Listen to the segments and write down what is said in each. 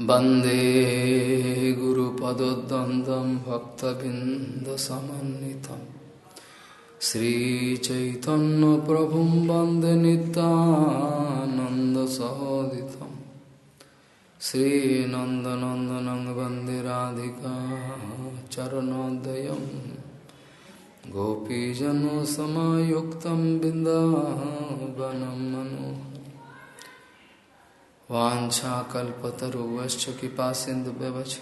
वंदे गुरुपदद्वन्द्वं भक्तबिन्दसमन्वितं। श्रीचैतन्यप्रभुं वंदे नितानन्दसहोदितं श्रीनन्दनन्दनं वंदे राधिका चरणोदयं। गोपीजनसमायुक्तं बिन्दावनं मनोहर वाछाकल्पतरुश्च कृपा सिंधु व्यवच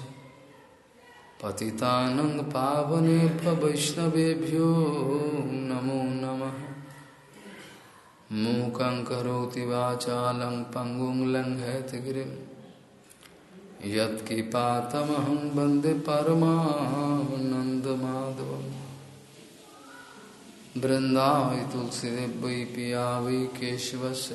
पतितानंद पावने वैष्णवेभ्यो नमो नमः। मूक करोति वाचालं पंगुं लङ्घयतगिरिं यत्कृपातमहं वंदे तुलसीदेव वै पिया वै केशवस्य।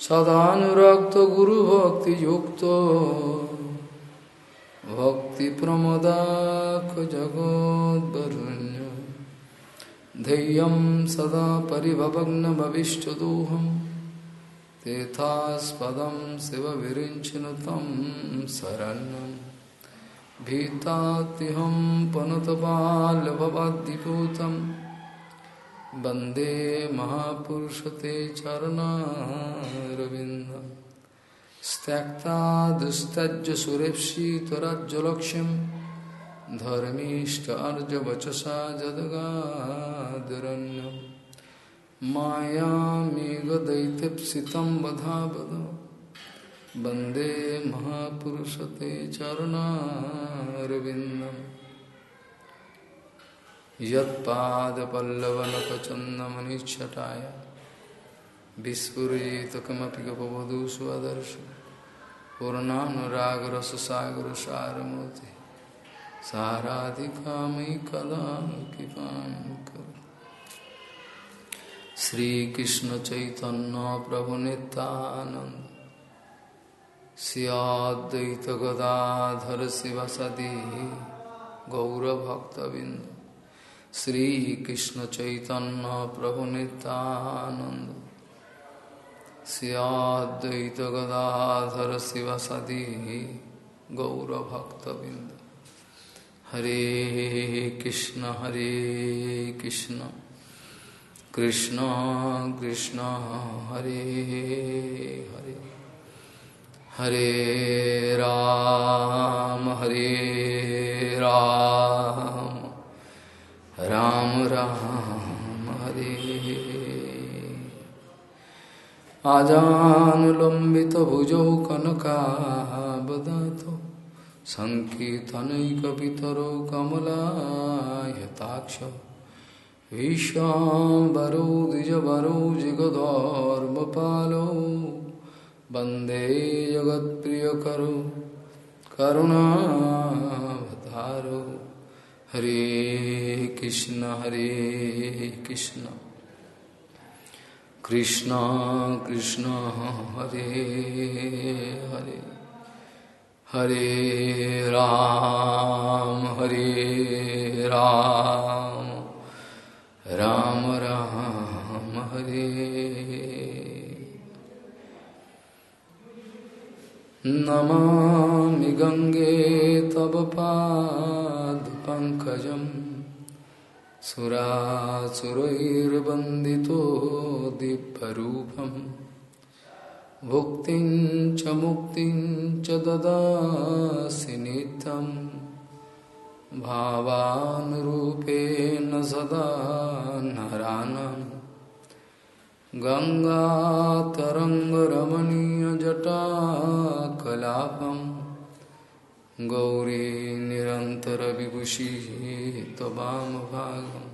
सदानुरक्त भक्ति भक्तिप्रमदाख जगोद्वरुण्य धैर्यं सदा परिभवग्नभविष्टदोहं तेथास्पदं शिवविरिञ्चिनु तं शरण्यं भीतात्यहं पनुतपाल्भवद्दिपूतम् वंदे महापुरुषते चरणारविन्दं। त्यक्ता दुस्तज्य सुरेप्सितराज्यलक्ष्यं धर्मीष्ट अर्जवचसा जदगादरण्यं मायामेघदैत्यप्सितं वधा वद वंदे महापुरुषते चरणारविन्दम् यत्पादपल्लवनखचन्दमनिच्छटाय विस्फुरित किमपि गपवधू स्वदर्श पूर्णानुरागरससागरसारमूर्ति साराधिकामयि कदा कृपां कर श्रीकृष्णचैतन्यप्रभुनितानन्द सियाद्वैतगदाधर शिवसदि गौरभक्तबिन्द श्रीकृष्ण चैतन्य प्रभु नित्यानंद। सियाद्वैत गदाधर शिव सदी गौरभक्तबिंद हरे कृष्ण हरे कृष्ण। कृष्ण कृष्ण, हरे हरे। हरे राम हरे राम। राम राम हरे। आजानुलम्बितभुजौ कनकावदातो सङ्कीर्तनैकपितरो कमलायताक्ष। विश्वाम्बरो द्विजवरो जिगधर्मपालो वंदे जगत्प्रियकरो करुणावतारो। हरे कृष्ण हरे कृष्ण। कृष्ण कृष्ण, हरे हरे। हरे राम हरे राम। राम राम, हरे। नमामि गंगे तव पाद पङ्कजं सुरासुरैर्वन्दितो दिव्यरूपं। भुक्तिं च मुक्तिं च ददासि नित्यं। भावानुरूपेण सदा नरानम् गङ्गातरङ्गरमणीयजटाकलापम्। गौरी निरन्तरविभूषिः त्ववामभागम्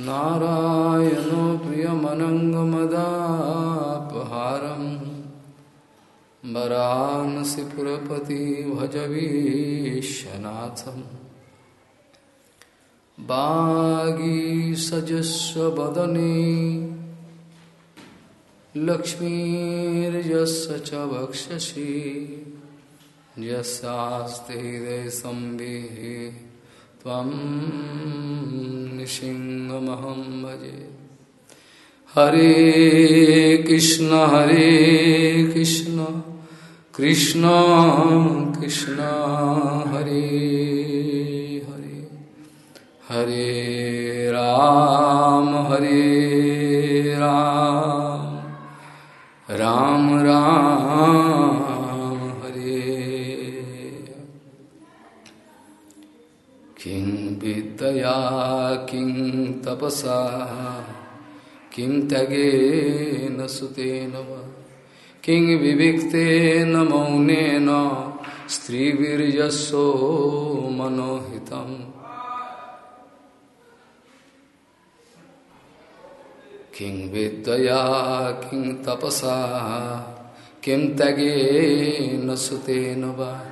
नारायणो प्रियमनङ्गमदापहारम् वरानसीपुरपति भज विश्वनाथम्। सजस्व वदने लक्ष्मीर्यस्य च वक्षसि। यस्यास्ते हृदयसंविः त्वं निशिङ्गमहं भजे। हरे कृष्ण हरे कृष्ण कृष्ण कृष्ण, हरे हरे। हरे राम हरे राम। राम राम। किं विद्या किं तपसा, किं त्यगेन सुतेन वा, किं विविक्तेन मौनेन स्त्रीवीर्यस्यो मनोहितम्। किं विद्या, किं तपसा, किं त्यगेन सुतेन वा,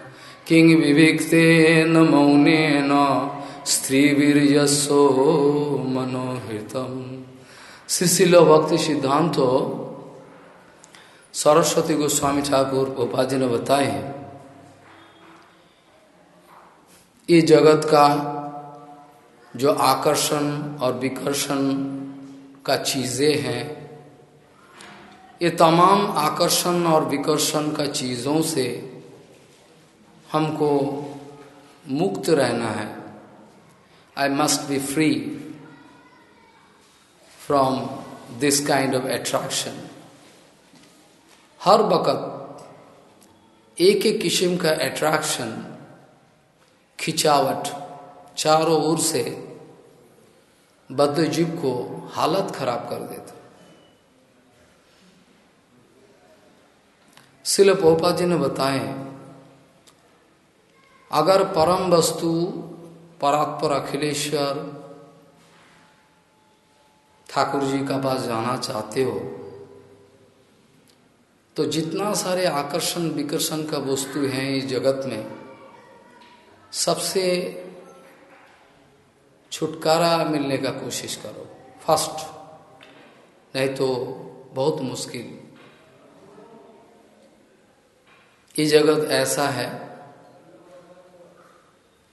किं विविक्तेन मौनेन स्त्रीवीर्यस्यो मनोहृतम् शिशिल भक्ति सिद्धांत सरस्वती गोस्वामी ठाकुर उपाधि ने बताए ये जगत का जो आकर्षण और विकर्षण का चीज़ें हैं, ये तमाम आकर्षण और विकर्षण का चीज़ों से हमको मुक्त रहना है। I must be free from this kind of attraction हर वक़्त एक एक किस्म का अट्रैक्शन खिंचावट, चारों ओर से बद्ध जीव को हालत खराब कर देता। शिल पोपा जी ने बताए अगर परम वस्तु परात्पर अखिलेश्वर ठाकुर जी का पास जाना चाहते हो तो जितना सारे आकर्षण विकर्षण का वस्तु हैं इस जगत में, सबसे छुटकारा मिलने का कोशिश करो। फ़र्स्ट, नहीं तो बहुत मुश्किल। ये जगत ऐसा है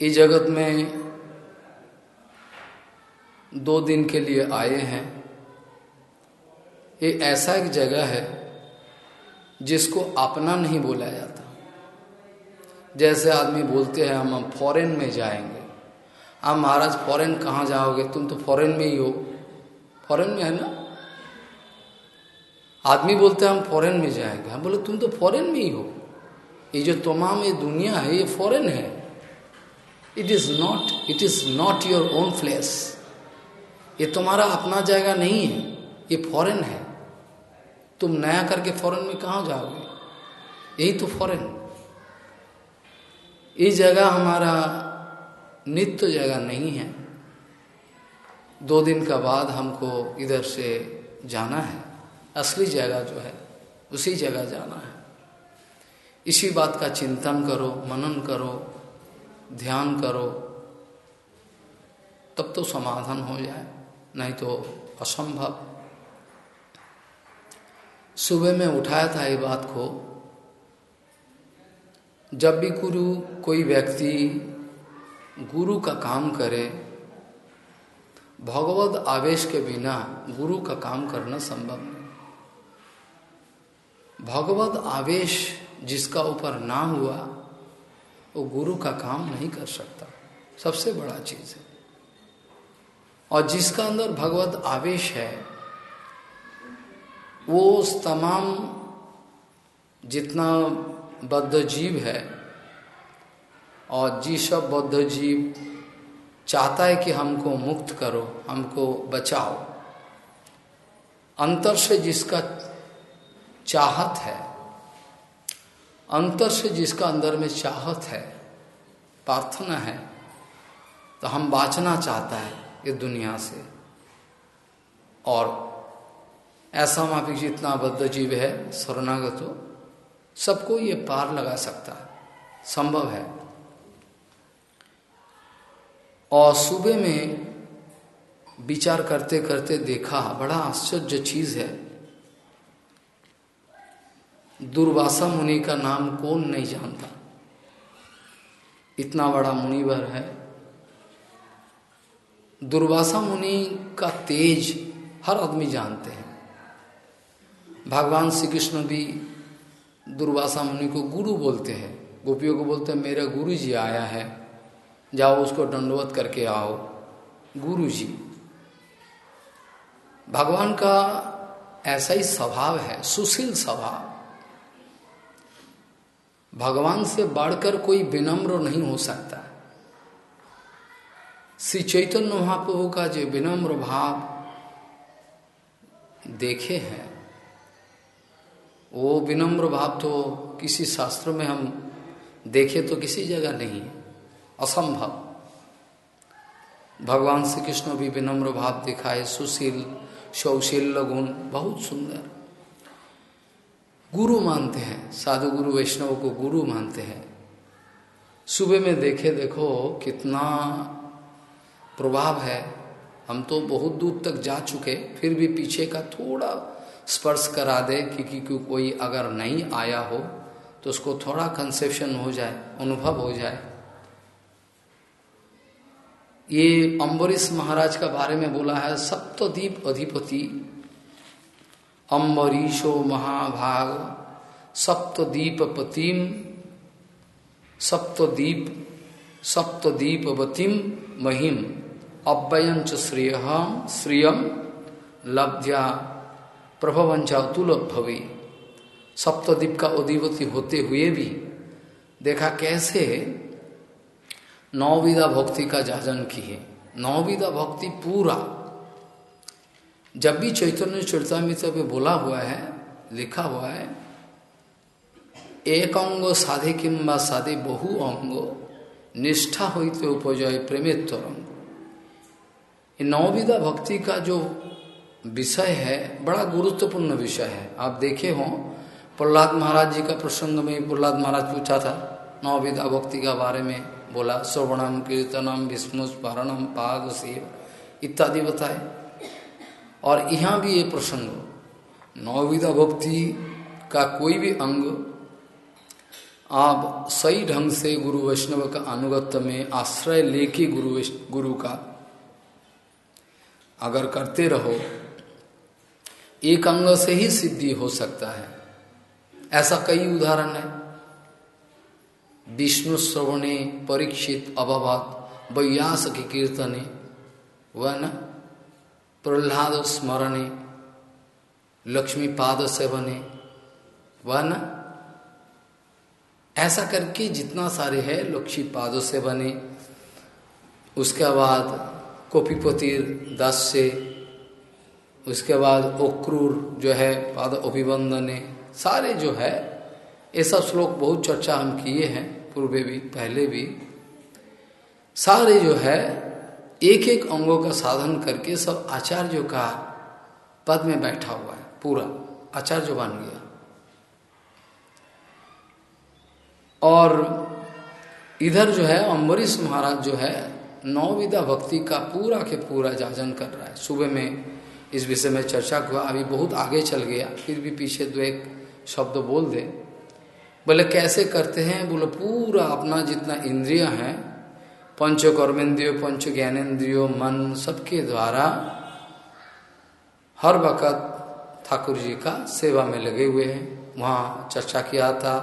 इस जगत में दो दिन के लिए आए हैं। ये ऐसा एक जगह है जिसको अपना नहीं बोला जाता। जैसे आदमी बोलते हैं, हम फॉरेन में जाएँगे। आप महाराज, फॉरेन कहाँ जाओगे? तुम तो फॉरेन में ही हो। फॉरेन में है ना? आदमी बोलते हैं, हम फॉरेन में जाएँगे। हम बोले, तुम तो फॉरेन में ही हो। ये जो तमाम ये दुनिया है, ये फॉरेन है। It is not it is not your own place ये तुम्हारा अपना जगह नहीं है, ये फॉरेन है। तुम नया करके फॉरेन में कहा जाओगे? यही तो फॉरेन ये जगह हमारा नित्य जगह नहीं है। दो दिन का बाद हमको इधर से जाना है। असली जगह जो है, उसी जगह जाना है। इसी बात का चिंतन करो, मनन करो ध्यान करो, तब तो समाधान हो जाए, नहीं तो असंभव। सुबह में उठाया था ये बात को, जब भी गुरु, कोई व्यक्ति गुरु का काम करे, भगवत आवेश के बिना गुरु का काम करना संभव नहीं। भगवत आवेश जिसका ऊपर ना हुआ वो गुरु का काम नहीं कर सकता। सबसे बड़ा चीज़ है। और जिसका अंदर भगवत आवेश है, वो उस तमाम जितना बद्ध जीव है, और जी सब बौद्ध जीव चाहता है कि हमको मुक्त करो, हमको बचाओ, अंतर से जिसका चाहत है अंतर से जिसका अंदर में चाहत है, प्रार्थना है तो हम बाँचना चाहता है ये दुनिया से। और ऐसा माफिक जितना बद्ध जीव है, शरणागत, सबको ये पार लगा सकता है, संभव है। और सुबह में विचार करते करते देखा, बड़ा आश्चर्य चीज़ है दुर्वासा मुनि का नाम कौन नहीं जानता? इतना बड़ा मुनिवर है। दुर्वासा मुनि का तेज हर आदमी जानते हैं। भगवान श्री कृष्ण भी दुर्वासा मुनि को गुरु बोलते हैं। गोपियों को बोलते हैं, मेरा गुरु जी आया है। जाओ उसको दंडवत करके आओ। गुरु जी भगवान का ऐसा ही स्वभाव है, सुशील स्वभाव। भगवान से बढ़कर कोई विनम्र नहीं हो सकता। श्री चैतन्य महाप्रभु का जो विनम्र भाव देखे हैं। वो विनम्र भाव तो किसी शास्त्र में हम देखे तो किसी जगह नहीं, असंभव। भगवान श्री कृष्ण भी विनम्र भाव दिखाए, सुशील सौशील गुण बहुत सुंदर। गुरु मानते हैं। साधु गुरु वैष्णव को गुरु मानते हैं। सुबह में देखे देखो कितना प्रभाव है। हम तो बहुत दूर तक जा चुके फिर भी पीछे का थोड़ा स्पर्श करा दे क्योंकि को, कोई अगर नहीं आया हो तो उसको थोड़ा कंसेप्शन हो जाए अनुभव हो जाए। ये अम्बरीश महाराज का बारे में बोला है सप्तदीप अधिपति अम्बरीशो महाभाग सप्तदीप पतिम सप्तदीप, सप्तदीपवतीम महिम। अव्ययंच श्रेय श्रियम लब्ध्या प्रभवंचा अतुल भवे। सप्तदीप का अधिपति होते हुए भी देखा कैसे नौविदा भक्ति का जाजन है नौविदा भक्ति पूरा जब भी चैतन्य चरितमित्र पे बोला हुआ है, लिखा हुआ है एक अंग साधे किंबा साधे बहु अंग, निष्ठा होते उपजय प्रेमित्व रंग नवविदा भक्ति का जो विषय है, बड़ा गुरुत्वपूर्ण विषय है। आप देखे हो, प्रहलाद महाराज जी का प्रसंग में प्रहलाद महाराज पूछा था नवविदा भक्ति का बारे में बोला, श्रवणम, कीर्तनम, विष्णु स्मरणम, पाद सेव, इत्यादि बताए। और यहाँ भी ये प्रसंग नवविधा भक्ति का कोई भी अंग, आप सही ढंग से गुरु वैष्णव का अनुगत्य में आश्रय लेके गुरु गुरु का अगर करते रहो, एक अंग से ही सिद्धि हो सकता है। ऐसा कई उदाहरण है। विष्णु श्रवणे परीक्षित अभाव व्यास के कीर्तने, वह ना प्रहलाद स्मरणे लक्ष्मी पाद से बने वह न ऐसा करके जितना सारे है लक्ष्मी पादों से बने उसके बाद कोपिपति दस से उसके बाद ओक्रूर जो है, पाद अभिवंदने, सारे जो है, ये सब श्लोक बहुत चर्चा हम किए हैं, पूर्वे भी, पहले भी। सारे जो है एक एक अंगों का साधन करके सब आचार्यों का पद में बैठा हुआ है, पूरा आचार्य बन गया। और इधर जो है, अम्बरीश महाराज जो है नौविदा भक्ति का पूरा के पूरा जाजन कर रहा है। सुबह में इस विषय में चर्चा हुआ, अभी बहुत आगे चल गया, फिर भी पीछे दो एक शब्द बोल दे। बोले, कैसे करते हैं? बोले, पूरा अपना जितना इंद्रिया है पंच कर्मेंद्रियो पंच ज्ञानेन्द्रियो मन, सबके द्वारा हर वक़्त ठाकुर जी का सेवा में लगे हुए हैं। वहाँ चर्चा किया था,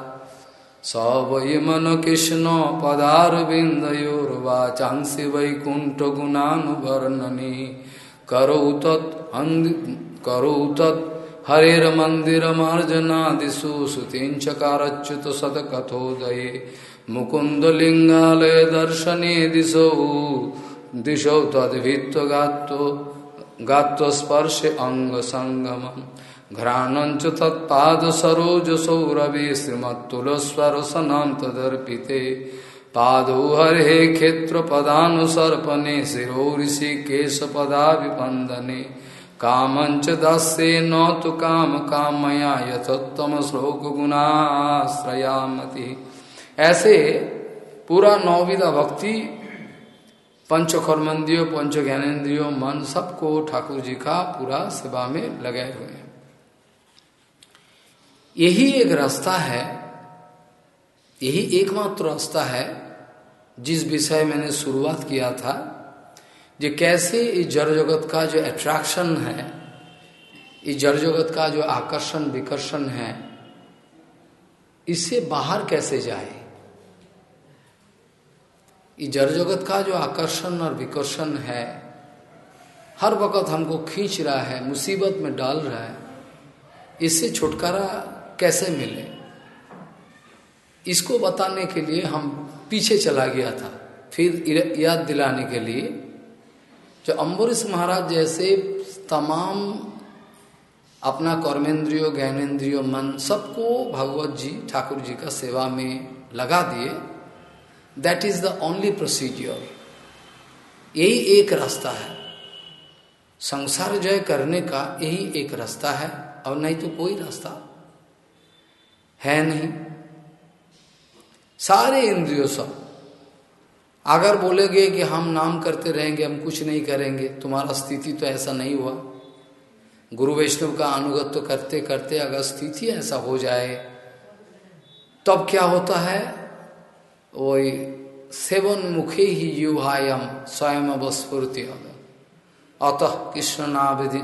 सब ये मन कृष्ण पदार बिंदयोर्वाचांसी वैकुंठ गुणानुवर्णनी, करो तत् करो तत् हरेर मंदिर मार्जनादिशु सुतिंचकारच्युत सदकथोदये मुकुंद लिंगालय दर्शने दिशो दिशो तद्भित्व गात्व गात्व स्पर्श अंग संगम घ्राणंच तत्पाद सरोज सौरभे श्रीमत्तुलस्वर सनाम तदर्पिते। पादो हरे क्षेत्र पदानुसर्पणे शिरो ऋषि केश पदा विपंदने कामंच दस्ये न तो काम कामया यथोत्तम श्लोक गुणाश्रयामति ऐसे पूरा नौविदा भक्ति पंच कर्मेंद्रियो पंच ज्ञानेन्द्रियो मन सबको ठाकुर जी का पूरा सेवा में लगे हुए हैं। यही एक रास्ता है, यही एकमात्र रास्ता है, जिस विषय मैंने शुरुआत किया था, जो कैसे इस जड़ जगत का जो अट्रैक्शन है, इस जड़ जगत का जो आकर्षण विकर्षण है, इससे बाहर कैसे जाए? ये जड़ जगत का जो आकर्षण और विकर्षण है, हर वक्त हमको खींच रहा है, मुसीबत में डाल रहा है, इससे छुटकारा कैसे मिले? इसको बताने के लिए हम पीछे चला गया था, फिर याद दिलाने के लिए, जो अम्बरीश महाराज जैसे तमाम अपना कर्मेंद्रियो ज्ञानेन्द्रियो मन, सबको भगवत जी, ठाकुर जी का सेवा में लगा दिए that is the only procedure यही एक रास्ता है। संसार जय करने का यही एक रास्ता है, और नहीं तो कोई रास्ता है नहीं। सारे इंद्रियों सब अगर बोलेगे कि हम नाम करते रहेंगे, हम कुछ नहीं करेंगे, तुम्हारा स्थिति तो ऐसा नहीं हुआ। गुरु वैष्णव का अनुगत तो करते करते अगर स्थिति ऐसा हो जाए, तब क्या होता है? वही सेवन मुखे ही युहायम स्वयं अवस्फूर्ति अतः कृष्ण नाविधि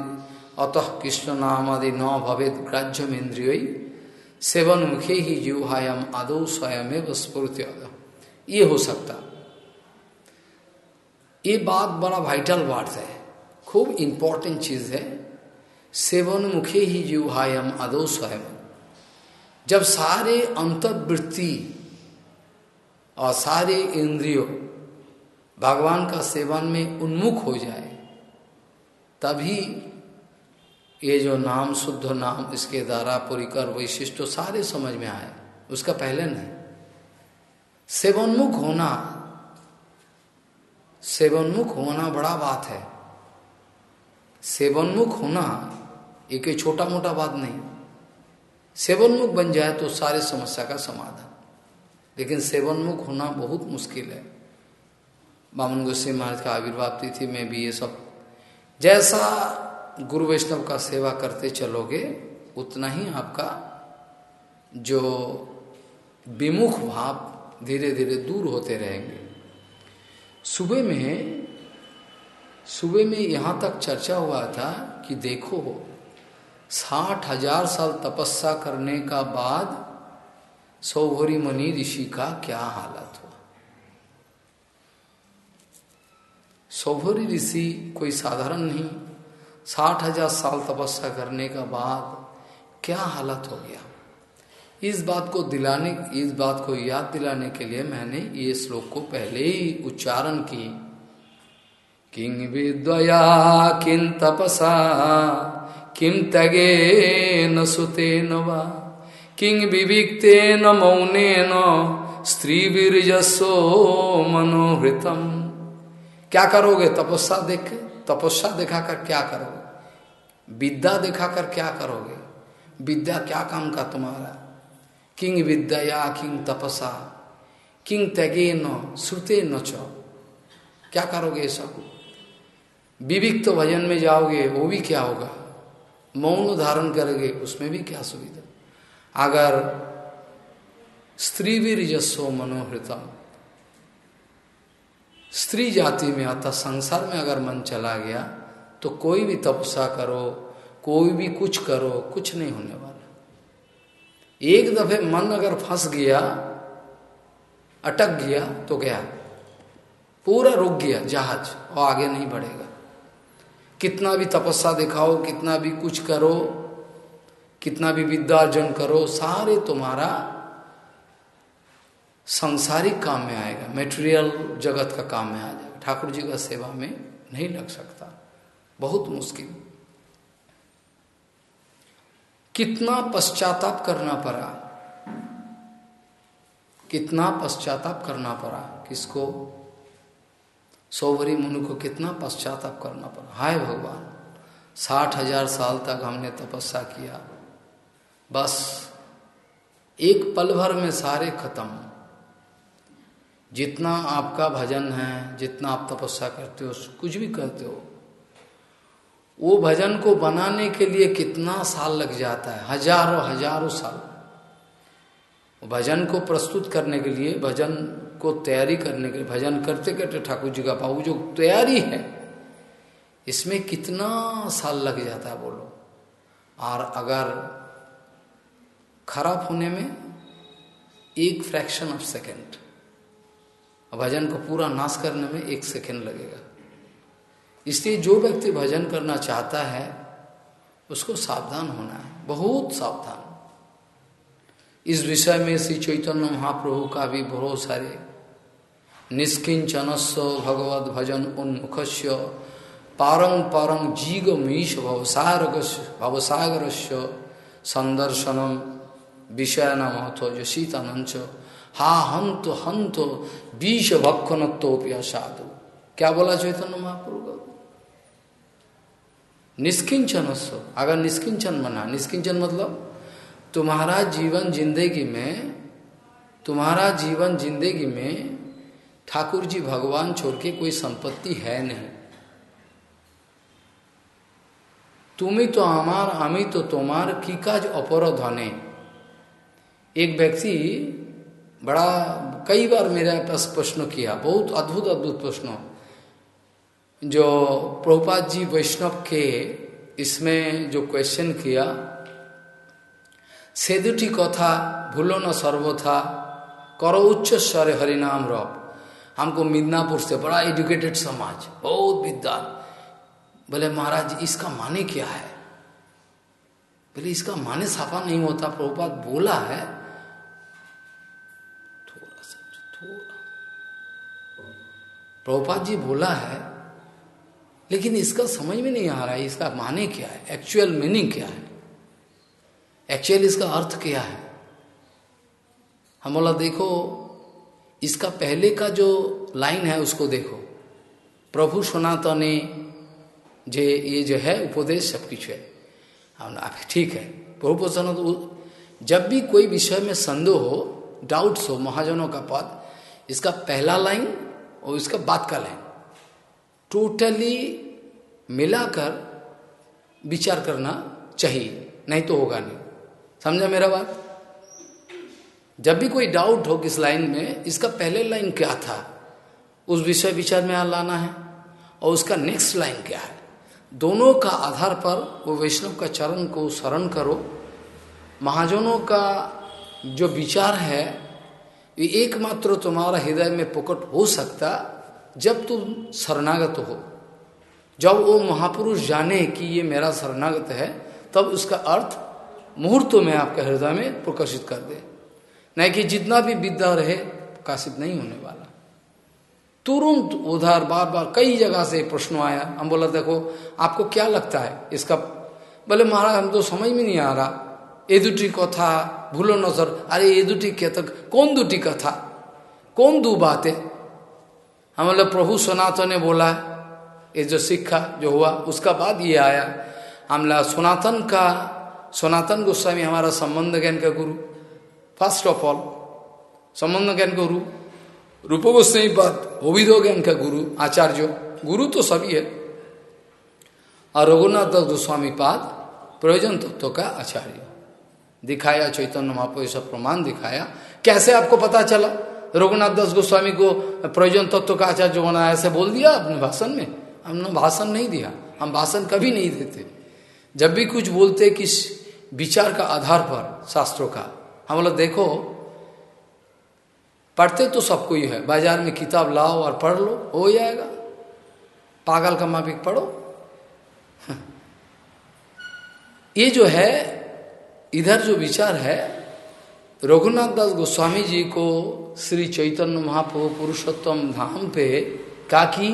अतः कृष्ण नामादि न भवेद ग्राह्यम इंद्रिय सेवन मुखे ही युहायम आदो स्वयं स्फूर्ति ये हो सकता ये बात बड़ा वाइटल बात है खूब इंपॉर्टेंट चीज़ है सेवन मुखे ही युहायम आदो स्वयं जब सारे अंतर्वृत्ति और सारे इंद्रियों भगवान का सेवन में उन्मुख हो जाए, तभी ये जो नाम शुद्ध नाम इसके द्वारा परिकर वैशिष्ट सारे समझ में आए। उसका पहले नहीं। सेवन्मुख होना सेवन्मुख होना बड़ा बात है। सेवन्मुख होना एक छोटा मोटा बात नहीं। सेवन्मुख बन जाए तो सारे समस्या का समाधान। लेकिन सेवनमुख होना बहुत मुश्किल है। बामन गोस्वी महाराज का आविर्भाव तिथि में भी ये सब। जैसा गुरु वैष्णव का सेवा करते चलोगे, उतना ही आपका जो विमुख भाव धीरे धीरे दूर होते रहेंगे। सुबह में सुबह में यहाँ तक चर्चा हुआ था कि देखो, साठ हज़ार साल तपस्या करने का बाद सौभरी मणि ऋषि का क्या हालत हुआ? सौभरी ऋषि कोई साधारण नहीं। साठ हज़ार साल तपस्या करने का बाद क्या हालत हो गया? इस बात को दिलाने, इस बात को याद दिलाने के लिए मैंने ये श्लोक को पहले ही उच्चारण की। किंग विद्वया, किं तपसा किम तगे न सुते न किंग विविक्ते न मौने न स्त्री वीरजसो मनोहृतम। क्या करोगे? तपस्या देख, तपस्या दिखाकर क्या करोगे? विद्या दिखाकर क्या करोगे? विद्या क्या काम का तुम्हारा? किंग विद्या किंग तपसा किंग तगे न श्रुते न चो क्या करोगे सब? विविक्त भजन में जाओगे, वो भी क्या होगा? मौन धारण करोगे, उसमें भी क्या सुविधा? अगर स्त्री भी रिजस्व मनोहृतम स्त्री जाति में अर्थात संसार में अगर मन चला गया तो कोई भी तपस्या करो, कोई भी कुछ करो, कुछ नहीं होने वाला। एक दफे मन अगर फंस गया, अटक गया तो गया पूरा रुक गया, जहाज़, और आगे नहीं बढ़ेगा। कितना भी तपस्या दिखाओ, कितना भी कुछ करो कितना भी विद्या अर्जन करो, सारे तुम्हारा सांसारिक काम में आएगा मेटेरियल जगत का काम में आ जाएगा। ठाकुर जी का सेवा में नहीं लग सकता। बहुत मुश्किल। कितना पश्चाताप करना पड़ा, कितना पश्चाताप करना पड़ा, किसको? सौभरी मुनि को कितना पश्चाताप करना पड़ा। हाय भगवान, साठ हज़ार साल तक हमने तपस्या किया। बस एक पल भर में सारे खत्म। जितना आपका भजन है, जितना आप तपस्या करते हो, कुछ भी करते हो, वो भजन को बनाने के लिए कितना साल लग जाता है? हज़ारों हज़ारों साल। भजन को प्रस्तुत करने के लिए, भजन को तैयारी करने के लिए, भजन करते करते ठाकुर जी का पाऊ जो तैयारी है, इसमें कितना साल लग जाता है बोलो और अगर खराब होने में एक फ्रैक्शन ऑफ़ सेकेंड भजन को पूरा नाश करने में एक सेकेंड लगेगा। इसलिए जो व्यक्ति भजन करना चाहता है, उसको सावधान होना है। बहुत सावधान। इस विषय में श्री चैतन्य महाप्रभु का भी बहुत सारे निष्किंचनस्व भगवत भजन उन्मुखस्य पारंग जीग मीश भवसागर भवसागर संदर्शनम। विषय नामथो जो सीतानंच हा हंत हंत विष भक्षणत्वप्य साधु क्या बोला चैतन्य महाप्रभु? निष्किंचन अगर निष्किंचन बना निष्किंचन मतलब तुम्हारा जीवन ज़िंदगी में, तुम्हारा जीवन ज़िंदगी में ठाकुर जी भगवान छोड़ के कोई संपत्ति है नहीं। तुम्हें तो हमार हमी तो तुम्हार की काज अपराधने एक व्यक्ति बड़ा, कई बार मेरे पास प्रश्न किया, बहुत अद्भुत अद्भुत प्रश्न। जो प्रभुपाद जी वैष्णव के इसमें जो क्वेश्चन किया, से दुटी कथा भूलो न सर्वथा, करो उच्च स्वर हरिनाम रब। हमको मिदनापुर से बड़ा एजुकेटेड समाज, बहुत विद्वान। बोले, महाराज, इसका माने क्या है? बोले, इसका माने साफा नहीं होता, प्रभुपाद बोला है थोड़ा सा थोड़ा प्रभुपाद जी बोला है, लेकिन इसका समझ में नहीं आ रहा है, इसका माने क्या है? एक्चुअल मीनिंग क्या है? एक्चुअल इसका अर्थ क्या है? हम बोला, देखो, इसका पहले का जो लाइन है, उसको देखो। प्रभु सनातने जे, ये जो है, उपदेश सब कुछ है। ठीक है। प्रभु तो जब भी कोई विषय में संदेह हो डाउट्स हो, महाजनों का पद, इसका पहला लाइन और इसका बाद का लाइन टोटली मिलाकर विचार करना चाहिए, नहीं तो होगा नहीं। समझा मेरा बात? जब भी कोई डाउट हो किस लाइन में, इसका पहले लाइन क्या था? उस विषय विचार में आ लाना है। और उसका नेक्स्ट लाइन क्या है? दोनों का आधार पर वो वैष्णव का चरण को शरण करो। महाजनों का जो विचार है ये एकमात्र तुम्हारा हृदय में पुकट हो सकता जब तुम शरणागत हो जब वो महापुरुष जाने कि ये मेरा शरणागत है तब उसका अर्थ मुहूर्त में आपके हृदय में प्रकाशित कर दे नहीं कि जितना भी विद्या रहे प्रकाशित नहीं होने वाला तुरंत उधर बार बार कई जगह से प्रश्न आया हम बोला देखो आपको क्या लगता है इसका बोले महाराज हम तो समझ में नहीं आ रहा कथा भूलो न सर अरे ये दुटी क्या तक कौन दुटी कथा कौन दो बातें हम बोले प्रभु सनातन ने बोला ये जो सिक्खा जो हुआ उसका बाद ये आया हमला सनातन का सनातन गोस्वामी हमारा संबंध ज्ञान का गुरु फ़र्स्ट ऑफ़ ऑल संबंध ज्ञान का गुरु रूप गोस्वामी पद ओविदो ज्ञान का गुरु आचार्य गुरु तो सभी है और रघुनाथ दत्त गोस्वामी पाद प्रयोजन तत्व का आचार्य दिखाया, चैतन्य महापो सब प्रमाण दिखाया। कैसे आपको पता चला? रघुनाथ दास गोस्वामी को प्रयोजन तत्व का आचार्य बनाया ऐसे बोल दिया अपने भाषण में? हमने भाषण नहीं दिया। हम भाषण कभी नहीं देते। जब भी कुछ बोलते, किस विचार का आधार पर, शास्त्रों का, हम बोला, देखो, पढ़ते तो सबको ही है। बाज़ार में किताब लाओ और पढ़ लो, हो जाएगा। पागल का माफिक पढ़ो। ये जो है इधर जो विचार है, रघुनाथ दास गोस्वामी जी को श्री चैतन्य महाप्रभु पुरुषोत्तम धाम पे का की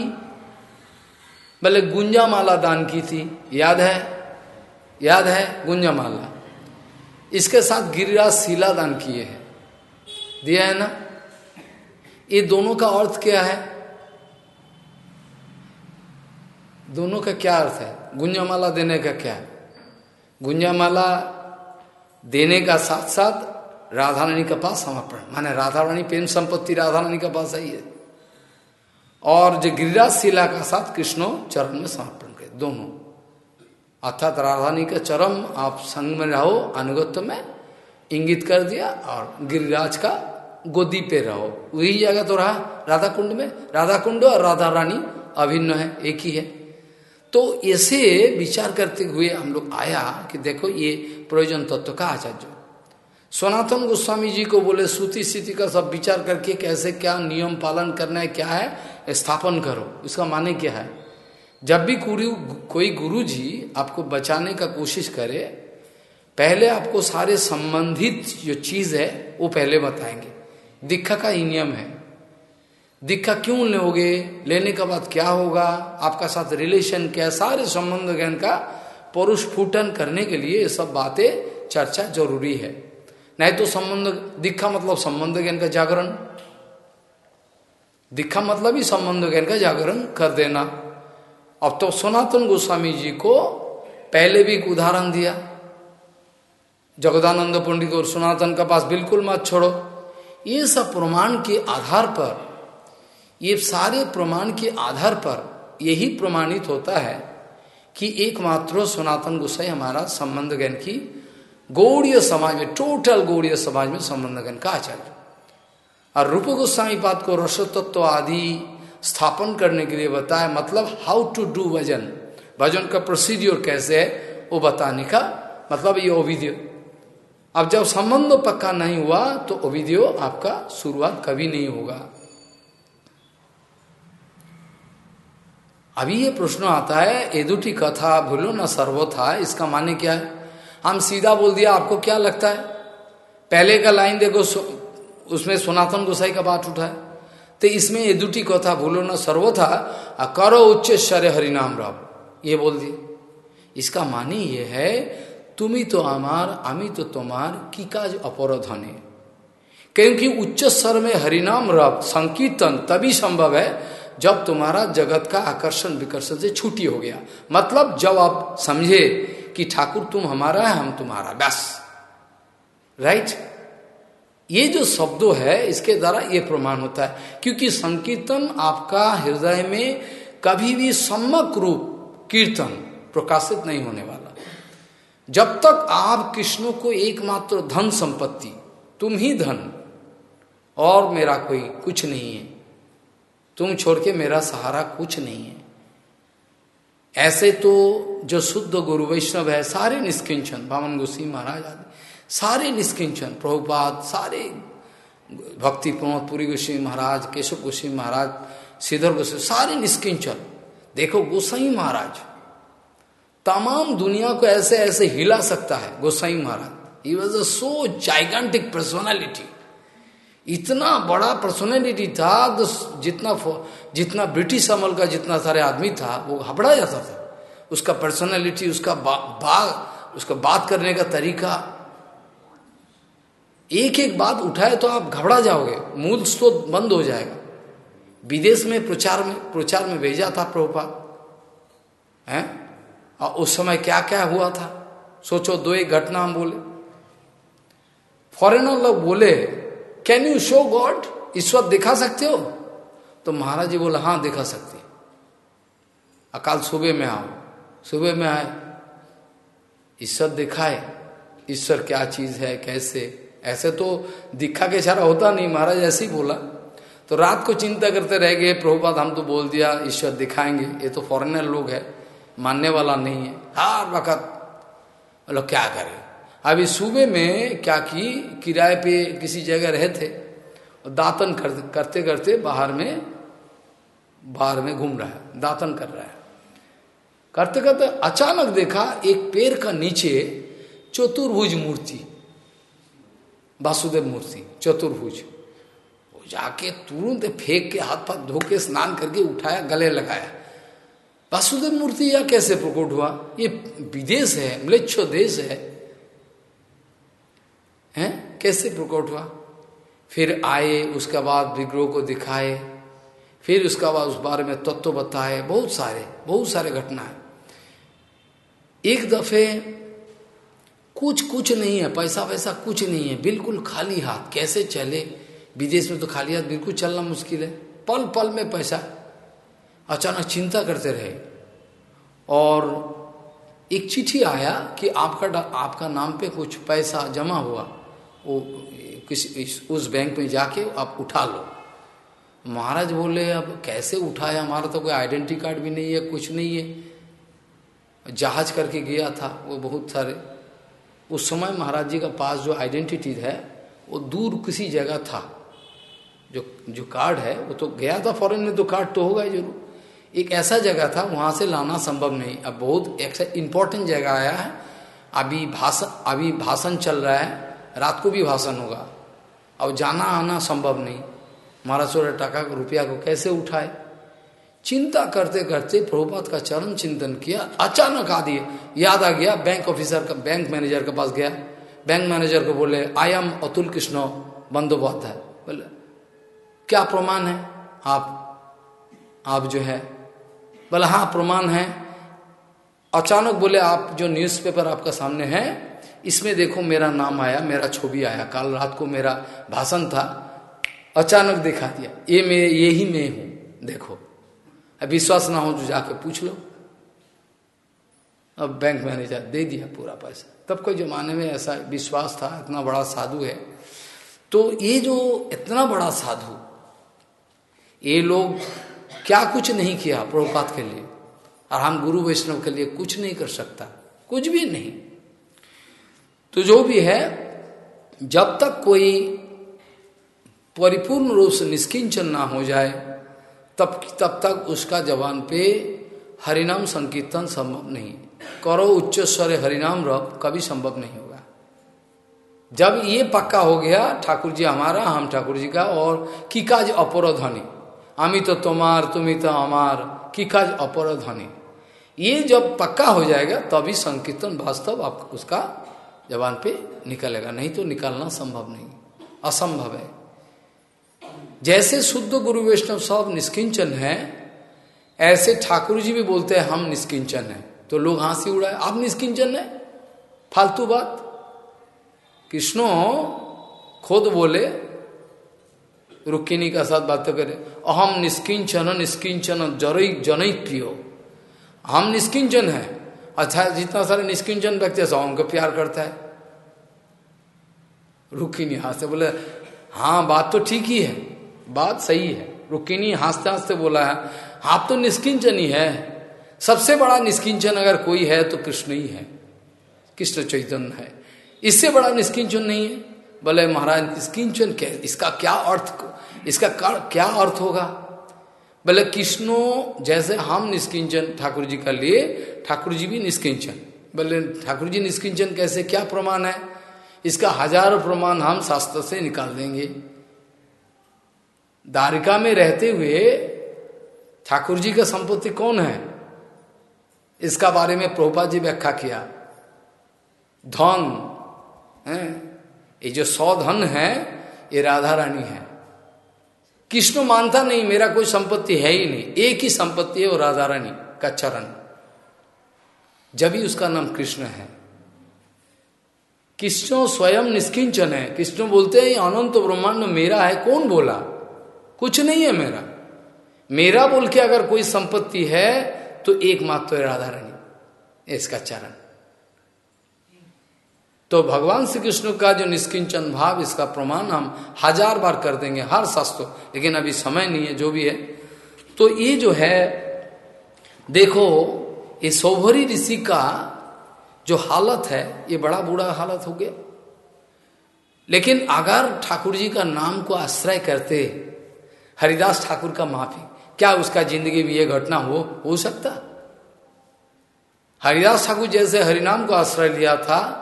बोले गुंजा माला दान की थी, याद है? याद है? गुंजा माला इसके साथ गिरिराज शिला दान किए हैं। दिया है ना? ये दोनों का अर्थ क्या है? दोनों का क्या अर्थ है? गुंजामाला देने का क्या? है गुंजामाला देने का साथ साथ राधा रानी के पास समर्पण। माने राधा रानी प्रेम संपत्ति राधा रानी के पास आई है। और जो गिरिराज शिला का साथ कृष्णो चरण में समर्पण करे, दोनों। अर्थात राधानी का चरम आप संग में रहो, अनुगत्य में इंगित कर दिया और गिरिराज का गोदी पे रहो। वही जगह तो रहा राधा कुंड में। राधा कुंड और राधा रानी अभिन्न है, एक ही है। तो ऐसे विचार करते हुए हम लोग आया कि देखो ये प्रयोजन तत्व का आचार्य। सनातन गोस्वामी जी को बोले सूती स्थिति का सब विचार करके कैसे क्या नियम पालन करना है, क्या है? स्थापन करो। इसका माने क्या है? जब भी गुरु, कोई गुरु जी आपको बचाने का कोशिश करे, पहले आपको सारे संबंधित जो चीज़ है, वो पहले बताएँगे। दीक्षा का ही नियम है। दीक्षा क्यों लोगे? लेने के बाद क्या होगा? आपका साथ रिलेशन क्या सारे संबंध ज्ञान का पुरुष फूटन करने के लिए ये सब बातें चर्चा ज़रूरी है। नहीं तो संबंध दीक्षा मतलब संबंध ज्ञान का जागरण। दीक्षा मतलब ही संबंध ज्ञान का जागरण कर देना। अब तो सनातन गोस्वामी जी को पहले भी एक उदाहरण दिया। जगदानंद पंडित और सनातन का पास बिल्कुल मत छोड़ो। ये सब प्रमाण के आधार पर ये सारे प्रमाण के आधार पर यही प्रमाणित होता है कि एकमात्र सनातन गोसाई हमारा संबंध ज्ञान की गौड़ीय समाज में टोटल गौड़ीय समाज में संबंध ज्ञान का आचार्य। और रूप गोस्वामी पाद को रसतत्व आदि स्थापन करने के लिए बताया मतलब हाउ टू डू भजन। भजन का प्रोसीड्योर कैसे है, वो बताने का मतलब ये ओविद्य अब जब संबंध पक्का नहीं हुआ तो ओविद्यो आपका शुरुआत कभी नहीं होगा। अभी ये प्रश्न आता है एदुटी कथा भूलो ना सर्वो था, इसका माने क्या है? हम सीधा बोल दिया, आपको क्या लगता है? पहले का लाइन देखो उसमें सनातन गोसाई का बात उठा है। तो इसमें ये एदुटी कथा भूलो ना सर्वो था करो उच्च शर हरिनाम राव ये बोल दिए। इसका मानी ये है तुम्ही तो अमार, अमी तो तुम्हार की काज अपराधने क्योंकि उच्च स्वर में हरिनाम रब संकीर्तन तभी संभव है जब तुम्हारा जगत का आकर्षण विकर्षण से छुट्टी हो गया। मतलब जब आप समझे कि ठाकुर तुम हमारा है, हम तुम्हारा। बस। राइट ये जो शब्दों है, इसके द्वारा ये प्रमाण होता है। क्योंकि संकीर्तन आपका हृदय में कभी भी सम्मक रूप कीर्तन प्रकाशित नहीं होने वाला। जब तक आप कृष्ण को एकमात्र धन संपत्ति, तुम ही धन, और मेरा कोई कुछ नहीं है। तुम छोड़ के मेरा सहारा कुछ नहीं है। ऐसे तो जो शुद्ध गुरु वैष्णव है, सारे निष्किंचन, बामन गोसी महाराज आदि, सारे निष्किंचन, प्रभुपाद, सारे भक्ति प्रमोद, पुरी गोस्वी महाराज, केशव गोस्वी महाराज, श्रीधर गोस्वी, सारे निष्किंचन। देखो गोसाई महाराज, तमाम दुनिया को ऐसे ऐसे हिला सकता है Gosai Maharaj. He was a so gigantic personality इतना बड़ा पर्सनैलिटी था तो जितना जितना ब्रिटिश अमल का जितना सारे आदमी था वो घबरा जाता था। उसका पर्सनैलिटी उसका बा, बा उसका बात करने का तरीका। एक एक बात उठाए तो आप घबरा जाओगे मूल स्रोत बंद हो जाएगा। विदेश में प्रचार में प्रचार में भेजा था प्रभुपाद। है? और उस समय क्या क्या हुआ था? सोचो दो एक घटना हम बोले। फॉरेनर लोग बोले कैन यू शो गॉड ईश्वर दिखा सकते हो? तो महाराज जी बोला हाँ दिखा सकते अकाल सुबह में आओ। सुबह में आए। ईश्वर दिखाए। ईश्वर क्या चीज़ है? कैसे? ऐसे तो दिखा के इशारा होता नहीं। महाराज ऐसे ही बोला। तो रात को चिंता करते रह गए। प्रभुपाद, हम तो बोल दिया, ईश्वर दिखाएँगे। ये तो फॉरेनर लोग है। मानने वाला नहीं है। हर वक्त। बोलो, क्या करें? अभी सुबह में क्या की? किराए पे किसी जगह रहे थे और दातन कर, करते करते बाहर में बाहर में घूम रहा है दातन कर रहा है। करते करते अचानक देखा एक पेड़ का नीचे चतुर्भुज मूर्ति वासुदेव मूर्ति चतुर्भुज। वो जाके तुरंत फेंक के हाथ पाथ धो के स्नान करके उठाया गले लगाया। वासुदेव मूर्ति यह कैसे प्रकट हुआ? ये विदेश है मलेच्छो देश है। हैं? कैसे प्रकट हुआ? फिर आए, उसके बाद विग्रह को दिखाए, फिर उसका बाद उस बारे में तत्व बताए, बहुत सारे बहुत सारे घटना है। एक दफे कुछ कुछ नहीं है, पैसा वैसा कुछ नहीं है, बिल्कुल खाली हाथ। कैसे चले? विदेश में तो खाली हाथ, बिल्कुल चलना मुश्किल है। पल पल में पैसा। अचानक चिंता करते रहे। और एक चिट्ठी आया कि आपका आपका नाम पे कुछ पैसा जमा हुआ। वो किसी उस बैंक में जाके आप उठा लो। महाराज बोले, अब कैसे उठाया? हमारा तो कोई आइडेंटिटी कार्ड भी नहीं है, कुछ नहीं है। जहाज़ करके गया था वो बहुत सारे। उस समय महाराज जी का पास जो आइडेंटिटी है, वो दूर किसी जगह था। जो जो कार्ड है, वो तो गया था फॉरेन में तो कार्ड तो होगा ही ज़रूर। एक ऐसा जगह था, वहाँ से लाना संभव नहीं। अब बहुत ऐसा इंपॉर्टेंट जगह आया है। अभी भाषण अभी भाषण चल रहा है। रात को भी भाषण होगा। अब जाना आना संभव नहीं। महाराज सोलह टका रुपया को कैसे उठाए? चिंता करते करते प्रभुपात का चरण चिंतन किया। अचानक आ दिए याद आ गया बैंक ऑफिसर का बैंक मैनेजर के पास गया। बैंक मैनेजर को बोले आई एम अतुल कृष्ण बंदोपाध्याय बोले, क्या प्रमाण है? आप आप जो है। बोले हाँ प्रमाण है। अचानक बोले, आप जो न्यूज़पेपर आपका सामने है इसमें देखो मेरा नाम आया, मेरा छवि आया, कल रात को मेरा भाषण था, अचानक दिखा दिया, ये मैं, ये ही मैं हूँ, देखो। अब विश्वास ना हो जो जाके पूछ लो। अब बैंक मैनेजर दे दिया पूरा पैसा। तब कोई जमाने में ऐसा विश्वास था, इतना बड़ा साधु है। तो ये जो इतना बड़ा साधु, ये लोग क्या कुछ नहीं किया प्रभुपात के लिए? और हम गुरु वैष्णव के लिए कुछ नहीं कर सकता, कुछ भी नहीं। तो जो भी है, जब तक कोई परिपूर्ण रूप से निष्किंचन ना हो जाए, तब तब तक उसका जवान पे हरिनाम संकीर्तन संभव नहीं। करो उच्च स्वर हरिनाम रब, कभी संभव नहीं होगा। जब ये पक्का हो गया, ठाकुर जी हमारा, हम ठाकुर जी का, और किकाज अपरध्वनि अमी तो तुम्हार तुम्हें तो हमार किकाज अपरध्वनि ये जब पक्का हो जाएगा, तभी संकीर्तन वास्तव आप उसका जवान पे निकलेगा। नहीं तो निकालना संभव नहीं। असंभव है। जैसे शुद्ध गुरु वैष्णव सब निष्किंचन है, ऐसे ठाकुर जी भी बोलते हैं, हम निष्किंचन है। तो लोग हँसी उड़ाए, आप निष्किंचन है? फालतू बात। कृष्णो, खुद बोले रुक्किनी का साथ बात करे। अहम निष्किंचन निष्किंचन जरई जनई प्रियो हम निष्किंचन है। अच्छा जितना सारे निष्किंचन व्यक्ति है, सब हमको प्यार करता है। रुक्किनी हाथ से बोले हाँ बात तो ठीक ही है, बात सही है। रुक्किनी हँसते हँसते बोला है आप तो निष्किंचन ही है। सबसे बड़ा निष्किंचन अगर कोई है तो कृष्ण ही है, कृष्ण चैतन्य है। इससे बड़ा निष्किंचन नहीं है। बोले, महाराज निष्किंचन क्या इसका क्या अर्थ इसका क्या अर्थ होगा? बोले, कृष्णो, जैसे हम निष्किंचन ठाकुर जी का लिए, ठाकुर जी भी निष्किंचन। बोले, ठाकुर जी निष्किंचन कैसे? क्या प्रमाण है? इसका हज़ारों प्रमाण हम शास्त्र से निकाल देंगे। द्वारिका में रहते हुए ठाकुर जी का संपत्ति कौन है? इसका बारे में प्रभुपा जी व्याख्या किया। धन ये जो सौ धन है, ये राधा रानी है। कृष्ण मानता नहीं, मेरा कोई संपत्ति है ही नहीं। एक ही संपत्ति है वो राधा रानी का चरण। जब ही उसका नाम कृष्ण है। कृष्ण स्वयं निष्किंचन है। कृष्ण बोलते हैं अनंत ब्रह्मांड मेरा है, कौन बोला? कुछ नहीं है मेरा। मेरा बोल के अगर कोई संपत्ति है तो एकमात्र राधा रानी, इसका चरण। तो भगवान श्री कृष्ण का जो निष्किंचन भाव, इसका प्रमाण हम हज़ार बार कर देंगे, हर शास्त्र। लेकिन अभी समय नहीं है, जो भी है। तो ये जो है, देखो, ये सौभरी ऋषि का जो हालत है, ये बड़ा बुरा हालत हो गया। लेकिन अगर ठाकुर जी का नाम को आश्रय करते, हरिदास ठाकुर का माफ़ी, क्या उसका ज़िंदगी में ये घटना हो हो सकता? हरिदास ठाकुर जैसे हरिनाम को आश्रय लिया था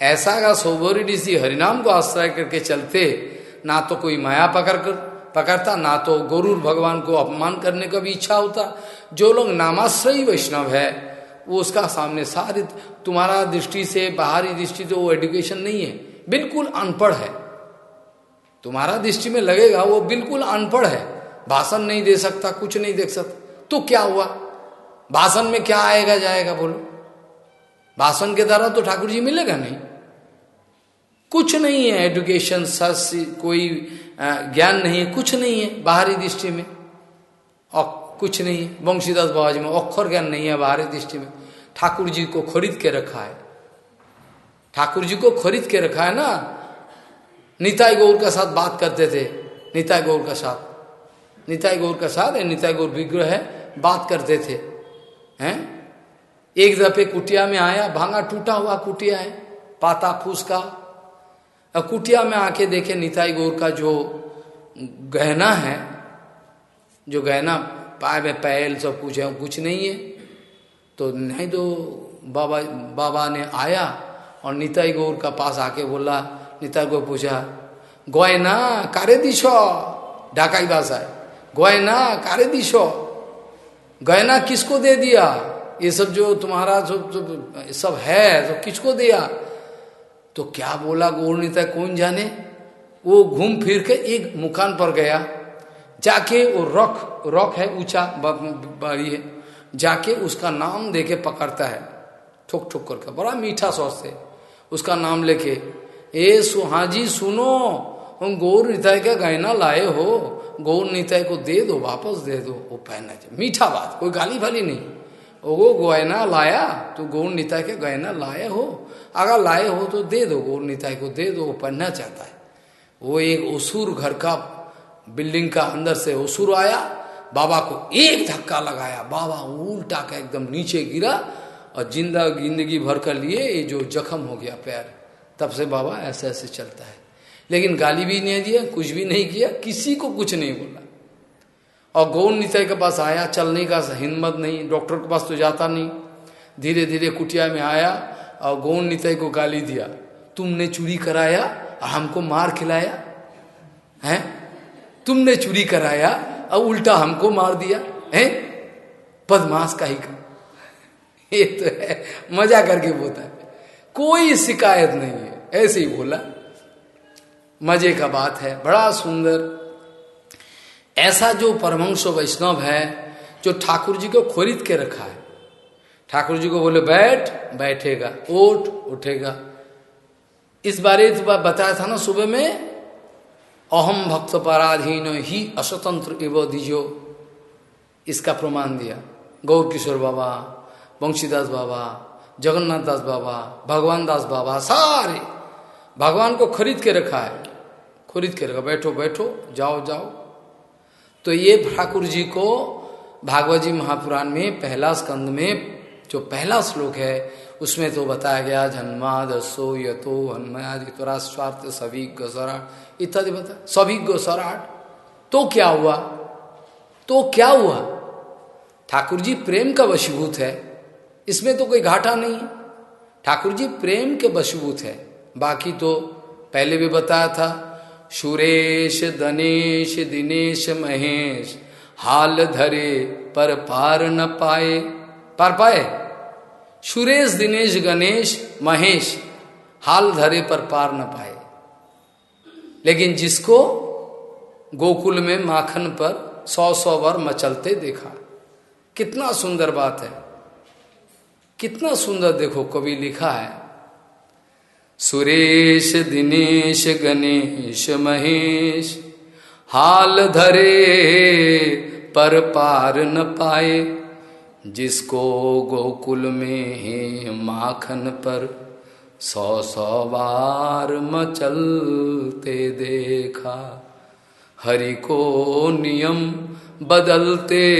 ऐसा का सौभरी ऋषि हरिनाम को आश्रय करके चलते, ना तो कोई माया पकड़ कर, पकड़ता, ना तो गरुड़ भगवान को अपमान करने का भी इच्छा होता। जो लोग नामाश्रयी वैष्णव है, वो उसका सामने सारी तुम्हारा दृष्टि से, बाहरी दृष्टि से वो एडुकेशन नहीं है, बिल्कुल अनपढ़ है। तुम्हारा दृष्टि में लगेगा, वो बिल्कुल अनपढ़ है। भाषण नहीं दे सकता, कुछ नहीं देख सकता। तो क्या हुआ? भाषण में क्या आएगा, जाएगा, बोलो। भाषण के द्वारा तो ठाकुर जी मिलेगा नहीं। कुछ नहीं है एजुकेशन सस, कोई ज्ञान नहीं है, कुछ नहीं है बाहरी दृष्टि में। और कुछ नहीं है, वंशीदास बाबा जी में अक्षर ज्ञान नहीं है बाहरी दृष्टि में। ठाकुर जी को खरीद के रखा है। ठाकुर जी को खरीद के रखा है ना? निताई गौर का साथ बात करते थे। निताई गौर का साथ। निताई गौर का साथ निताई गौर विग्रह है, बात करते थे। हैं? एक दफे कुटिया में आया, भांगा टूटा हुआ कुटिया है, पाता फूस का कुटिया में आके देखे, निताई गौर का जो गहना है, जो गहना पाए में पैल सब कुछ है कुछ नहीं है। तो नहीं तो बाबा बाबा ने आया और निताई गौर का पास आके बोला, निताई गौर पूछा गयना कारे दिश? ढाकाई भाषा है गयना कारे दिश? गयना किसको दे दिया? ये सब जो तुम्हारा सब सब, सब है तो किसको दिया? तो क्या बोला गौर निताई कौन जाने? वो घूम फिर के एक मुकान पर गया। जाके वो रख रख है ऊँचा बारी है। जाके उसका नाम देके पकड़ता है। ठोक ठोक करके बड़ा मीठा सौस से उसका नाम लेके ए सुहाजी सुनो हम गौर निताय का गहना लाए हो। गौर निताय को दे दो वापस दे दो। वो पहनना चाहिए मीठा बात कोई गाली भाली नहीं। वो गोयना लाया तो गौर निताय के गहना लाए हो। अगर लाए हो तो दे दो, गौर निताय को दे दो, वो पढ़ना चाहता है। वो एक ओसूर घर का बिल्डिंग का अंदर से ओसूर आया, बाबा को एक धक्का लगाया, बाबा उल्टा का एकदम नीचे गिरा और ज़िंदा ज़िंदगी भर कर लिए ये जो जख्म हो गया पैर, तब से बाबा ऐसे ऐसे चलता है। लेकिन गाली भी नहीं दिया, कुछ भी नहीं किया, किसी को कुछ नहीं बोला। और गौर नितय के पास आया, चलने का हिम्मत नहीं, डॉक्टर के पास तो जाता नहीं। धीरे धीरे कुटिया में आया और गौर नितय को गाली दिया, तुमने चूरी कराया हमको मार खिलाया? है? तुमने चूरी कराया और उल्टा हमको मार दिया? है? बदमाश का ही का ये तो है, मज़ा करके बोलता है। कोई शिकायत नहीं है, ऐसे ही बोला। मज़े का बात है, बड़ा सुंदर ऐसा जो परमंश वैष्णव है, जो ठाकुर जी को खरीद के रखा है। ठाकुर जी को बोले, बैठ, बैठेगा, उठ, उठेगा। इस बारे तो बताया था ना सुबह में अहम भक्त पराधीन ही अस्वतंत्र एवं दीजो। इसका प्रमाण दिया। गौर किशोर बाबा वंशीदास बाबा जगन्नाथ दास बाबा भगवान दास बाबा, सारे। भगवान को खरीद के रखा है। खरीद के रखा, बैठो बैठो, जाओ जाओ। तो ये ठाकुर जी को भागवत जी महापुराण में पहला स्कंद में जो पहला श्लोक है, उसमें तो बताया गया, जन्मादसो यतो हन्मयादि स्वार्थ सभी सराट इत्यादि बता, सभी सराट तो क्या हुआ? तो क्या हुआ? ठाकुर जी प्रेम का वशीभूत है। इसमें तो कोई घाटा नहीं है। ठाकुर जी प्रेम के वशीभूत है। बाकी तो पहले भी बताया था सुरेश दनेश, दिनेश, महेश, हाल धरे, पर पार न पाए। पार पाए? सुरेश दिनेश, गणेश, महेश, हाल धरे, पर पार न पाए। लेकिन जिसको गोकुल में माखन पर सौ सौ बार मचलते देखा, कितना सुंदर बात है। कितना सुंदर देखो, कवि लिखा है। सुरेश, दिनेश, गणेश, महेश, हाल धरे, पर पार न पाए, जिसको गोकुल में माखन पर सौ सौ बार मचलते देखा, हरि को नियम बदलते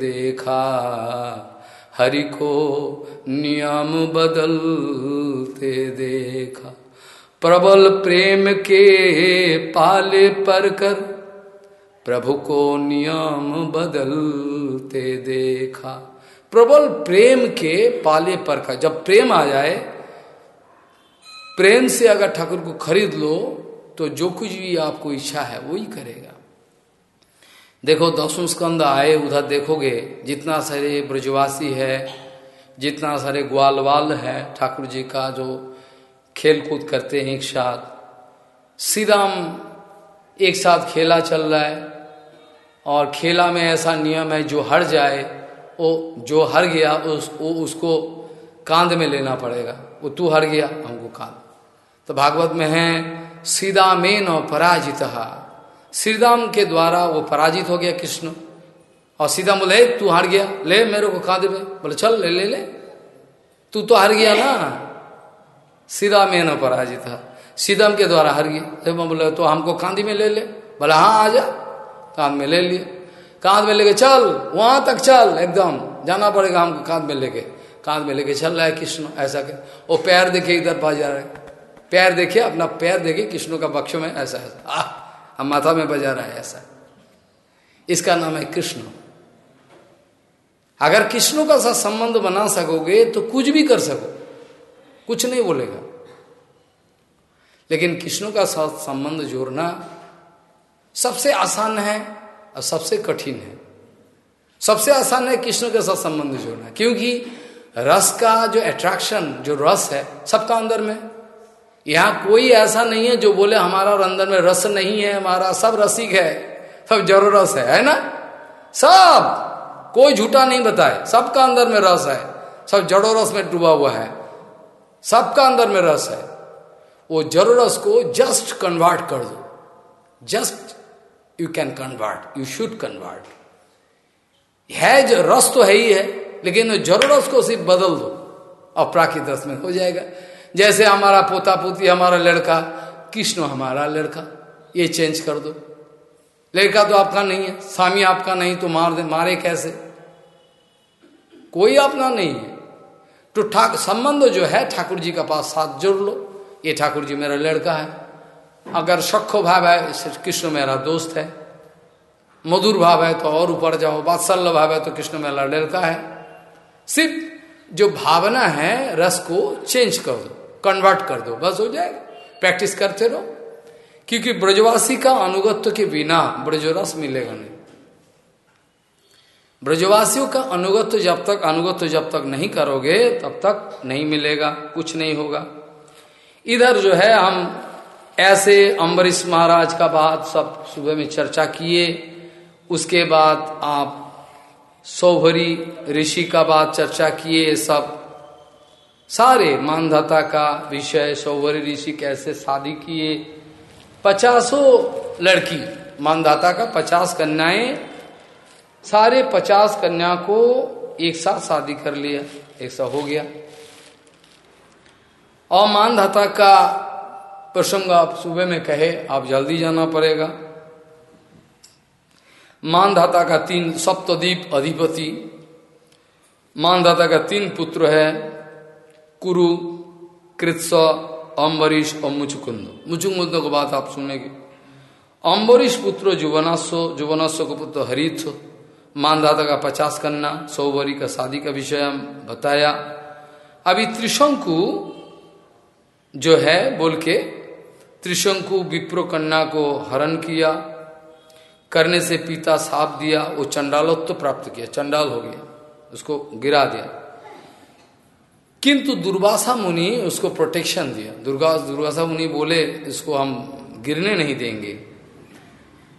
देखा। हरि को नियम बदलते देखा। प्रबल प्रेम के पाले पर कर प्रभु को नियम बदलते देखा। प्रबल प्रेम के पाले पर का जब प्रेम आ जाए, प्रेम से अगर ठाकुर को खरीद लो तो जो कुछ भी आपको इच्छा है वही करेगा। देखो दसवें स्कंद आए, उधर देखोगे जितना सारे ब्रजवासी है, जितना सारे ग्वालवाल है, ठाकुर जी का जो खेल कूद करते हैं एक साथ। राम एक साथ खेला चल रहा है और खेला में ऐसा नियम है, जो हर जाए, वो, जो हर गया, उस, वो उसको कांध में लेना पड़ेगा। वो तू हर गया, हमको कांध तो भागवत में है सीधा मेन और पराजित श्रीदाम के द्वारा वो पराजित हो गया कृष्ण। और सीधा बोले तू हार गया। ले, मेरे को कांधे पे बोले, चल, ले ले ले। तू तो हार गया ना। सीधा में न पराजित सीधम के द्वारा हार गया। जब बोले तो हमको कांधी में ले ले। बोले हाँ आ जा। कांध में ले लिए कांध में लेके चल, वहाँ तक चल एकदम। जाना पड़ेगा हमको कांध में लेके। कांध में लेके चल रहा है कृष्ण, ऐसा के वो पैर देखे इधर पा जा रहे पैर देखे, अपना पैर देखे, कृष्ण का बक्ष में ऐसा ऐसा हम माथा में बजा रहा है ऐसा। इसका नाम है कृष्ण। अगर कृष्ण का साथ संबंध बना सकोगे तो कुछ भी कर सको। कुछ नहीं बोलेगा। लेकिन कृष्ण का साथ संबंध जोड़ना सबसे आसान है और सबसे कठिन है। सबसे आसान है कृष्ण के साथ संबंध जोड़ना, क्योंकि रस का जो अट्रैक्शन जो रस है, सबका अंदर में। यहाँ कोई ऐसा नहीं है जो बोले हमारा अंदर में रस नहीं है, हमारा सब रसिक है, सब ज़रूर रस है है ना? सब! कोई झूठा नहीं बताए। सबका अंदर में रस है, सब जड़ो रस में डूबा हुआ है। सबका अंदर में रस है। वो जड़ो रस को जस्ट कन्वर्ट कर दो। Just you can convert you should convert है जो रस तो है ही है, लेकिन जड़ो रस को सिर्फ़ बदल दो। और प्राकृत रस में हो जाएगा। जैसे हमारा पोता पोती, हमारा लड़का, कृष्ण हमारा लड़का, ये चेंज कर दो। लड़का तो आपका नहीं है, स्वामी आपका नहीं तो मार दे, मारे कैसे? कोई अपना नहीं है। तो ठाकुर संबंध जो है, ठाकुर जी का पास साथ जोड़ लो। ये ठाकुर जी मेरा लड़का है। अगर सखो भाव है कृष्ण मेरा दोस्त है। मधुर भाव है तो और ऊपर जाओ। बात्सल्य भाव है तो कृष्ण मेरा लड़का है। सिर्फ़ जो भावना है, रस को चेंज कर दो। कन्वर्ट कर दो, बस हो जाएगा। प्रैक्टिस करते रहो। क्योंकि ब्रजवासी का अनुगत्व के बिना ब्रजरस मिलेगा नहीं। ब्रजवासियों का अनुगत्व जब तक अनुगत्व जब तक नहीं करोगे, तब तक नहीं मिलेगा, कुछ नहीं होगा। इधर जो है, हम ऐसे अम्बरीश महाराज का बात सब सुबह में चर्चा किए, उसके बाद आप सौभरी ऋषि का बात चर्चा किए, सब सारे मानधाता का विषय सौभरी ऋषि कैसे शादी किए? पचासों लड़की मानदाता का पचास कन्याएँ, सारे पचास कन्या को एक साथ शादी कर लिया ऐसा हो गया। और मानधाता का प्रसंग आप सुबह में कहे, आप जल्दी जाना पड़ेगा। मानधाता का तीन सप्तदीप अधिपति, मानधाता का तीन पुत्र है कुरु कृत्स अम्बरीश और मुचुकुंद। मुचुकुंद को बात आप सुनेंगे। अम्बरीश पुत्र जुवनास्व जुवनास्व को पुत्र हरिथ। मानदाता का पचास कन्ना सौवरी का शादी का विषय बताया। अभी त्रिशंकु जो है, बोल के त्रिशंकु विप्रो कन्या को हरण किया। करने से पिता साप दिया, वो चंडालोत्व प्राप्त किया, चंडाल हो गया, उसको गिरा दिया। किंतु दुर्वासा मुनि उसको प्रोटेक्शन दिया। दुर्गा, दुर्वासा मुनि बोले, इसको हम गिरने नहीं देंगे।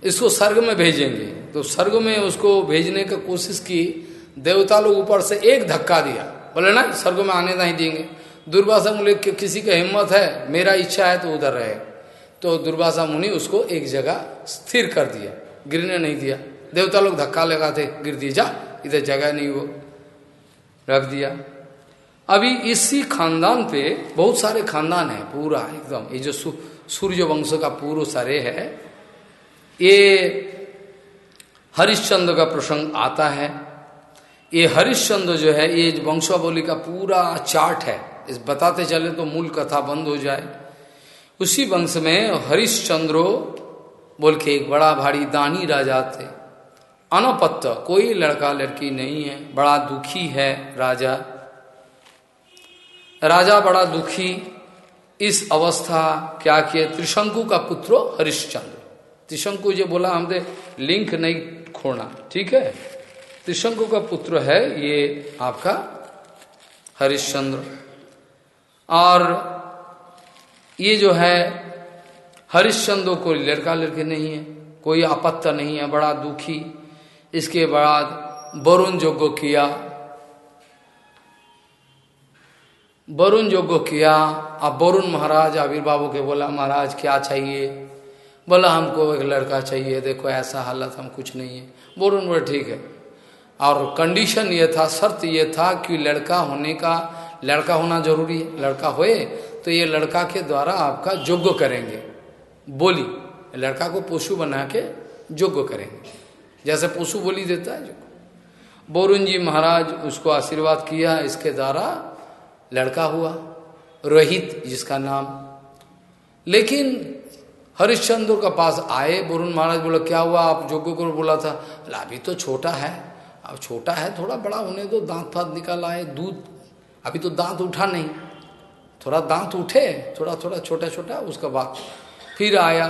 इसको स्वर्ग में भेजेंगे। तो स्वर्ग में उसको भेजने का कोशिश की, देवता लोग ऊपर से एक धक्का दिया। बोले ना स्वर्ग में आने नहीं देंगे। दुर्वासा मुनि कि, किसी का हिम्मत है, मेरा इच्छा है तो उधर रहे। तो दुर्वासा मुनि उसको एक जगह स्थिर कर दिया। गिरने नहीं दिया। देवता लोग धक्का लगाते, गिर दिए, जा, इधर जगह नहीं वो। रख दिया। अभी इसी खानदान पे बहुत सारे खानदान है, पूरा, एकदम। ये जो सूर्य वंश का पूर्व सारे है, ये हरिश्चंद्र का प्रसंग आता है। ये हरिश्चंद्र जो है, ये वंशावली का पूरा चार्ट है। इस बताते चले तो मूल कथा बंद हो जाए। उसी वंश में हरिश्चंद्रो, बोल के एक बड़ा भारी दानी राजा थे। अनपत्त कोई लड़का लड़की नहीं है, बड़ा दुखी है राजा। राजा बड़ा दुखी, इस अवस्था क्या किए? त्रिशंकु का पुत्र हरिश्चंद्र। त्रिशंकु जो बोला हमने लिंक नहीं खोना ठीक है? त्रिशंकु का पुत्र है ये आपका हरिश्चंद्र। और ये जो है, हरिश्चंद्र को लड़का लड़के नहीं है, कोई आपत्ता नहीं है, बड़ा दुखी। इसके बाद वरुण योग्य किया वरुण योग्य किया अब वरुण महाराज आविर्भाव के बोला, महाराज, क्या चाहिए? बोला, हमको एक लड़का चाहिए, देखो ऐसा हालत, हम कुछ नहीं है। वरुण बोले, ठीक है। और कंडीशन ये था, शर्त ये था कि लड़का होने का, लड़का होना ज़रूरी है। लड़का होए तो ये लड़का के द्वारा आपका योग्य करेंगे। बोली, लड़का को पशु बना के योग्य करेंगे। जैसे पशु बोली देता है जो बोरुण जी महाराज उसको आशीर्वाद किया, इसके द्वारा लड़का हुआ, रोहित, जिसका नाम। लेकिन हरिश्चंद्र का पास आए बोरुण महाराज बोला, क्या हुआ? आप जोगो को बोला था। अभी तो छोटा है। अब छोटा है, थोड़ा बड़ा होने दो। दांत फात निकाल आए, दूध, अभी तो दांत उठा नहीं। थोड़ा दांत उठे, थोड़ा थोड़ा, छोटा छोटा, उसका बाद फिर आया।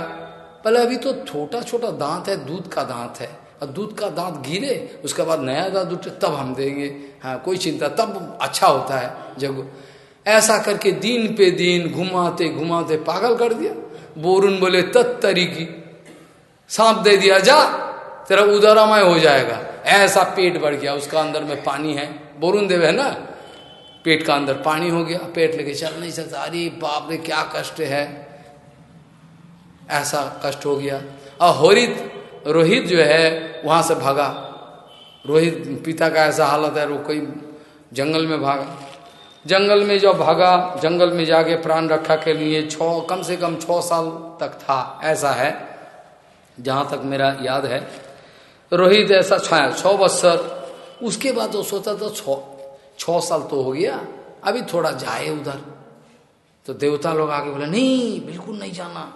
पहले अभी तो छोटा छोटा दांत है, दूध का दांत है। और दूध का दांत गिरे उसके बाद नया दांत उठे तब हम देंगे। हाँ कोई चिंता, तब अच्छा होता है, जब ऐसा करके दिन पे दिन घुमाते घुमाते पागल कर दिया। बोरुन बोले, तत्तरी सांप दे दिया, जा, तेरा उदरामय हो जाएगा। ऐसा पेट बढ़ गया, उसका अंदर में पानी है। बोरुन देव है ना? पेट का अंदर पानी हो गया, पेट लेके चल नहीं सकता। अरे बाप रे, क्या कष्ट है। ऐसा कष्ट हो गया। और होरित रोहित जो है, वहाँ से भागा। रोहित पिता का ऐसा हालत है, वो कोई जंगल में भागा। जंगल में जो भागा, जंगल में जाके प्राण रक्षा के लिए छ, कम से कम छ साल तक था, ऐसा है, जहाँ तक मेरा याद है। रोहित ऐसा छाया छह बत्सर, उसके बाद वो सोचा तो छ साल तो हो गया, अभी थोड़ा जाए उधर। तो देवता लोग आगे बोले, नहीं, बिल्कुल नहीं जाना।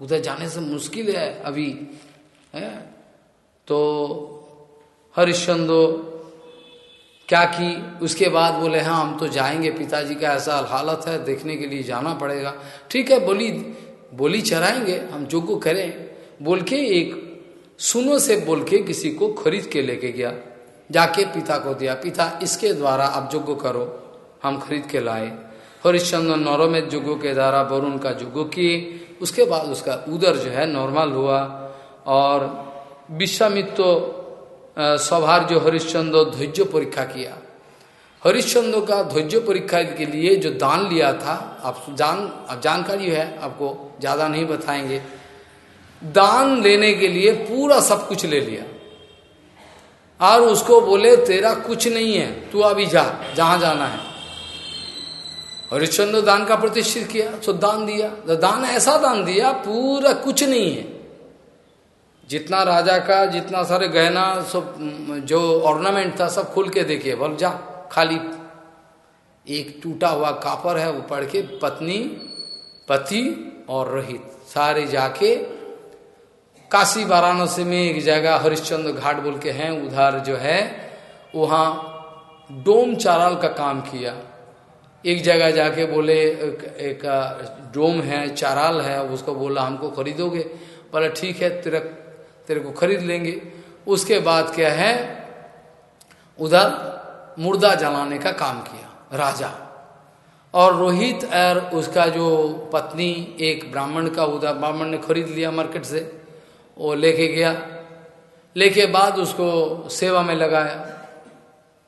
उधर जाने से मुश्किल है, अभी है? तो हरिश्चंदो क्या की? उसके बाद बोले हाँ हम तो जाएँगे पिताजी का, ऐसा हालत है, देखने के लिए जाना पड़ेगा। ठीक है, बोली बोली चराएँगे, हम जो को करें। बोल के एक सुनो से बोल के किसी को खरीद के लेके गया, जाके पिता को दिया। पिता, इसके द्वारा आप जोग्य करो, हम खरीद के लाए। हरिश्चंद्र नौरो में जुगो के द्वारा वरुण का जुगो किए, उसके बाद उसका उदर जो है नॉर्मल हुआ। और विश्वामित्र स्वभार जो हरिश्चंद्र धैर्य परीक्षा किया। हरिश्चंद्र का धैर्य परीक्षा के लिए जो दान लिया था, आप जान, आप जानकारी है, आपको ज़्यादा नहीं बताएँगे। दान लेने के लिए पूरा सब कुछ ले लिया। और उसको बोले, तेरा कुछ नहीं है, तू अभी जा, जहाँ जाना है। हरिश्चंद्र दान का प्रतिष्ठित किया तो दान दिया। तो दान, ऐसा दान दिया, पूरा कुछ नहीं है। जितना राजा का जितना सारे गहना सब जो ऑर्नामेंट था सब खुल के देखिए बोल जा खाली। एक टूटा हुआ कापर है वो पढ़ के पत्नी पति और रोहित सारे जाके काशी वाराणसी में एक जगह हरिश्चंद्र घाट बोल के हैं उधर जो है वहाँ डोम चाराल का काम किया। एक जगह जाके बोले एक, एक डोम है चाराल है उसको बोला हमको खरीदोगे? बोला ठीक है तेरे तेरे को खरीद लेंगे। उसके बाद क्या है? उधर मुर्दा जलाने का काम किया राजा। और रोहित और उसका जो पत्नी एक ब्राह्मण का उधर ब्राह्मण ने खरीद लिया मार्केट से वो लेके गया। लेके बाद उसको सेवा में लगाया।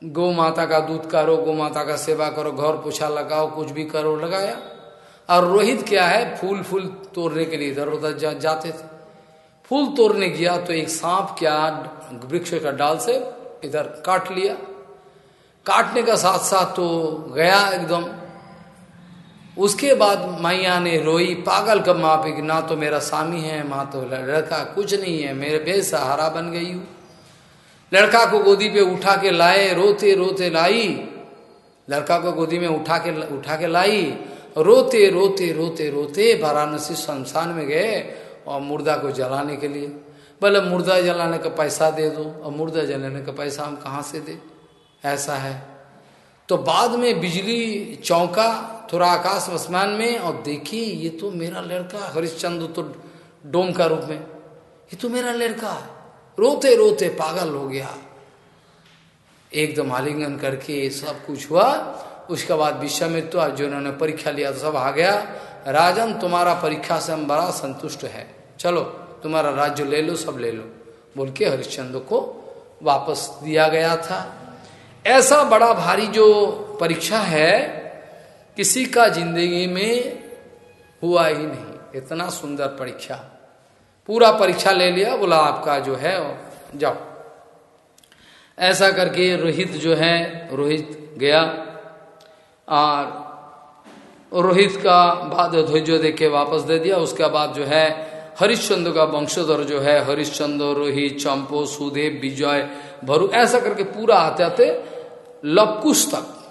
गौ माता का दूध करो गौ माता का सेवा करो घर पोछा लगाओ कुछ भी करो लगाया। और रोहित क्या है? फूल फूल तोड़ने के लिए इधर उधर जा, जाते थे। फूल तोड़ने गया तो एक सांप क्या वृक्ष का डाल से इधर काट लिया। काटने का साथ साथ तो गया एकदम। उसके बाद मैया ने रोई, पागल कब माँ पे ना तो मेरा स्वामी है, माँ तो लड़का कुछ नहीं है, मेरे बेसहारा बन गई हूँ। लड़का को गोदी पे उठा के लाए, रोते रोते लाई। लड़का को गोदी में उठा के उठा के लाई। रोते रोते रोते रोते वाराणसी शमशान में गए। और मुर्दा को जलाने के लिए। बोले, मुर्दा जलाने का पैसा दे दो और मुर्दा जलाने का पैसा हम कहाँ से दे? ऐसा है। तो बाद में बिजली चौंका थोड़ा आकाश आसमान में और देखी, ये तो मेरा लड़का हरिश्चंद्र तो डोम का रूप में। ये तो मेरा लड़का रोते रोते पागल हो गया। एकदम आलिंगन करके सब कुछ हुआ। उसके बाद विश्वामित्र तो जो उन्होंने परीक्षा लिया सब आ गया। राजन, तुम्हारा परीक्षा से हम बड़ा संतुष्ट है। चलो, तुम्हारा राज्य ले लो, सब ले लो। बोल के हरिश्चंद्र को वापस दिया गया था। ऐसा बड़ा भारी जो परीक्षा है, किसी का ज़िंदगी में हुआ ही नहीं। इतना सुंदर परीक्षा। पूरा परीक्षा ले लिया, बोला, आपका जो है, जाओ। ऐसा करके रोहित जो है, रोहित गया, और रोहित का बाद धैर्य देख के वापस दे दिया। उसके बाद जो है, हरिश्चंद्र का वंशधर जो है, हरिश्चंद्र, रोहित, चंपो, सुदेव, विजय, भरू, ऐसा करके पूरा आते आते लपकुश तक।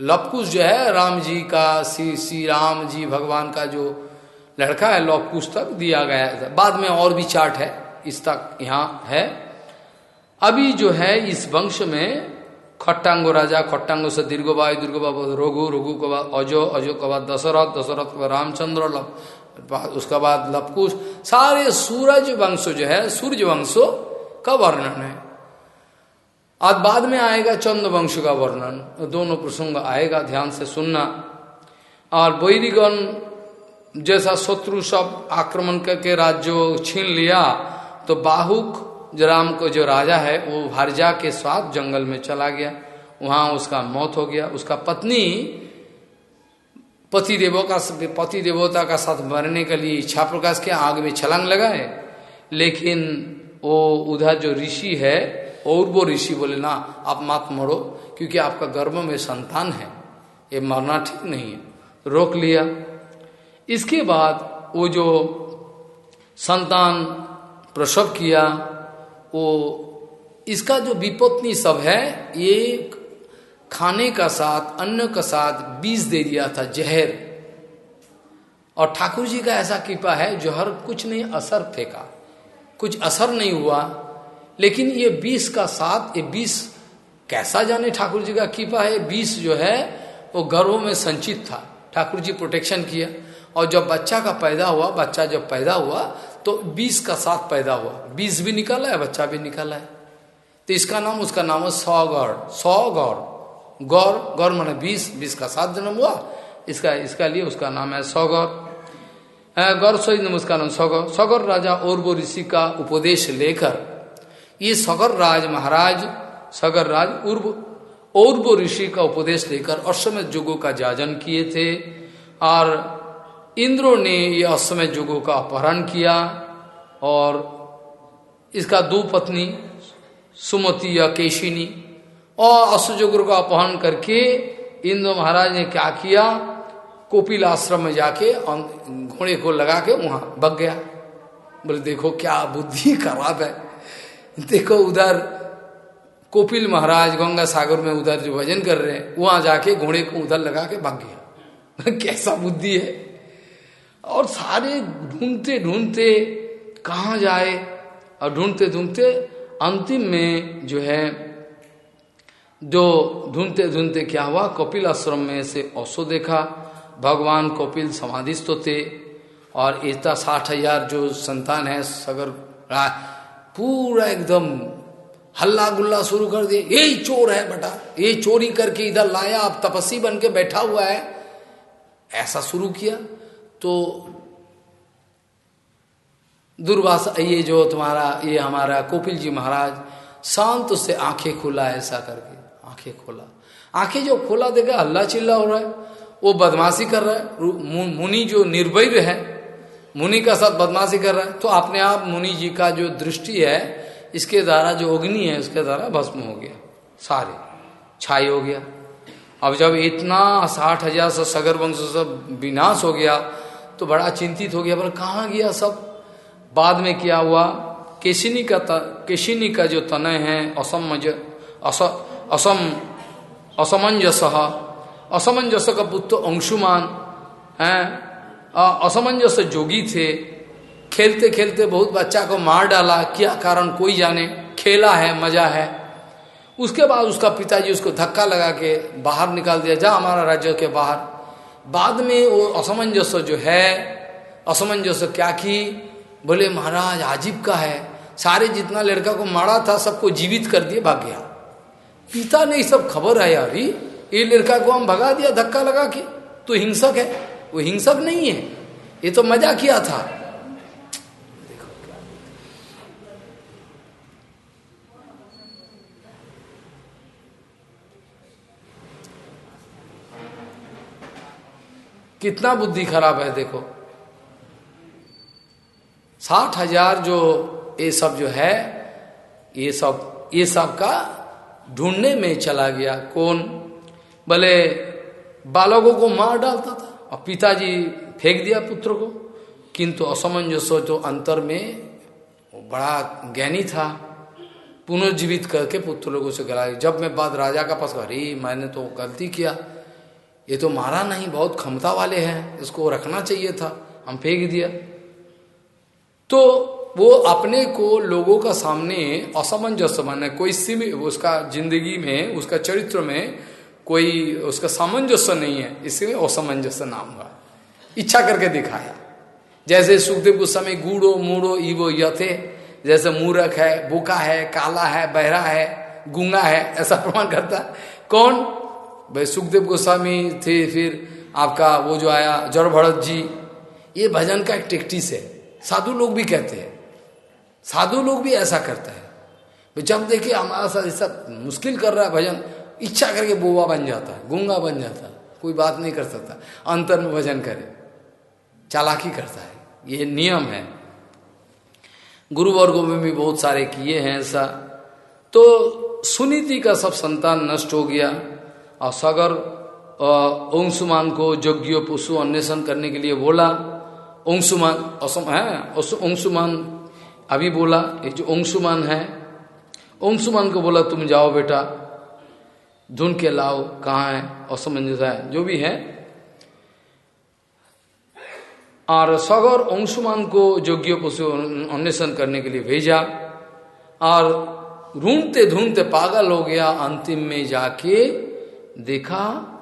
लपकुश जो है, राम जी का, श्री श्री राम जी भगवान का जो लड़का है, लपकुश तक दिया गया है बाद में और भी चार्ट है, इस तक यहाँ है। अभी जो है, इस वंश में खट्टांगो राजा खट्टांगो से दीर्घोबाई दीर्घोबा रघु रघु के बाद अजो अजो के बाद दशरथ दशरथ के बाद रामचंद्र उसके बाद लपकुश। सारे सूरज वंश जो है सूर्य वंशो का वर्णन है। आज बाद में आएगा चंद्र वंश का वर्णन दोनों प्रसंग आएगा, ध्यान से सुनना। और बैरीगण जैसा शत्रु सब आक्रमण करके राज्य छीन लिया तो बाहुक जो राम को जो राजा है, वो भारजा के साथ जंगल में चला गया। वहाँ उसका मौत हो गया। उसका पत्नी पति देवों का पति देवता का साथ मरने के लिए इच्छा प्रकाश के आग में छलांग लगाए। लेकिन वो उधर जो ऋषि है, और वो ऋषि बोले, ना, आप मत मरो, क्योंकि आपका गर्भ में संतान है। ये मरना ठीक नहीं है। रोक लिया। इसके बाद वो जो संतान प्रसव किया वो, इसका जो विपत्नी सब है, ये खाने का साथ, अन्न का साथ बीज दे दिया था, जहर। और ठाकुर जी का ऐसा कृपा है, जहर कुछ नहीं, असर फेंका। कुछ असर नहीं हुआ, लेकिन ये बीस का साथ, ये बीस कैसा जाने ठाकुर जी का कृपा है? बीस जो है, वो गर्भों में संचित था। ठाकुर जी प्रोटेक्शन किया। और जब बच्चा का पैदा हुआ, बच्चा जब पैदा हुआ तो बीस का साथ पैदा हुआ। बीस भी निकला है, बच्चा भी निकला है। तो इसका नाम, उसका नाम है सौ गौर सौ गौर गौर गौर माने बीस बीस का सात जन्म हुआ। इसका इसका लिए उसका नाम है सौगौर। गौर सही उसका नाम सौगौर। सौगौर राजा और वो ऋषि का उपदेश लेकर, ये सगर राज महाराज, सगर राज उर्व और वो ऋषि का उपदेश लेकर अश्वमेध जुगों का जाजन किए थे। और इंद्रों ने ये अश्वमेध जुगों का अपहरण किया और इसका दो पत्नी सुमति या केशिनी और अश्वजुग्र का अपहरण करके इंद्र महाराज ने क्या किया? कोपिल आश्रम में जाके घोड़े को लगा के वहाँ बग गया। बोले, देखो क्या बुद्धि खराब है। देखो उधर कोपिल महाराज गंगा सागर में उधर जो भजन कर रहे हैं, वहाँ जाके घोड़े को उधर लगा के भाग गया। कैसा बुद्धि है। और सारे ढूंढते ढूंढते कहा जाए? और ढूंढते ढूंढते अंतिम में जो है जो ढूंढते ढूंढते क्या हुआ? कपिल आश्रम में से औसो देखा। भगवान कपिल समाधिस्थ थे और इतना साठ हज़ार जो संतान है, सगर पूरा एकदम हल्ला गुल्ला शुरू कर दिए। यही चोर है बेटा। ये चोरी करके इधर लाया, अब तपस्वी बन के बैठा हुआ है। ऐसा शुरू किया। तो दुर्वासा, ये जो तुम्हारा, ये हमारा कोपिल जी महाराज शांत से आँखें खुला ऐसा करके, आँखें खोला। आँखें जो खोला, देखा, हल्ला चिल्ला हो रहा है, वो बदमाशी कर रहा है। मुनि जो निर्भय है, मुनि का साथ बदमाशी कर रहा है तो अपने आप मुनि जी का जो दृष्टि है, इसके द्वारा जो अग्नि है, उसके द्वारा भस्म हो गया, सारे। छाई हो गया। अब जब इतना साठ हज़ार से सगर वंश सब विनाश हो गया तो बड़ा चिंतित हो गया बोले कहाँ गया सब? बाद में क्या हुआ? केशिनी का केशिनी का जो तनय है असमज अस, असम असमंजस असमंजस का पुत्र अंशुमान है? असमंजस जोगी थे। खेलते खेलते बहुत बच्चा को मार डाला। क्या कारण? कोई जाने। खेला है मज़ा है। उसके बाद उसका पिताजी उसको धक्का लगा के बाहर निकाल दिया। जा हमारा राज्य के बाहर। बाद में वो असमंजस जो है, असमंजस क्या की? बोले, महाराज आजीब का है। सारे जितना लड़का को मारा था, सबको जीवित कर दिए, भाग गया। पिता ने सब खबर है अभी। ये लड़का को हम भगा दिया, धक्का लगा के। तो हिंसक है। वो हिंसक नहीं है। ये तो मज़ा किया था। कितना बुद्धि खराब है, देखो। साठ हज़ार जो ये सब जो है, ये सब ये सब का ढूँढने में चला गया। कौन? भले बालकों को मार डालता था और पिताजी फेंक दिया पुत्र को, किंतु असमंजस्य जो अंतर में वो बड़ा ज्ञानी था, पुनर्जीवित करके पुत्र लोगों से गला जब मैं बाद राजा का पास अरे, मैंने तो गलती किया। ये तो मारा नहीं, बहुत क्षमता वाले हैं, इसको रखना चाहिए था, हम फेंक दिया। तो वो अपने को लोगों का सामने असमंजस्य माना, कोई सिम, उसका ज़िंदगी में, उसका चरित्र में कोई उसका सामंजस्य नहीं है इसलिए असमंजस्य नाम हुआ। इच्छा करके दिखाया। जैसे सुखदेव गोस्वामी गूढ़ो, मूढ़ो, ईवो, यथे, जैसे मूरख है बुका है, काला है, बहरा है, गुंगा है, ऐसा प्रमाण करता। कौन? भाई सुखदेव गोस्वामी थे, फिर आपका वो जो आया, जड़ भरत जी, ये भजन का एक टेक्टिस है। साधु लोग भी कहते हैं। साधु लोग भी ऐसा करते हैं। जब देखिए हमारा साथ ऐसा मुश्किल कर रहा है भजन, इच्छा करके बोवा बन जाता है, गूँगा बन जाता है, कोई बात नहीं कर सकता। अंतर में भजन करे, चालाकी करता है। ये नियम है। गुरु वर्गों में भी बहुत सारे किए हैं ऐसा। तो सुनीति का सब संतान नष्ट हो गया। और सगर ओंसुमान को योग्य पशु अन्वेषण करने के लिए बोला। ओंसुमान असम, है ओंसुमान अभी बोला, ये जो ओंसुमान है ओंसुमान को बोला, तुम जाओ बेटा ढूंढ के लाओ, कहाँ है असमंजस है, जो भी है। और सगर अंशुमान को योग्य पशु अन्वेषण करने के लिए भेजा, और ढूंढते ढूंढते पागल हो गया, अंतिम में जाके देखा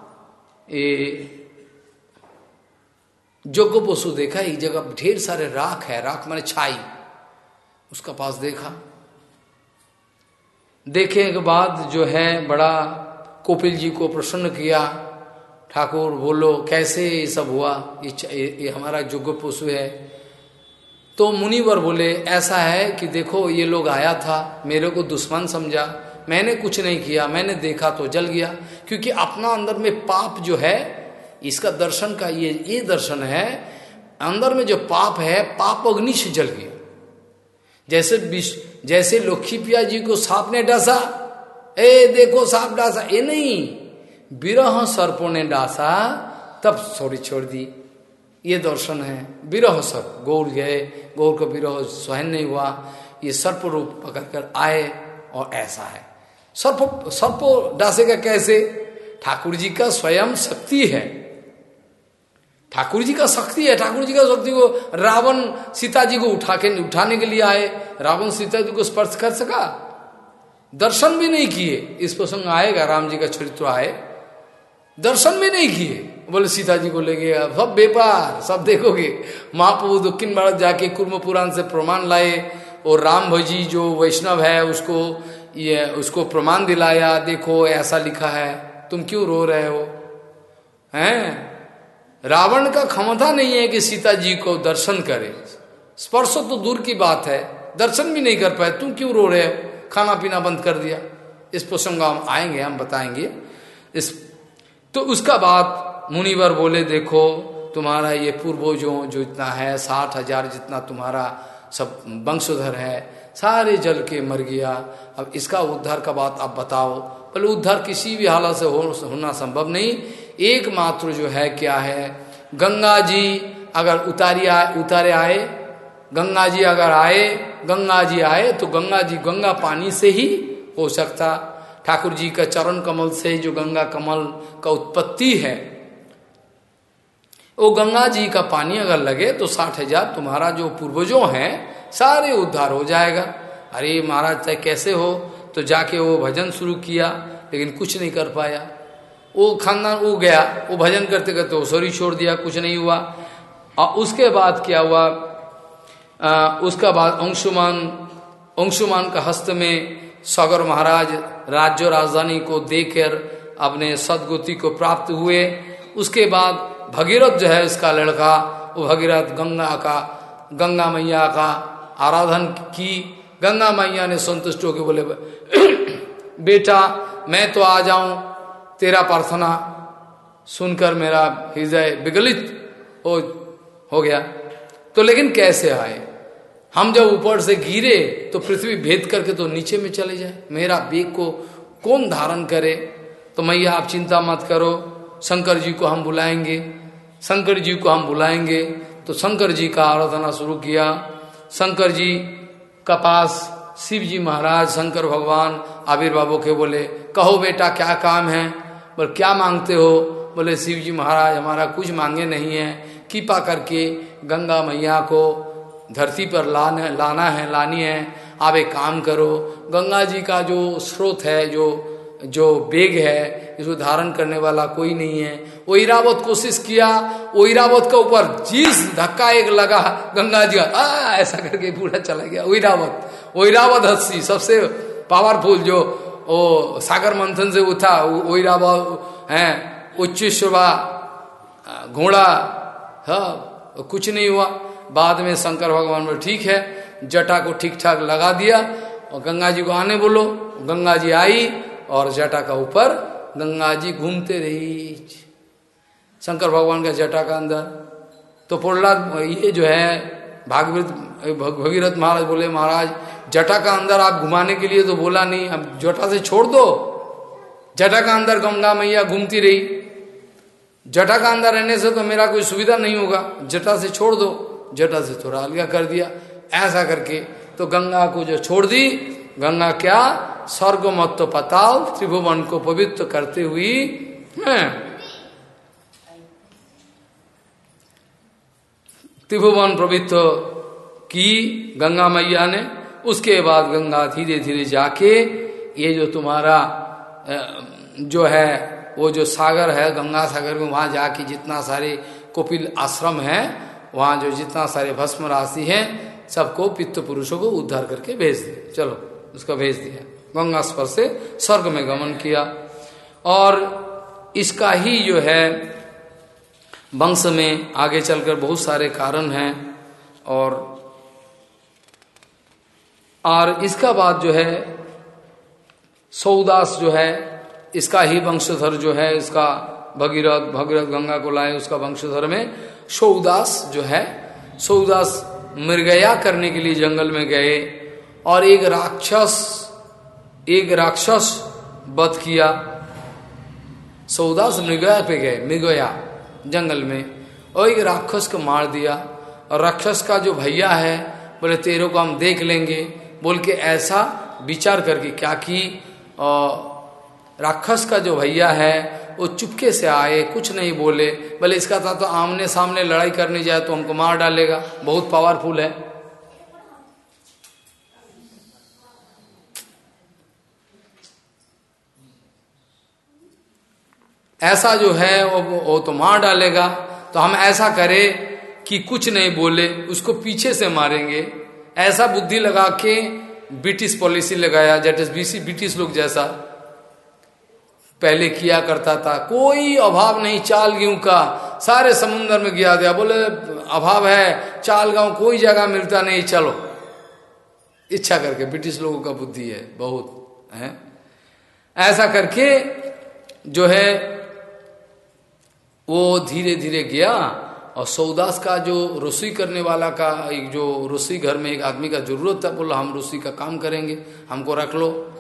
ये जोग्य पशु देखा एक जगह ढेर सारे राख है राख मैंने छाई। उसका पास देखा। देखे के बाद जो है बड़ा कोपिल जी को प्रसन्न किया। ठाकुर बोलो कैसे ये सब हुआ? ये, ये हमारा जोग्य पशु है। तो मुनिवर बोले ऐसा है कि देखो ये लोग आया था मेरे को दुश्मन समझा। मैंने कुछ नहीं किया, मैंने देखा तो जल गया। क्योंकि अपना अंदर में पाप जो है, इसका दर्शन का ये ये दर्शन है, अंदर में जो पाप है, पाप अग्नि से जल गया। जैसे जैसे लोखी पिया जी को सांप ने डासा, ए, देखो सांप डासा ये नहीं, विरह सर्पों ने डासा, तब छोड़ी छोड़ दी। ये दर्शन है, विरह सर्प, गौर गए, गौर को विरह स्वयं नहीं हुआ, ये सर्प रूप पकड़ कर आए और ऐसा है। सर्प, सर्पो डासेगा कैसे? ठाकुर जी का स्वयं शक्ति है। ठाकुर जी का शक्ति है। ठाकुर जी का शक्ति को रावण सीता जी को उठा के उठाने के लिए आए। रावण सीता जी को स्पर्श कर सका। दर्शन भी नहीं किए। इस प्रसंग आएगा, राम जी का चरित्र आए। दर्शन भी नहीं किए। बोले सीता जी को ले गया सब बेपार, सब देखोगे। महाप्रभु दक्षिण भारत जाके कुर्म पुराण से प्रमाण लाए। और राम भजी जो वैष्णव है, उसको ये उसको प्रमाण दिलाया, देखो ऐसा लिखा है, तुम क्यों रो रहे हो? हैं? रावण का क्षमता नहीं है कि सीता जी को दर्शन करे। स्पर्श तो दूर की बात है, दर्शन भी नहीं कर पाए, तुम क्यों रो रहे हो? खाना पीना बंद कर दिया। इस प्रसंग हम आएँगे, हम बताएँगे। इस तो उसका बाद मुनिवर बोले, देखो, तुम्हारा ये पूर्वजों जो इतना है, साठ हज़ार जितना तुम्हारा सब वंशोधर है सारे जल के मर गया। अब इसका उद्धार का बात आप बताओ। पहले उद्धार किसी भी हालत से हो, होना संभव नहीं। एकमात्र जो है क्या है? गंगा जी अगर उतारी आए उतारे आए गंगा जी अगर आए गंगा जी आए तो गंगा जी गंगा पानी से ही हो सकता। ठाकुर जी का चरण कमल से जो गंगा कमल का उत्पत्ति है वो गंगा जी का पानी अगर लगे तो साठ हज़ार तुम्हारा जो पूर्वजों हैं सारे उद्धार हो जाएगा। अरे महाराज चाहे कैसे हो तो जाके वो भजन शुरू किया लेकिन कुछ नहीं कर पाया। वो खानदान वो गया वो भजन करते करते वो शरीर छोड़ दिया कुछ नहीं हुआ। और उसके बाद क्या हुआ? आ, उसका बाद अंशुमान अंशुमान का हस्त में सागर महाराज राज्य राजधानी को देकर अपने सदगति को प्राप्त हुए। उसके बाद भगीरथ जो है इसका लड़का वो भगीरथ गंगा का गंगा मैया का आराधन की गंगा मैया ने संतुष्ट होकर बोले, बेटा, मैं तो आ जाऊँ, तेरा प्रार्थना सुनकर मेरा हृदय विगलित हो हो गया। तो लेकिन कैसे आए? हम जब ऊपर से गिरे तो पृथ्वी भेद करके तो नीचे में चले जाए। मेरा बेग को कौन धारण करे? तो मैया, आप चिंता मत करो। शंकर जी को हम बुलाएँगे। शंकर जी को हम बुलाएँगे। तो शंकर जी का आराधना शुरू किया। शंकर जी का पास शिव जी महाराज, शंकर भगवान आविर्भाव के बोले, कहो बेटा, क्या काम है? बोले, क्या मांगते हो? बोले, शिव जी महाराज, हमारा कुछ मांगे नहीं है। कृपा करके गंगा मैया को धरती पर लाना लाना है, लानी है। आप एक काम करो, गंगा जी का जो स्रोत है, जो जो बेग है इसको धारण करने वाला कोई नहीं है। वो इरावत कोशिश किया, वो इरावत के ऊपर जिस धक्का एक लगा, गंगा जी आ, ऐसा करके पूरा चला गया ओरावत ओरावत हस्सी सबसे पावरफुल जो, वो सागर मंथन से उठा, वो इरावत, है, उच्च घोड़ा हाँ कुछ नहीं हुआ। बाद में शंकर भगवान बोले, ठीक है। जटा को ठीक ठाक लगा दिया और गंगा जी को आने बोलो। गंगा जी आई और जटा का ऊपर गंगा जी घूमते रही। शंकर भगवान का जटा का अंदर। तो प्रहलाद, ये जो है, भागवत, भगीरथ महाराज बोले, महाराज, जटा का अंदर आप घुमाने के लिए तो बोला नहीं, अब जटा से छोड़ दो। जटा का अंदर गंगा मैया घूमती रही। जटा का अंदर रहने से तो मेरा कोई सुविधा नहीं होगा। जटा से छोड़ दो। जटा से थोड़ा अलगा कर दिया। ऐसा करके तो गंगा को जो छोड़ दी गंगा क्या? स्वर्ग मत पताल त्रिभुवन को पवित्र करते हुई है। त्रिभुवन पवित्र की गंगा मैया ने, उसके बाद गंगा धीरे धीरे जाके ये जो तुम्हारा जो है, वो जो सागर है, गंगा सागर में वहाँ जाके जितना सारे कोपिल आश्रम है, वहाँ जो जितना सारे भस्म राशि है, सबको पित्त पुरुषों को उद्धार करके भेज दे। चलो। उसका भेज दिया। गंगा स्पर से स्वर्ग में गमन किया। और इसका ही जो है, वंश में आगे चलकर बहुत सारे कारण हैं और और इसका बाद जो है, सौदास जो है, इसका ही वंशधर जो है, इसका भगीरथ भगीरथ गंगा को लाए उसका वंशधर में सौदास जो है, सौदास मृगया करने के लिए जंगल में गए। और एक राक्षस एक राक्षस बध किया। सौदास मृगया पे गए, मृगया जंगल में, और एक राक्षस को मार दिया। और राक्षस का जो भैया है, बोले, तेरे को हम देख लेंगे। बोल के ऐसा विचार करके क्या की राक्षस का जो भैया है, वो चुपके से आए, कुछ नहीं बोले। बोले, इसका था तो आमने सामने लड़ाई करने जाए तो हमको मार डालेगा। बहुत पावरफुल है। ऐसा जो है वो वो तो मार डालेगा। तो हम ऐसा करें कि कुछ नहीं बोले, उसको पीछे से मारेंगे। ऐसा बुद्धि लगा के ब्रिटिश पॉलिसी लगाया जेट इज़ बीसी, ब्रिटिश लोग जैसा। पहले किया करता था। कोई अभाव नहीं, चाल गेहूँ का। सारे समुन्द्र में गिरा दिया। बोले, अभाव है, चाल गाँव कोई जगह मिलता नहीं, चलो। इच्छा करके, ब्रिटिश लोगों का बुद्धि है, बहुत, है। ऐसा करके जो है वो धीरे धीरे गया और सौदास का जो रसोई करने वाला का एक जो रसोई घर में एक आदमी का ज़रूरत था, बोला, हम रसोई का काम करेंगे, हमको रख लो।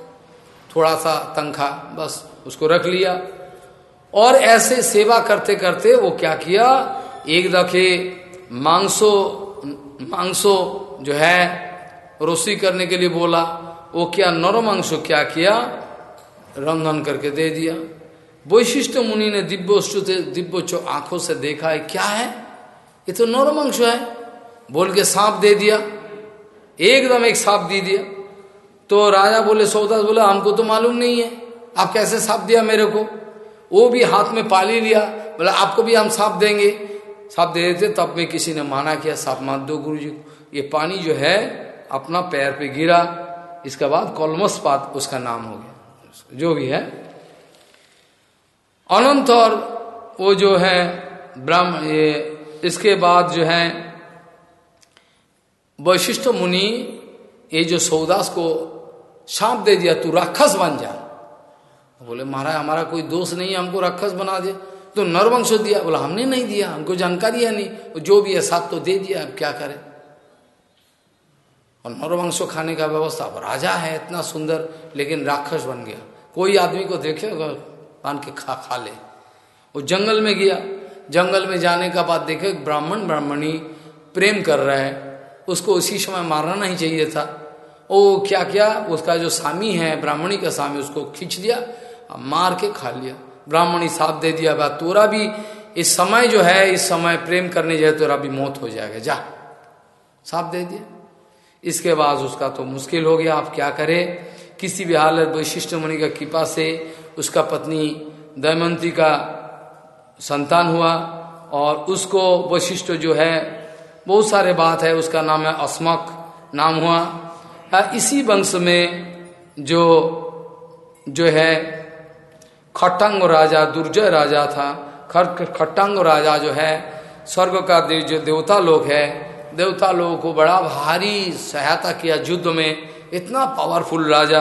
थोड़ा सा तंखा, बस उसको रख लिया। और ऐसे सेवा करते करते वो क्या किया? एक दफे मांसो मांसो जो है रोसी करने के लिए बोला। वो क्या नरम मांसो क्या किया? रंधन करके दे दिया। वैशिष्ट मुनि ने दिव्य दिव्य आँखों से देखा है क्या है? ये तो नरम अंश है। बोल के सांप दे दिया। एकदम एक सांप दे दिया। तो राजा बोले, सौदास बोला, हमको तो मालूम नहीं है। आप कैसे सांप दिया मेरे को? वो भी हाथ में पाली लिया। बोला, आपको भी हम सांप देंगे। सांप दे देते, तब में किसी ने माना किया सांप मार दो गुरु जी ये पानी जो है, अपना पैर पे गिरा। इसके बाद कॉलमस पात उसका नाम हो गया। जो भी है अनंत और वो जो है ब्रह्म, ये इसके बाद जो है वैशिष्ट मुनि, ये जो सौदास को सांप दे दिया, तू राक्षस बन जा। बोले, महाराज, हमारा कोई दोष नहीं है, हमको राक्षस बना दे। तो नरवंश दिया, बोला, हमने नहीं दिया, हमको जानकारी है नहीं जो भी है साथ तो दे दिया, अब क्या करें? और नरवंश खाने का व्यवस्था राजा है, इतना सुंदर, लेकिन राक्षस बन गया। कोई आदमी को देखे पान के खा खा ले। वो जंगल में गया। जंगल में जाने का बाद देखे ब्राह्मण ब्राह्मणी प्रेम कर रहा है। उसको उसी समय मारना नहीं चाहिए था। ओ, क्या क्या? उसका जो स्वामी है, ब्राह्मणी का स्वामी उसको खींच दिया और मार के खा लिया। ब्राह्मणी साफ़ दे दिया बात तोरा भी इस समय जो है, इस समय प्रेम करने जाए, तोरा भी मौत हो जाएगा। जा। साफ़ दे दिया। इसके बाद उसका तो मुश्किल हो गया। आप क्या करें? किसी भी हालत, वैशिष्ट मुनि का कृपा से उसका पत्नी दयमंती का संतान हुआ और उसको वशिष्ठ जो है, बहुत सारे बात है, उसका नाम है अस्मक नाम हुआ। इसी वंश में जो जो है, खट्टांग राजा, दुर्जय राजा था खट्टांग राजा जो है, स्वर्ग का देव, जो देवता लोग है, देवता लोगों को बड़ा भारी सहायता किया, युद्ध में, इतना पावरफुल राजा।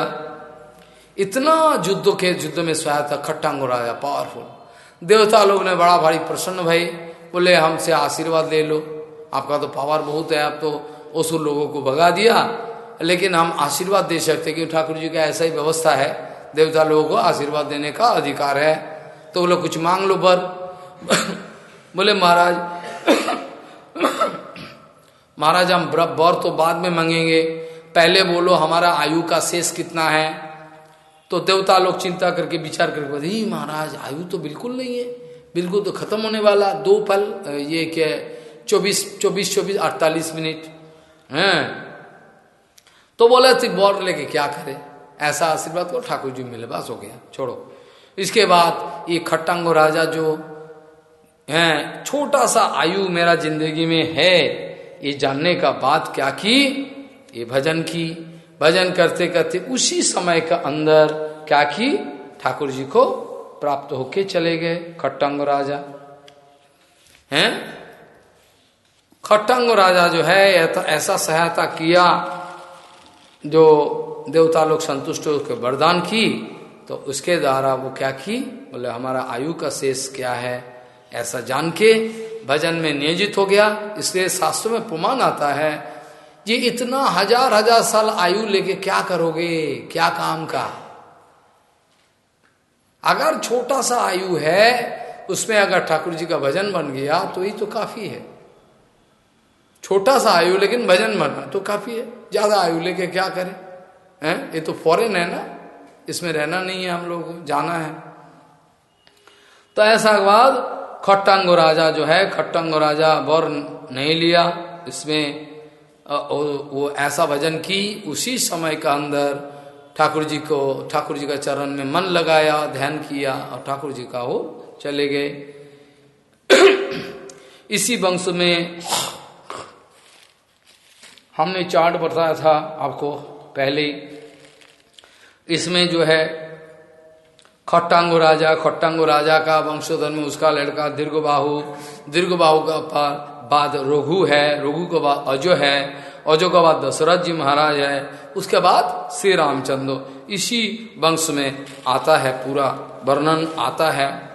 इतना युद्ध के युद्ध में सहायता खट्टांग राजा पावरफुल देवता लोग ने बड़ा भारी प्रसन्न भाई, बोले, हमसे आशीर्वाद ले लो। आपका तो पावर बहुत है, आप तो असुर लोगों को भगा दिया। लेकिन हम आशीर्वाद दे सकते क्योंकि ठाकुर जी का ऐसा ही व्यवस्था है। देवता लोगों को आशीर्वाद देने का अधिकार है। तो बोले, कुछ मांग लो पर। बोले, महाराज महाराज, हम बर तो बाद में मांगेंगे। पहले बोलो, हमारा आयु का शेष कितना है? तो देवता लोग चिंता करके, विचार करके बोले महाराज, आयु तो बिल्कुल नहीं है। बिल्कुल तो खत्म होने वाला। दो पल ये क्या चौबीस चौबीस चौबीस, अड़तालीस मिनट, है? तो बोले थे बोर लेके क्या करे? ऐसा आशीर्वाद को ठाकुर जी मिले बस हो गया। छोड़ो। इसके बाद ये खट्टांगो राजा जो है, छोटा सा आयु मेरा ज़िंदगी में है, ये जानने का बात क्या की? ये भजन की। भजन करते करते उसी समय का अंदर क्या की? ठाकुर जी को प्राप्त होके चले गए, खट्टंग राजा। हैं? खट्टांग राजा जो है ऐसा सहायता किया, जो देवता लोग संतुष्ट होकर वरदान की तो उसके द्वारा वो क्या की? बोले, हमारा आयु का शेष क्या है? ऐसा जान के भजन में नियोजित हो गया। इसलिए शास्त्रों में प्रमाण आता है ये इतना हज़ार हज़ार साल आयु लेके क्या करोगे? क्या काम का? अगर छोटा सा आयु है, उसमें अगर ठाकुर जी का भजन बन गया तो ये तो काफ़ी है। छोटा सा आयु लेकिन भजन बनना तो काफ़ी है। ज़्यादा आयु लेके क्या करें? हैं? ये तो फॉरेन है ना? इसमें रहना नहीं है हम लोग को, जाना है। तो ऐसा के बाद खट्टांगो राजा जो है, खट्टांगो राजा वर नहीं लिया। इसमें वो ऐसा भजन की उसी समय का अंदर ठाकुर जी को ठाकुर जी का चरण में मन लगाया, ध्यान किया और ठाकुर जी का वो चले गए। इसी वंश में हमने चार्ट बताया था आपको पहले। इसमें जो है, खट्टांगो राजा खट्टांगो राजा का वंशोधर में उसका लड़का दीर्घबाहु दीर्घबाहु का बाद रघु है, रघु के बाद अजो है। बाद दशरथ जी महाराज है। उसके बाद श्री रामचंद्र। इसी वंश में आता है पूरा वर्णन, आता है।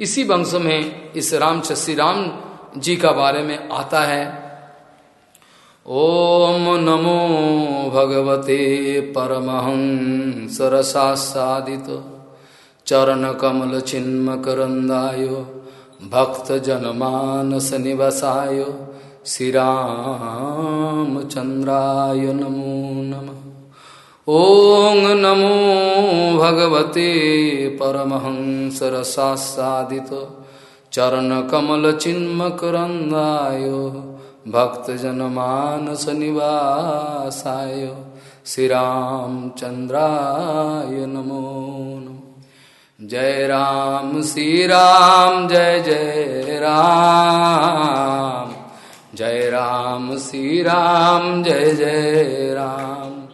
इसी वंश में इस राम, श्री राम जी का बारे में आता है। ओम नमो भगवते परमहंस रसादित चरण कमल चिन्मकरंदाय भक्त जनमानस निवसाय। श्रीरामचंद्राय नमो नम। ओं नमो भगवते परमहंस रसादित चरण कमल चिन्मकरंदाय भक्तजनमानस निवासाय श्री रामचंद्राय नमो नमो। जय राम श्री राम जय जय राम। जय राम, श्री राम, जय जय राम।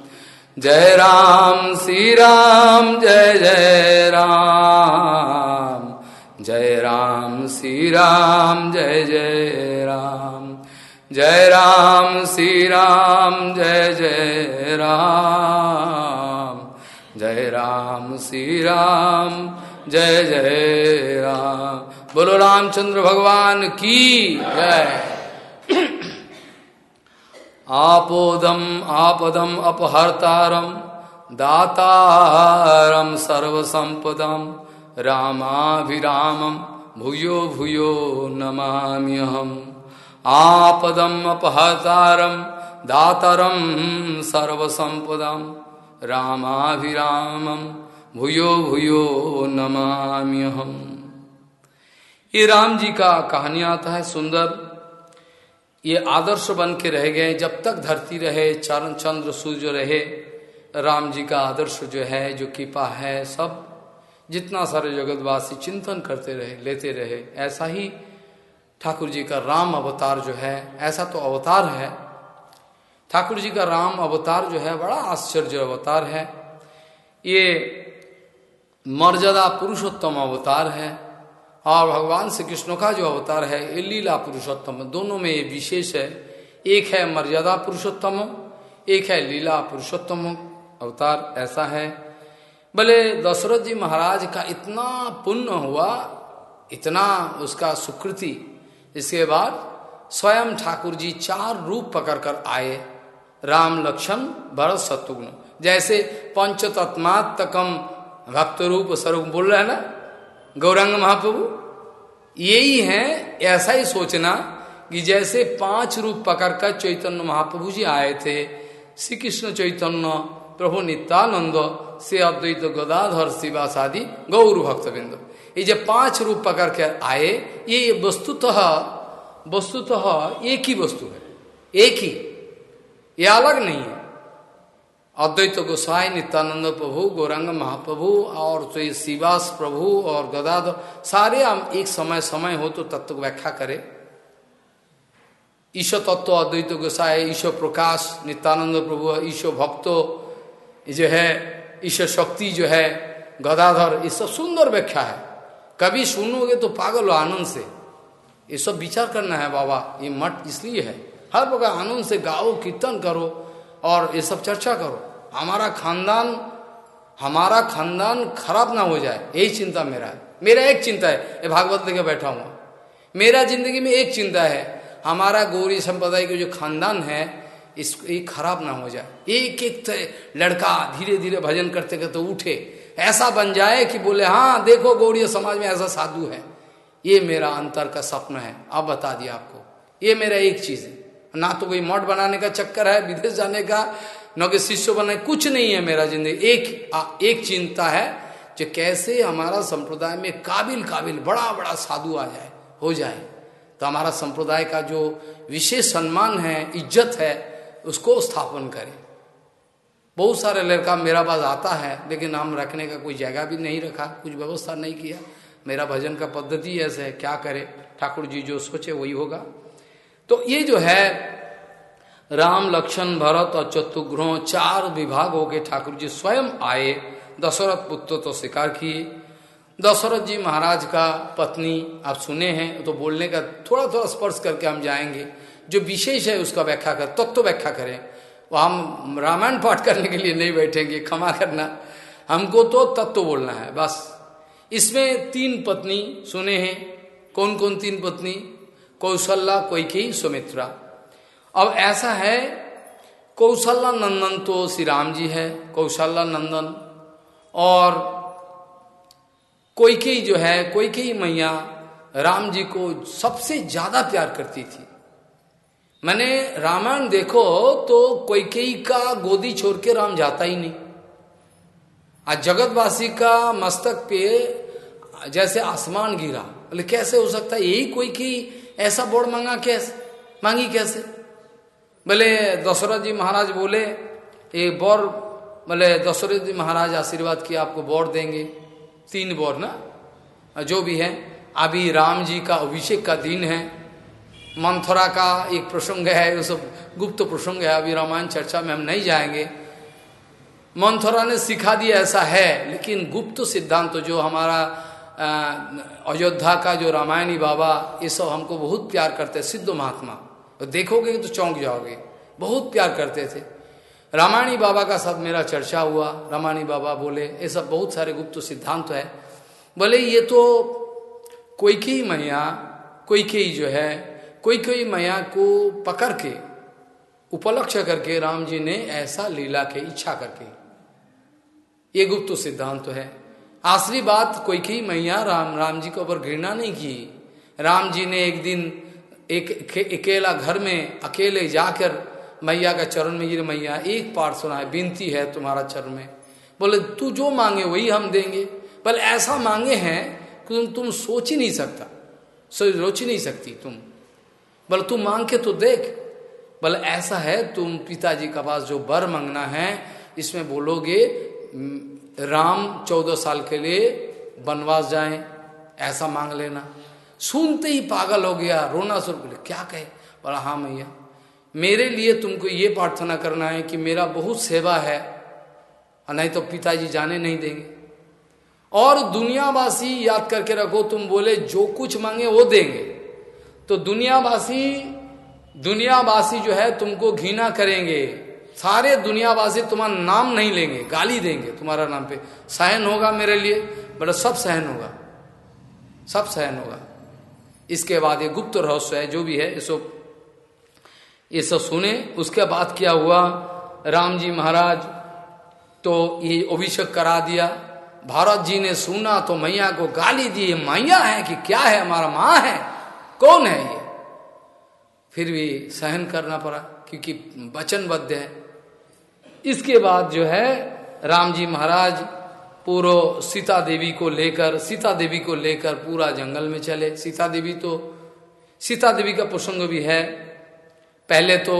जय राम, श्री राम, जय जय राम। जय राम, श्री राम, जय जय राम। जय राम, श्री राम, जय जय राम। जय राम, श्री राम, जय जय राम। बोलो, रामचंद्र भगवान की जय। आपोदम आपदम अपहर्तारम दातारम सर्वसंपदम रामाभिरामम भूयो भूयो नमाम्यहम आपदम अपहर्तारम दातरम सर्वसंपदम रामाभिरामम भूयो भूयो नमाम्यहम। ये राम जी का कहानी आता है सुंदर ये आदर्श बन के रह गए। जब तक धरती रहे, चरण चंद्र सूर्य रहे, राम जी का आदर्श जो है, जो कृपा है, सब जितना सारे जगतवासी चिंतन करते रहे, लेते रहे, ऐसा ही ठाकुर जी का राम अवतार जो है, ऐसा तो अवतार है। ठाकुर जी का राम अवतार जो है, बड़ा आश्चर्य अवतार है। ये मर्यादा पुरुषोत्तम अवतार है। और भगवान श्री कृष्ण का जो अवतार है, ये लीला पुरुषोत्तम, दोनों में ये विशेष है। एक है मर्यादा पुरुषोत्तम, एक है लीला पुरुषोत्तम अवतार, ऐसा है। भले दशरथ जी महाराज का इतना पुण्य हुआ, इतना उसका सुकृति, इसके बाद स्वयं ठाकुर जी चार रूप पकड़ कर आए, राम लक्ष्मण, भरत शत्रुघ्न। जैसे पंचतत्मात्मकम भक्त रूप स्वरूप बोल रहे हैं ना? गौरंग महाप्रभु, यही है, ऐसा ही सोचना कि जैसे पाँच रूप पकड़कर चैतन्य महाप्रभु जी आए थे श्री कृष्ण चैतन्य, प्रभु नित्यानंद से अद्वैत गदाधर शिवास आदि गौर भक्त बिंदु ये जब पाँच रूप पकड़ कर आए, ये वस्तुतः वस्तुतः एक ही वस्तु है, एक ही। ये अलग नहीं है। अद्वैत गोसाई, नित्यानंद प्रभु, गौरंग महाप्रभु और तो ये शिवास प्रभु और गदाधर सारे हम एक समय समय हो तो तत्व को व्याख्या करे। ईश्वर तत्व, अद्वैत गोसाई ईश्वर प्रकाश, नित्यानंद प्रभु ईश्वर भक्तो जो है ईश्वर शक्ति जो है गदाधर ये सब सुंदर व्याख्या है। कभी सुनोगे तो पागल हो आनंद से। ये सब विचार करना है बाबा, ये मठ इसलिए है। हर प्रकार आनंद से गाओ, कीर्तन करो और ये सब चर्चा करो। हमारा खानदान हमारा खानदान खराब ना हो जाए, यही चिंता मेरा है। मेरा एक चिंता है, ये भागवत लेके बैठा हुआ मेरा ज़िंदगी में एक चिंता है, हमारा गौरी संप्रदाय के जो खानदान है, इस, ये खराब ना हो जाए। एक एक लड़का धीरे धीरे भजन करते करते उठे। ऐसा बन जाए कि बोले हाँ देखो गौरी, समाज में ऐसा साधु है। ये मेरा अंतर का सपना है, अब बता दिया आपको। ये मेरा एक चीज़ है। ना तो कोई मठ बनाने का चक्कर है, विदेश जाने का न कि शिष्य बनाए कुछ नहीं है मेरा ज़िंदगी। एक आ, एक चिंता है जो कैसे हमारा संप्रदाय में काबिल काबिल बड़ा बड़ा साधु आ जाए हो जाए। तो हमारा संप्रदाय का जो विशेष सम्मान है इज़्ज़त है उसको स्थापन करें। बहुत सारे लड़का मेरा पास आता है लेकिन हम रखने का कोई जगह भी नहीं रखा कुछ व्यवस्था नहीं किया। मेरा भजन का पद्धति ऐसे है क्या करे? ठाकुर जी जो सोचे वही होगा। तो ये जो है राम लक्ष्मण भरत और चतुग्रह चार विभाग हो गए ठाकुर जी स्वयं आए, दशरथ पुत्र तो स्वीकार किए। दशरथ जी महाराज का पत्नी, आप सुने हैं तो बोलने का थोड़ा थोड़ा स्पर्श करके हम जाएँगे। जो विशेष है उसका व्याख्या कर, तत्व तो व्याख्या करें। वो हम रामायण पाठ करने के लिए नहीं बैठेंगे, क्षमा करना। हमको तो तत्व तो बोलना है, बस। इसमें तीन पत्नी सुने हैं। कौन कौन तीन पत्नी? कौशल्ला कोई की सुमित्रा। अब ऐसा है, कौशल्या नंदन तो श्री राम जी है, कौशल्या नंदन। और कोई जो है कोई मैया राम जी को सबसे ज़्यादा प्यार करती थी। मैंने रामायण देखो तो कोई का गोदी छोड़ के राम जाता ही नहीं। आज जगतवासी का मस्तक पे जैसे आसमान गिरा, बोले, कैसे हो सकता है? यही कोई की ऐसा बोर्ड मांगा कैसे? मांगी कैसे? बोले, दशरथ जी महाराज बोले ये बौर, बोले, दशरथ जी महाराज आशीर्वाद किया आपको बौर देंगे। तीन बौर ना? जो भी है। अभी राम जी का अभिषेक का दिन है। मंथरा का एक प्रसंग है, वो सब गुप्त प्रसंग है। अभी रामायण चर्चा में हम नहीं जाएँगे। मंथरा ने सिखा दिया ऐसा है, लेकिन गुप्त सिद्धांत तो जो हमारा अयोध्या का जो रामायणी बाबा, ये सब हमको बहुत प्यार करते सिद्ध महात्मा। तो देखोगे तो चौंक जाओगे। बहुत प्यार करते थे। रामायणी बाबा का साथ मेरा चर्चा हुआ। रामायणी बाबा बोले, ये सब बहुत सारे गुप्त सिद्धांत तो है बोले ये तो कोई की मैया कोई की जो है कोई कोई मैया को पकड़ के उपलक्ष्य करके राम जी ने ऐसा लीला के, इच्छा करके। ये गुप्त सिद्धांत तो है। आसरी बात कोई की मैया राम राम जी के ऊपर घृणा नहीं की। राम जी ने एक दिन एक अकेला घर में अकेले जाकर मैया का चरण में गिर मैया एक पाठ सुना है बिनती है तुम्हारा चरण में। बोले, तू जो मांगे वही हम देंगे। बोले, ऐसा मांगे हैं कि तुम तुम सोच ही नहीं सकता। सोच ही नहीं सकती तुम। बोले, तू मांग के तो देख। बोले, ऐसा है, तुम पिताजी का पास जो बर मांगना है, इसमें बोलोगे, राम चौदह साल के लिए वनवास जाए, ऐसा मांग लेना। सुनते ही पागल हो गया, रोना शुरू बोले क्या कहे? बोला हाँ मैया, मेरे लिए तुमको ये प्रार्थना करना है कि मेरा बहुत सेवा है नहीं तो पिताजी जाने नहीं देंगे। और दुनियावासी याद करके रखो, तुम बोले, जो कुछ मांगे वो देंगे। तो दुनियावासी दुनियावासी जो है, तुमको घृणा करेंगे। सारे दुनियावासी तुम्हारा नाम नहीं लेंगे, गाली देंगे तुम्हारा नाम पे। सहन होगा मेरे लिए बड़ा सब सहन होगा, सब सहन होगा। इसके बाद ये गुप्त रहस्य है, जो भी है, ये सब ये सब सुने। उसके बाद क्या हुआ? राम जी महाराज तो ये अभिषेक करा दिया। भारत जी ने सुना तो मैया को गाली दी मैया है कि क्या है? हमारा माँ है। कौन है ये? फिर भी सहन करना पड़ा, क्योंकि वचनबद्ध है। इसके बाद जो है, राम जी महाराज पूरा सीता देवी को लेकर, सीता देवी को लेकर पूरा जंगल में चले। सीता देवी तो सीता देवी का प्रसंग भी है। पहले तो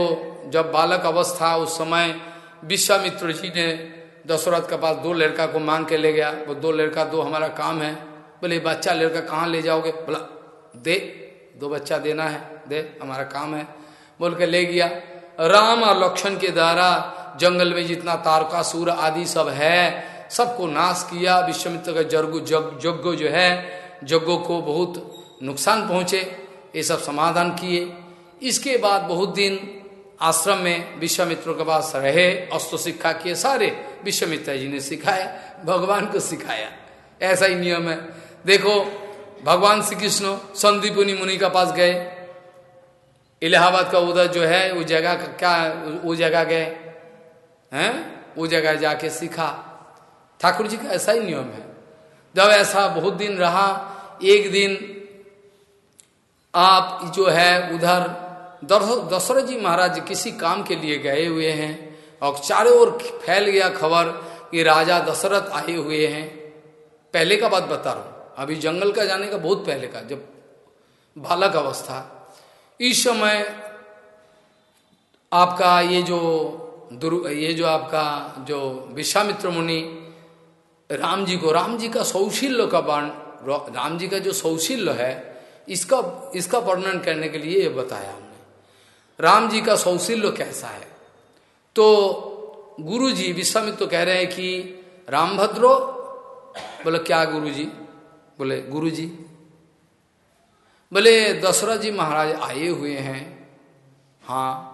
जब बालक अवस्था उस समय विश्वामित्र जी ने दशरथ के पास दो लड़का को मांग के ले गया। वो दो लड़का, दो हमारा काम है। बोले बच्चा लड़का कहाँ ले जाओगे? बोला, दे, दो बच्चा देना है, दे, हमारा काम है। बोल के ले गया। राम और लक्ष्मण के द्वारा जंगल में जितना तारका सूर आदि सब है सबको नाश किया, विश्वमित्र का जर्गु जग जो है, जग्गो को बहुत नुकसान पहुँचे, ये सब समाधान किए। इसके बाद बहुत दिन आश्रम में विश्वामित्रों के पास रहे, अस्त्र शिक्षा किए, सारे विश्वमित्र जी ने सिखाया, भगवान को सिखाया। ऐसा ही नियम है। देखो, भगवान श्री कृष्ण संदीपुनी मुनि के पास गए। इलाहाबाद का उधर जो है, वो जगह का क्या, वो जगह गए, हैं? वो जगह जाके सीखा। ठाकुर जी का ऐसा ही नियम है। जब ऐसा बहुत दिन रहा, एक दिन आप जो है उधर दशरथ जी महाराज किसी काम के लिए गए हुए हैं और चारों ओर फैल गया खबर कि राजा दशरथ आए हुए हैं। पहले का बात बता रहा हूँ। अभी जंगल का जाने का बहुत पहले का, जब बालक अवस्था। इस समय आपका ये जो दुरु ये जो आपका जो विश्वामित्र मुनि राम जी को राम जी का सौशील्य का वर्ण राम जी का जो सौशील्य है, इसका इसका वर्णन करने के लिए ये बताया हमने। राम जी का सौशील्य कैसा है? तो गुरु जी विश्वामित्र तो कह रहे हैं कि, रामभद्रो? बोले, क्या गुरु जी बोले गुरु जी बोले, दशरथ जी महाराज आए हुए हैं। हाँ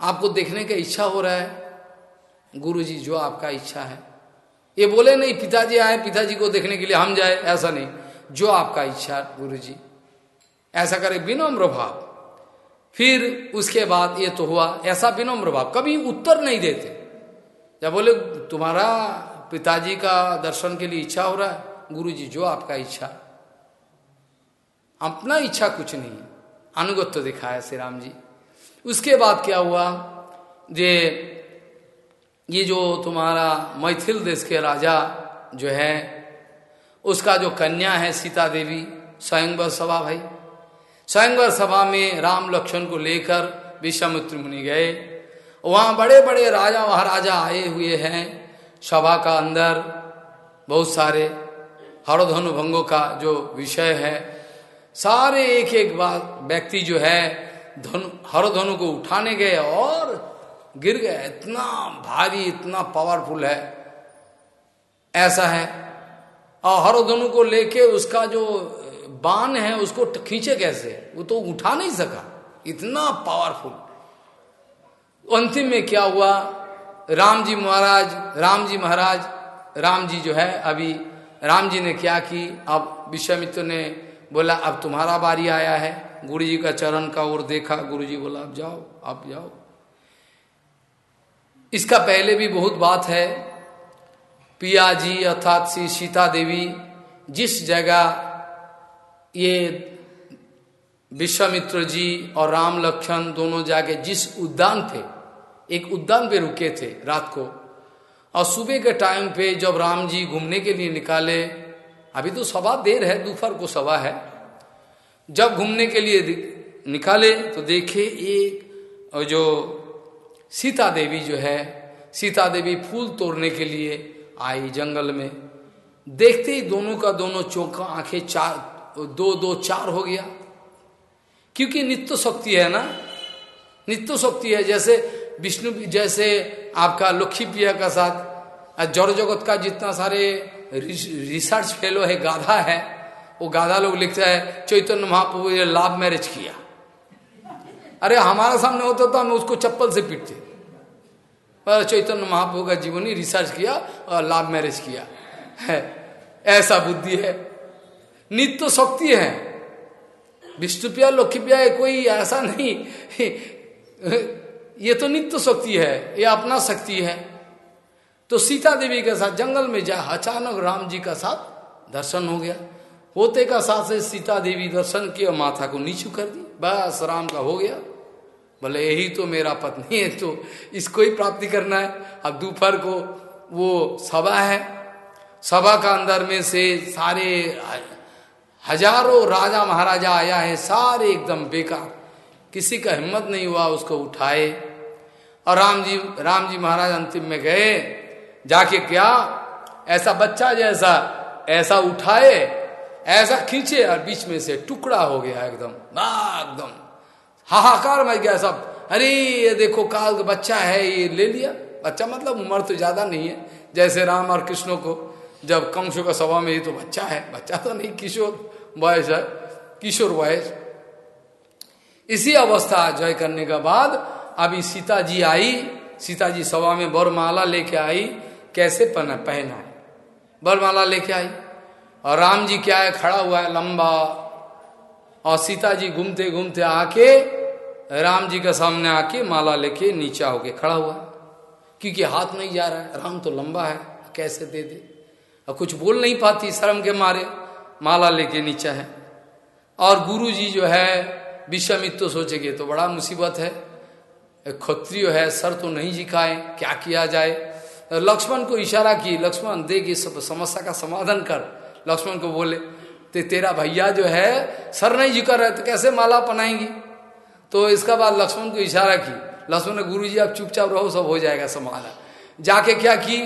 आपको देखने का इच्छा हो रहा है? गुरु जी जो आपका इच्छा है। ये बोले, नहीं, पिताजी आए, पिताजी को देखने के लिए हम जाए, ऐसा नहीं। जो आपका इच्छा गुरु जी ऐसा करे विनम्र भाव। फिर उसके बाद ये तो हुआ, ऐसा विनम्र भाव। कभी उत्तर नहीं देते। जब बोले, तुम्हारा पिताजी का दर्शन के लिए इच्छा हो रहा है गुरु जी जो आपका इच्छा। अपना इच्छा कुछ नहीं। अनुगत्य दिखाया श्री राम जी। उसके बाद क्या हुआ? ये ये जो तुम्हारा मैथिल देश के राजा जो है, उसका जो कन्या है सीता देवी, स्वयंवर सभा भाई। स्वयंवर सभा में राम लक्ष्मण को लेकर विश्वामित्र मुनि गए। वहाँ बड़े बड़े राजा महाराजा आए हुए हैं। सभा का अंदर बहुत सारे हरधनु भंगों का जो विषय है, सारे एक एक बात व्यक्ति जो है, धनु हरधनु को उठाने गए और गिर गया, इतना भारी, इतना पावरफुल है। ऐसा है। और हरधनु को लेके उसका जो बाण है, उसको खींचे कैसे? वो तो उठा नहीं सका। इतना पावरफुल अंतिम में क्या हुआ? राम जी महाराज राम जी महाराज राम जी जो है अभी राम जी ने क्या की? अब विश्वामित्र ने बोला, अब तुम्हारा बारी आया है। गुरु जी का चरण का ओर देखा। गुरु जी बोला, अब जाओ, आप जाओ। इसका पहले भी बहुत बात है। पिया जी अर्थात श्री सीता देवी जिस जगह ये विश्वामित्र जी और राम लक्ष्मण दोनों जाके जिस उद्यान थे एक उद्यान पे रुके थे रात को, और सुबह के टाइम पे जब राम जी घूमने के लिए निकाले, अभी तो सवा देर है, दोपहर को सवा है। जब घूमने के लिए निकाले तो देखे एक जो सीता देवी जो है, सीता देवी फूल तोड़ने के लिए आई जंगल में। देखते ही दोनों का दोनों चौका आँखें चार, दो दो, चार हो गया। क्योंकि नित्य शक्ति है ना? नित्य शक्ति है, जैसे विष्णु, जैसे आपका लक्ष्मी प्रिया का साथ जड़ जगत का जितना सारे रिसर्च फेलो है, गाधा है, वो गाधा लोग लिखता है, चैतन्य महाप्रभु ने लाभ मैरिज किया। अरे हमारे सामने होता तो हम उसको चप्पल से पीटते। पर चैतन्य महाप्रभु का जीवन रिसर्च किया और लाभ मैरिज किया। है, ऐसा बुद्धि है। नित्य शक्ति है। विष्णुप्रिया, लोकप्रिया कोई ऐसा नहीं। ये तो नित्य शक्ति है, ये अपना शक्ति है। तो सीता देवी के साथ, जंगल में जा, अचानक राम जी का साथ दर्शन हो गया। होते का साथ से सीता देवी दर्शन किया, माथा को नीचू कर दी बस राम का हो गया। बोले यही तो मेरा पत्नी है तो इसको ही प्राप्ति करना है। अब दोपहर को वो सभा है। सभा का अंदर में से सारे हज़ारों राजा महाराजा आया है, सारे एकदम बेकार। किसी का हिम्मत नहीं हुआ उसको उठाए। और राम जी राम जी महाराज अंतिम में गए। जाके क्या? ऐसा बच्चा जैसा, ऐसा उठाए, ऐसा खींचे और बीच में से टुकड़ा हो गया एकदम। एकदम। हाहाकार मच गया सब। अरे, ये देखो, काल का बच्चा है, ये ले लिया। बच्चा मतलब उम्र तो ज़्यादा नहीं है। जैसे राम और कृष्ण को जब कंसों का सभा में ही तो बच्चा है। बच्चा तो नहीं, किशोर बॉयस है। किशोर बॉयस इसी अवस्था जय करने के बाद अभी सीता जी आई। सीता जी सभा में बरमाला लेके आई। कैसे पहना पहना है? बरमाला लेके आई। और राम जी क्या है? खड़ा हुआ है, लंबा और सीता जी घूमते घूमते आके राम जी के सामने आके माला लेके नीचा होके खड़ा हुआ क्योंकि हाथ नहीं जा रहा है, राम तो लंबा है, कैसे दे दे? और कुछ बोल नहीं पाती, शर्म के मारे, माला लेके नीचा है। और गुरु जी जो है विश्वामित्र तो सोचेंगे तो बड़ा मुसीबत है। क्षत्रिय है, सर तो नहीं झिकाए, क्या किया जाए? लक्ष्मण को इशारा की लक्ष्मण देगी सब समस्या का समाधान कर। लक्ष्मण को बोले ते तेरा भैया जो है, सर नहीं झुका रहे तो कैसे माला पहनाएँगी? तो इसका बाद लक्ष्मण को इशारा की, लक्ष्मण ने गुरु जी आप चुपचाप रहो, सब हो जाएगा समाधान जाके क्या की?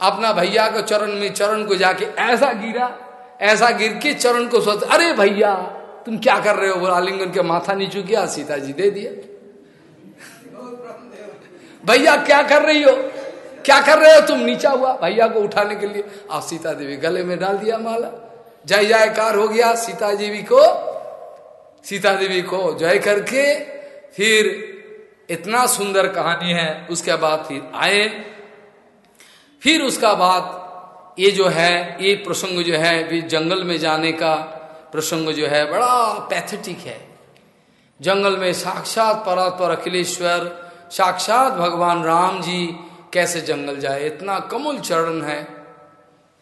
अपना भैया को चरण में, चरण को जाके ऐसा गिरा, ऐसा गिर के चरण को सोच, अरे भैया, तुम क्या कर रहे हो? वो आलिंगन के माथा नीचू किया सीता जी दे दिया भैया, क्या कर रही हो? क्या कर रहे हो तुम? नीचा हुआ, भैया को उठाने के लिए, आप सीता देवी गले में डाल दिया माला। जय जयकार हो गया सीता देवी को सीता देवी को जय करके, फिर इतना सुंदर कहानी है, उसके बाद फिर आए। फिर उसका बाद ये जो है, ये प्रसंग जो है, भी जंगल में जाने का प्रसंग जो है, बड़ा पैथेटिक है। जंगल में साक्षात परात्पर अखिलेश्वर, साक्षात भगवान राम जी कैसे जंगल जाए? इतना कमल चरण है,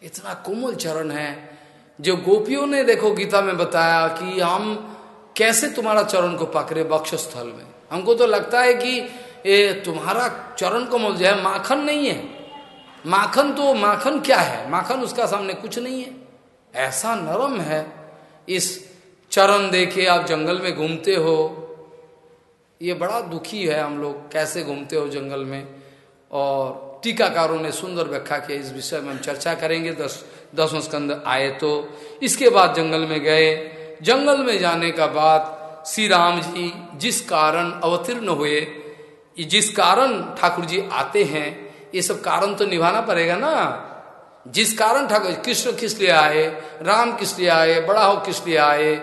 इतना कोमल चरण है जो गोपियों ने देखो गीता में बताया कि हम कैसे तुम्हारा चरण को पकड़े बक्ष स्थल में। हमको तो लगता है कि ये तुम्हारा चरण कमल जो है, माखन नहीं है। माखन तो माखन क्या है? माखन उसका सामने कुछ नहीं है। ऐसा नरम है। इस चरण देखे आप जंगल में घूमते हो, ये बड़ा दुखी है हम लोग, कैसे घूमते हो जंगल में? और टीकाकारों ने सुंदर व्याख्या किया, इस विषय में हम चर्चा करेंगे। दस दसवें स्कंद आए तो इसके बाद जंगल में गए। जंगल में जाने का बाद श्री राम जी जिस कारण अवतीर्ण हुए, जिस कारण ठाकुर जी आते हैं, ये सब कारण तो निभाना पड़ेगा ना। जिस कारण ठाकुर कृष्ण किस लिए आए, राम किस लिए आए बड़ा हो किस लिए आए,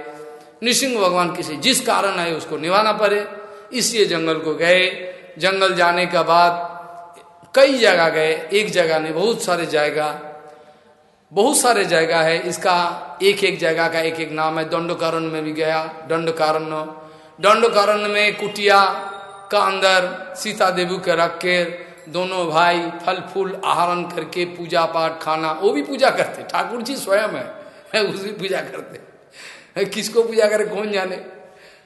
नृसिंह भगवान किस जिस कारण आए उसको निभाना पड़े। इसलिए जंगल को गए। जंगल जाने के बाद कई जगह गए। एक जगह नहीं, बहुत सारे जगह बहुत सारे जगह है। इसका एक एक जगह का एक एक नाम है। दंडकारण में भी गया। दंडकारण दंडकारण में कुटिया का अंदर सीता देवी के रख के दोनों भाई फल, फूल आहरण करके पूजा पाठ, खाना, वो भी पूजा करते। ठाकुर जी स्वयं है। उसी पूजा करते। किसको पूजा करे, कौन जाने?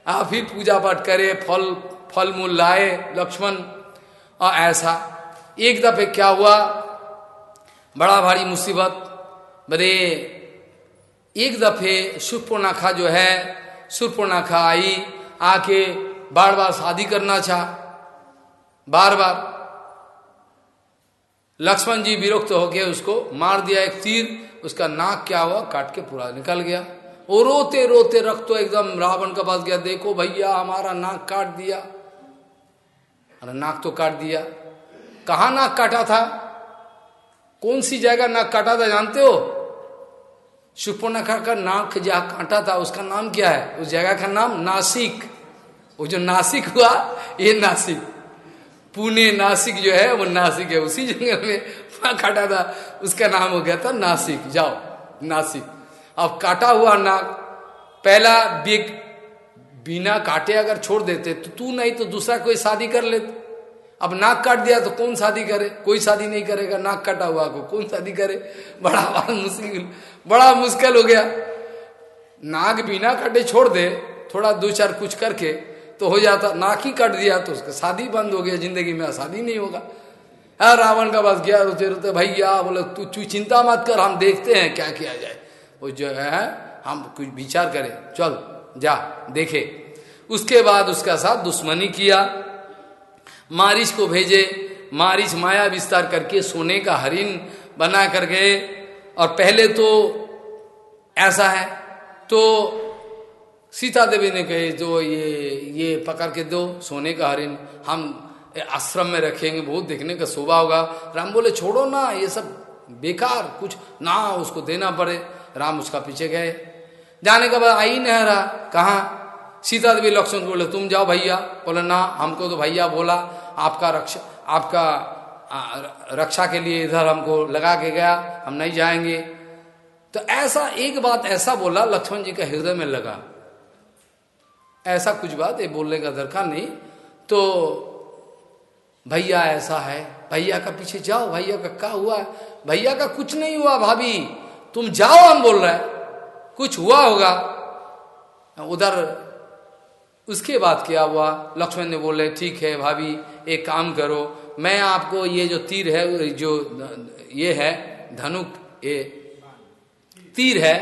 आप ही पूजा पाठ करे, फल फल मूल लाए, लक्ष्मण। और ऐसा। एक दफे क्या हुआ? बड़ा भारी मुसीबत। बड़े एक दफे सुरपुरनाखा जो है सुरपुरनाखा आई, आके बार बार शादी करना चाह बार बार लक्ष्मण जी विरक्त हो गए उसको मार दिया एक तीर, उसका नाक क्या हुआ, काट के पूरा निकल गया। वो रोते रोते रख तो एकदम रावण के पास गया, देखो भैया हमारा नाक काट दिया। अरे नाक तो काट दिया। कहा नाक काटा था? कौन सी जगह नाक काटा था, जानते हो? सुपर्णखा का नाक जहाँ कांटा था, उसका नाम क्या है? उस जगह का नाम नासिक। वो जो नासिक हुआ, ये नासिक। पुणे नासिक जो है, वो नासिक है। उसी जंगल में काटा था। उसका नाम हो गया था नासिक। जाओ, नासिक। अब काटा हुआ नाक पहला बिग बिना काटे अगर छोड़ देते तो तू नहीं तो दूसरा कोई शादी कर लेते। अब नाक काट दिया तो कौन शादी करे? कोई शादी नहीं करेगा। नाक काटा हुआ को कौन शादी करे? बड़ा मुश्किल। बड़ा मुश्किल हो गया। नाक बिना काटे, छोड़ दे। थोड़ा दो चार कुछ करके तो हो जाता। नाक ही कट दिया तो उसका शादी बंद हो गया। ज़िंदगी में शादी नहीं होगा। हाँ रावण का बस गया रोते रोते भैया बोले, तू तू चिंता मत कर, हम देखते हैं क्या किया जाए। वो जो है हम कुछ विचार करें। चल, जा, देखे। उसके बाद उसका साथ दुश्मनी किया। मारिच को भेजे। मारिच माया विस्तार करके सोने का हरिन बना कर गए। और पहले तो ऐसा है। तो सीता देवी ने कहे, जो ये ये पकड़ के दो सोने का हरिन हम आश्रम में रखेंगे, बहुत देखने का शोभा होगा। राम बोले, छोड़ो ना, ये सब बेकार, कुछ ना उसको देना पड़े। राम उसका पीछे गए। जाने के बाद आई नहीं रहा कहा? सीता देवी लक्ष्मण बोले, तुम जाओ भैया। बोले, ना, हमको तो भैया बोला, आपका रक्षा, आपका रक्षा के लिए इधर हमको लगा के गया, हम नहीं जाएँगे। तो ऐसा, एक बात ऐसा बोला, लक्ष्मण जी का हृदय में लगा। ऐसा कुछ बात ये बोलने का दरकार नहीं। तो भैया ऐसा है, भैया का पीछे जाओ, भैया का क्या हुआ? है भैया का कुछ नहीं हुआ भाभी, तुम जाओ, हम बोल रहे कुछ हुआ होगा। उधर उसके बाद क्या हुआ? लक्ष्मण ने बोले, ठीक है भाभी, एक काम करो मैं आपको ये जो तीर है, जो ये है, धनुक, ये तीर है,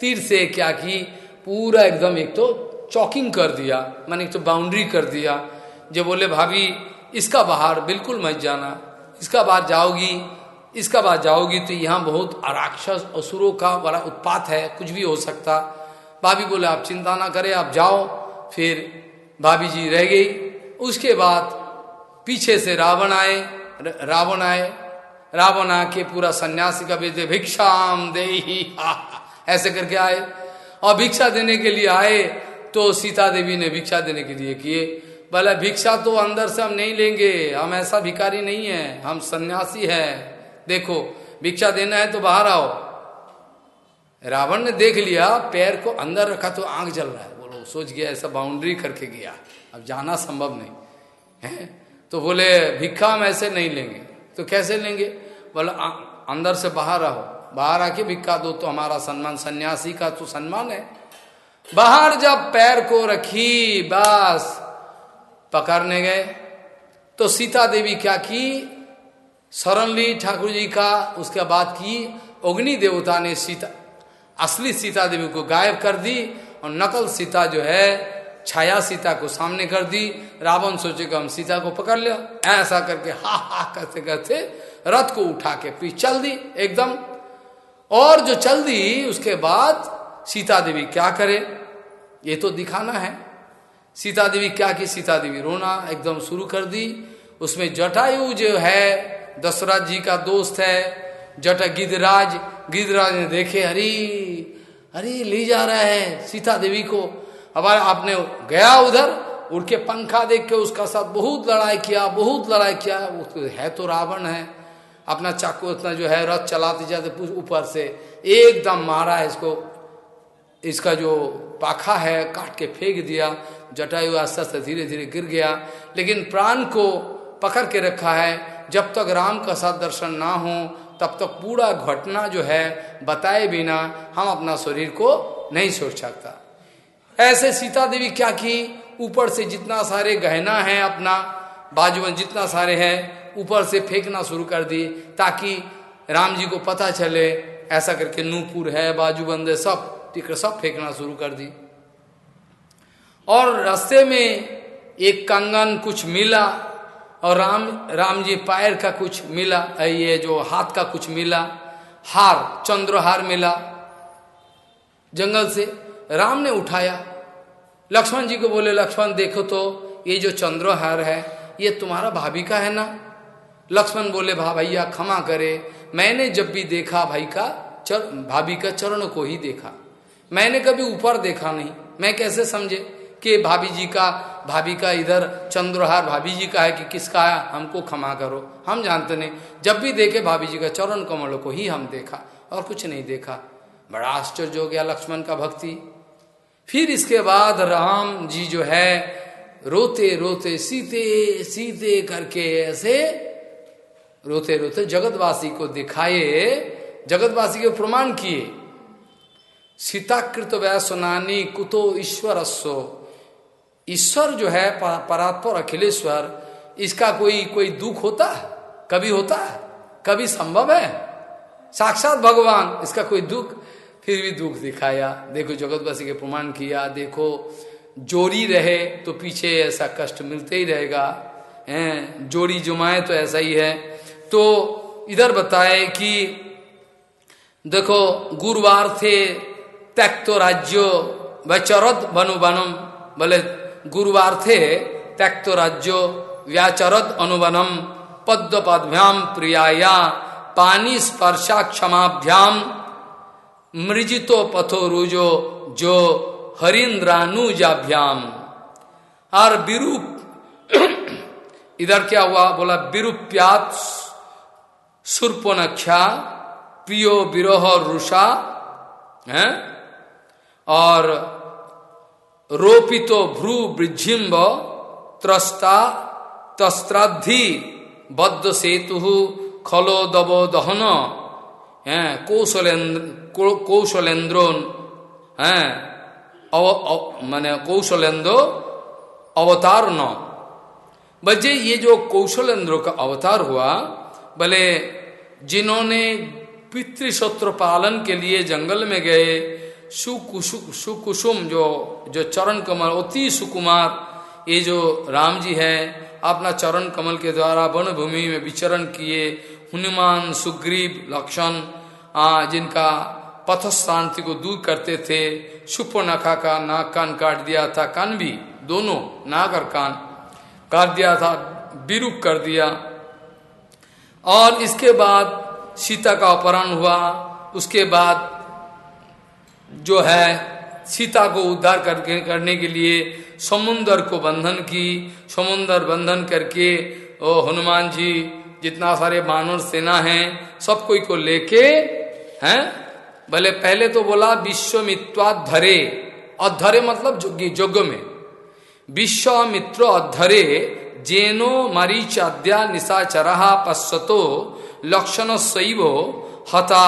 तीर से क्या की, पूरा एकदम एक तो चौकिंग कर दिया, मैंने एक तो बाउंड्री कर दिया। जो बोले, भाभी, इसका बाहर बिल्कुल मत जाना, इसका बाद जाओगी, इसका बाद जाओगी तो यहाँ बहुत अराक्षस असुरों का बड़ा उत्पात है, कुछ भी हो सकता। भाभी बोले, आप चिंता ना करें, आप जाओ। फिर भाभी जी रह गई। उसके बाद पीछे से रावण आए रावण आए, रावण आके पूरा सन्यासी का बेटे भिक्षाम दे ऐसे करके आए। और भिक्षा देने के लिए आए तो सीता देवी ने भिक्षा देने के लिए किए। बोले भिक्षा तो अंदर से हम नहीं लेंगे, हम ऐसा भिकारी नहीं है, हम सन्यासी है। देखो, भिक्षा देना है तो बाहर आओ। रावण ने देख लिया, पैर को अंदर रखा तो आँख जल रहा है। बोलो, सोच गया, ऐसा बाउंड्री करके गया। अब जाना संभव नहीं, है? तो बोले, भिक्खा हम ऐसे नहीं लेंगे। तो कैसे लेंगे? बोले अंदर से बाहर रहो। बाहर आके भिक्खा दो तो हमारा सम्मान, सन्यासी का तो सम्मान है। बाहर जब पैर को रखी, बस, पकड़ने गए। तो सीता देवी क्या की? शरण ली ठाकुर जी का उसके बाद की अग्नि देवता ने सीता, असली सीता देवी को गायब कर दी और नकल सीता जो है छाया सीता को सामने कर दी। रावण सोचेगा हम सीता को पकड़ लिया। ऐसा करके हा हा, करते करते रथ को उठा के फिर चल दी एकदम। और जो चल दी, उसके बाद सीता देवी क्या करे? ये तो दिखाना है। सीता देवी क्या की? सीता देवी रोना एकदम शुरू कर दी। उसमें जटायु जो है, दशरथ जी का दोस्त है, जट गिदराज। गिदराज ने देखे हरी अरे, ले जा रहा है सीता देवी को। हमारे आपने गया उधर उड़ के पंखा देख के उसका साथ बहुत लड़ाई किया, बहुत लड़ाई किया। है तो रावण है। अपना चाकू इतना जो है, रथ चलाते जाते ऊपर से एकदम मारा है इसको। इसका जो पाखा है, काट के फेंक दिया। जटायु आस्ते आस्ते धीरे धीरे गिर गया। लेकिन प्राण को पकड़ के रखा है। जब तक राम का साथ दर्शन ना हो, तब तक पूरा घटना जो है, बताए बिना हम अपना शरीर को नहीं सोच सकता। ऐसे सीता देवी क्या की? ऊपर से जितना सारे गहना है अपना बाजूबन जितना सारे हैं, ऊपर से फेंकना शुरू कर दी ताकि राम जी को पता चले, ऐसा करके नूपुर है, बाजूबंद है, सब टिकर सब फेंकना शुरू कर दी और रास्ते में एक कंगन कुछ मिला, और राम राम जी पैर का कुछ मिला ये जो हाथ का कुछ मिला, हार, चंद्रहार मिला, जंगल से राम ने उठाया। लक्ष्मण जी को बोले लक्ष्मण देखो तो ये जो चंद्रहार है ये तुम्हारा भाभी का है ना? लक्ष्मण बोले भा भैया क्षमा करे। मैंने जब भी देखा भाई का चर, भाभी का चरण को ही देखा। मैंने कभी ऊपर देखा नहीं। मैं कैसे समझे कि भाभी जी का भाभी का इधर चंद्रहार भाभी जी का है कि किसका है? हमको क्षमा करो। हम जानते नहीं। जब भी देखे भाभी जी का चरण कमलों को ही हम देखा और कुछ नहीं देखा। बड़ा आश्चर्य हो गया लक्ष्मण का भक्ति। फिर इसके बाद राम जी जो है, रोते रोते, सीते सीते करके ऐसे रोते रोते जगतवासी को दिखाए, जगतवासी के प्रमाण किए। सीताकृत वैसनानी कुतो ईश्वर ईश्वर जो है परात्पर अखिलेश्वर, इसका कोई कोई दुख होता है? कभी होता है? कभी संभव है? साक्षात भगवान, इसका कोई दुख फिर भी दुख दिखाया। देखो जगतवासी के प्रमाण किया। देखो, जोड़ी रहे तो पीछे ऐसा कष्ट मिलते ही रहेगा। हैं? जोड़ी जुमाए तो ऐसा ही है। तो इधर बताए कि देखो, गुरुवार थे, त्यक्त राज्यो वचरद बनु बनम बोले, गुरुवार थे, त्यक्त राज्यो व्याचरद अनुवनम। पद्म पदभ्याम प्रियाया, पानी स्पर्शा क्षमाभ्याम मृजितो पथो रुजो जो हरिंद्रानुजाभ्याम और विरूप इधर क्या हुआ? बोला विरूप्यात सुरपनक्षा प्रियो विरोह रुषा, है? और रोपितो भ्रू वृद्धिम्ब त्रस्ता तस्त्राधि बद्ध सेतु खलो दबो दहन, है? कौशलेन्द्र कौशलेन्द्रो है माने कौशलेन्द्र अवतार न बजे ये जो कौशलेंद्र का अवतार हुआ भले जिन्होंने पितृशत्र पालन के लिए जंगल में गए सुकुसुम जो जो चरण कमल, अति सुकुमार, ये जो राम जी है, अपना चरण कमल के द्वारा वन भूमि में विचरण किए, हनुमान, सुग्रीव, लक्षण जिनका पथ शांति को दूर करते थे। नखा का नाक कान काट दिया था। कान भी, दोनों, नाक और कान काट दिया था, विरूप कर दिया। और इसके बाद सीता का अपहरण हुआ। उसके बाद जो है, सीता को उद्धार करके करने के लिए समुन्दर को बंधन की समुन्दर बंधन करके, ओ हनुमान जी, जितना सारे बानर सेना है, सब कोई को लेके, हैं भले पहले तो बोला विश्वमित्वाधरे अधरे मतलब जोग्य में। विश्वामित्र अधरे, जेनो मरीचाद्या निशाचरा पश्चतो लक्षण शैव हता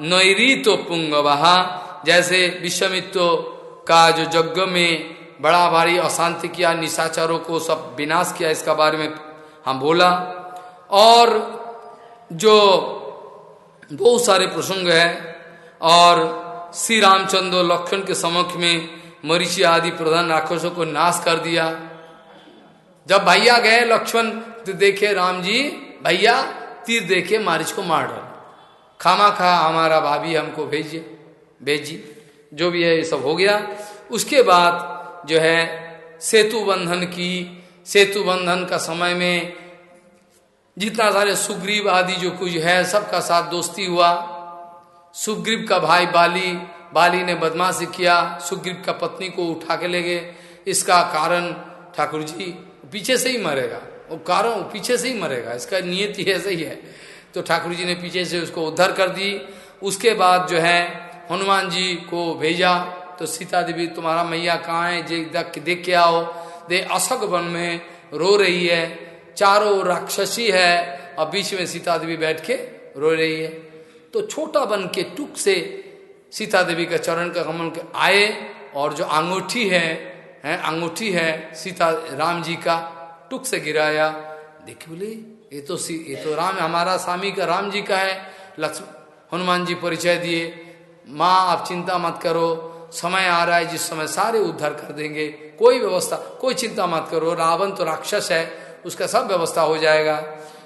नैरीतो पुंगवहा जैसे विश्वमित्र का जो यज्ञ में बड़ा भारी अशांति किया, निशाचारों को सब विनाश किया, इसका बारे में हम बोला। और जो बहुत सारे प्रसंग है और श्री रामचंद्र लक्षण के समक्ष में मरीची आदि प्रधान राक्षसों को नाश कर दिया। जब भैया गए लक्ष्मण तो देखे राम जी, भैया, तीर देखे मारिच को मार डाल। खामा खा, हमारा भाभी हमको भेजिए भेजी जो भी है, ये सब हो गया। उसके बाद जो है, सेतु बंधन की, सेतु बंधन का समय में जितना सारे सुग्रीव आदि जो कुछ है, सबका साथ दोस्ती हुआ। सुग्रीव का भाई बाली बाली ने बदमाशी किया, सुग्रीव का पत्नी को उठा के ले गए। इसका कारण ठाकुर जी पीछे से ही मरेगा। वो कारण पीछे से ही मरेगा। इसका नियति ऐसे ही है। तो ठाकुर जी ने पीछे से उसको उद्धार कर दी। उसके बाद जो है, हनुमान जी को भेजा। तो सीता देवी, तुम्हारा मैया कहाँ है? जे देख के आओ। दे अशक वन में रो रही है। चारों राक्षसी है। और बीच में सीता देवी बैठ के रो रही है। तो छोटा बन के टुक से सीता देवी का चरण का कमल के आए और जो अंगूठी है है अंगूठी है सीता राम जी का टुक से गिराया। देखिए बोले ये तो सी ये तो राम हमारा स्वामी का राम जी का है। लक्ष्मण हनुमान जी परिचय दिए। माँ आप चिंता मत करो समय आ रहा है जिस समय सारे उद्धार कर देंगे। कोई व्यवस्था कोई चिंता मत करो रावण तो राक्षस है उसका सब व्यवस्था हो जाएगा।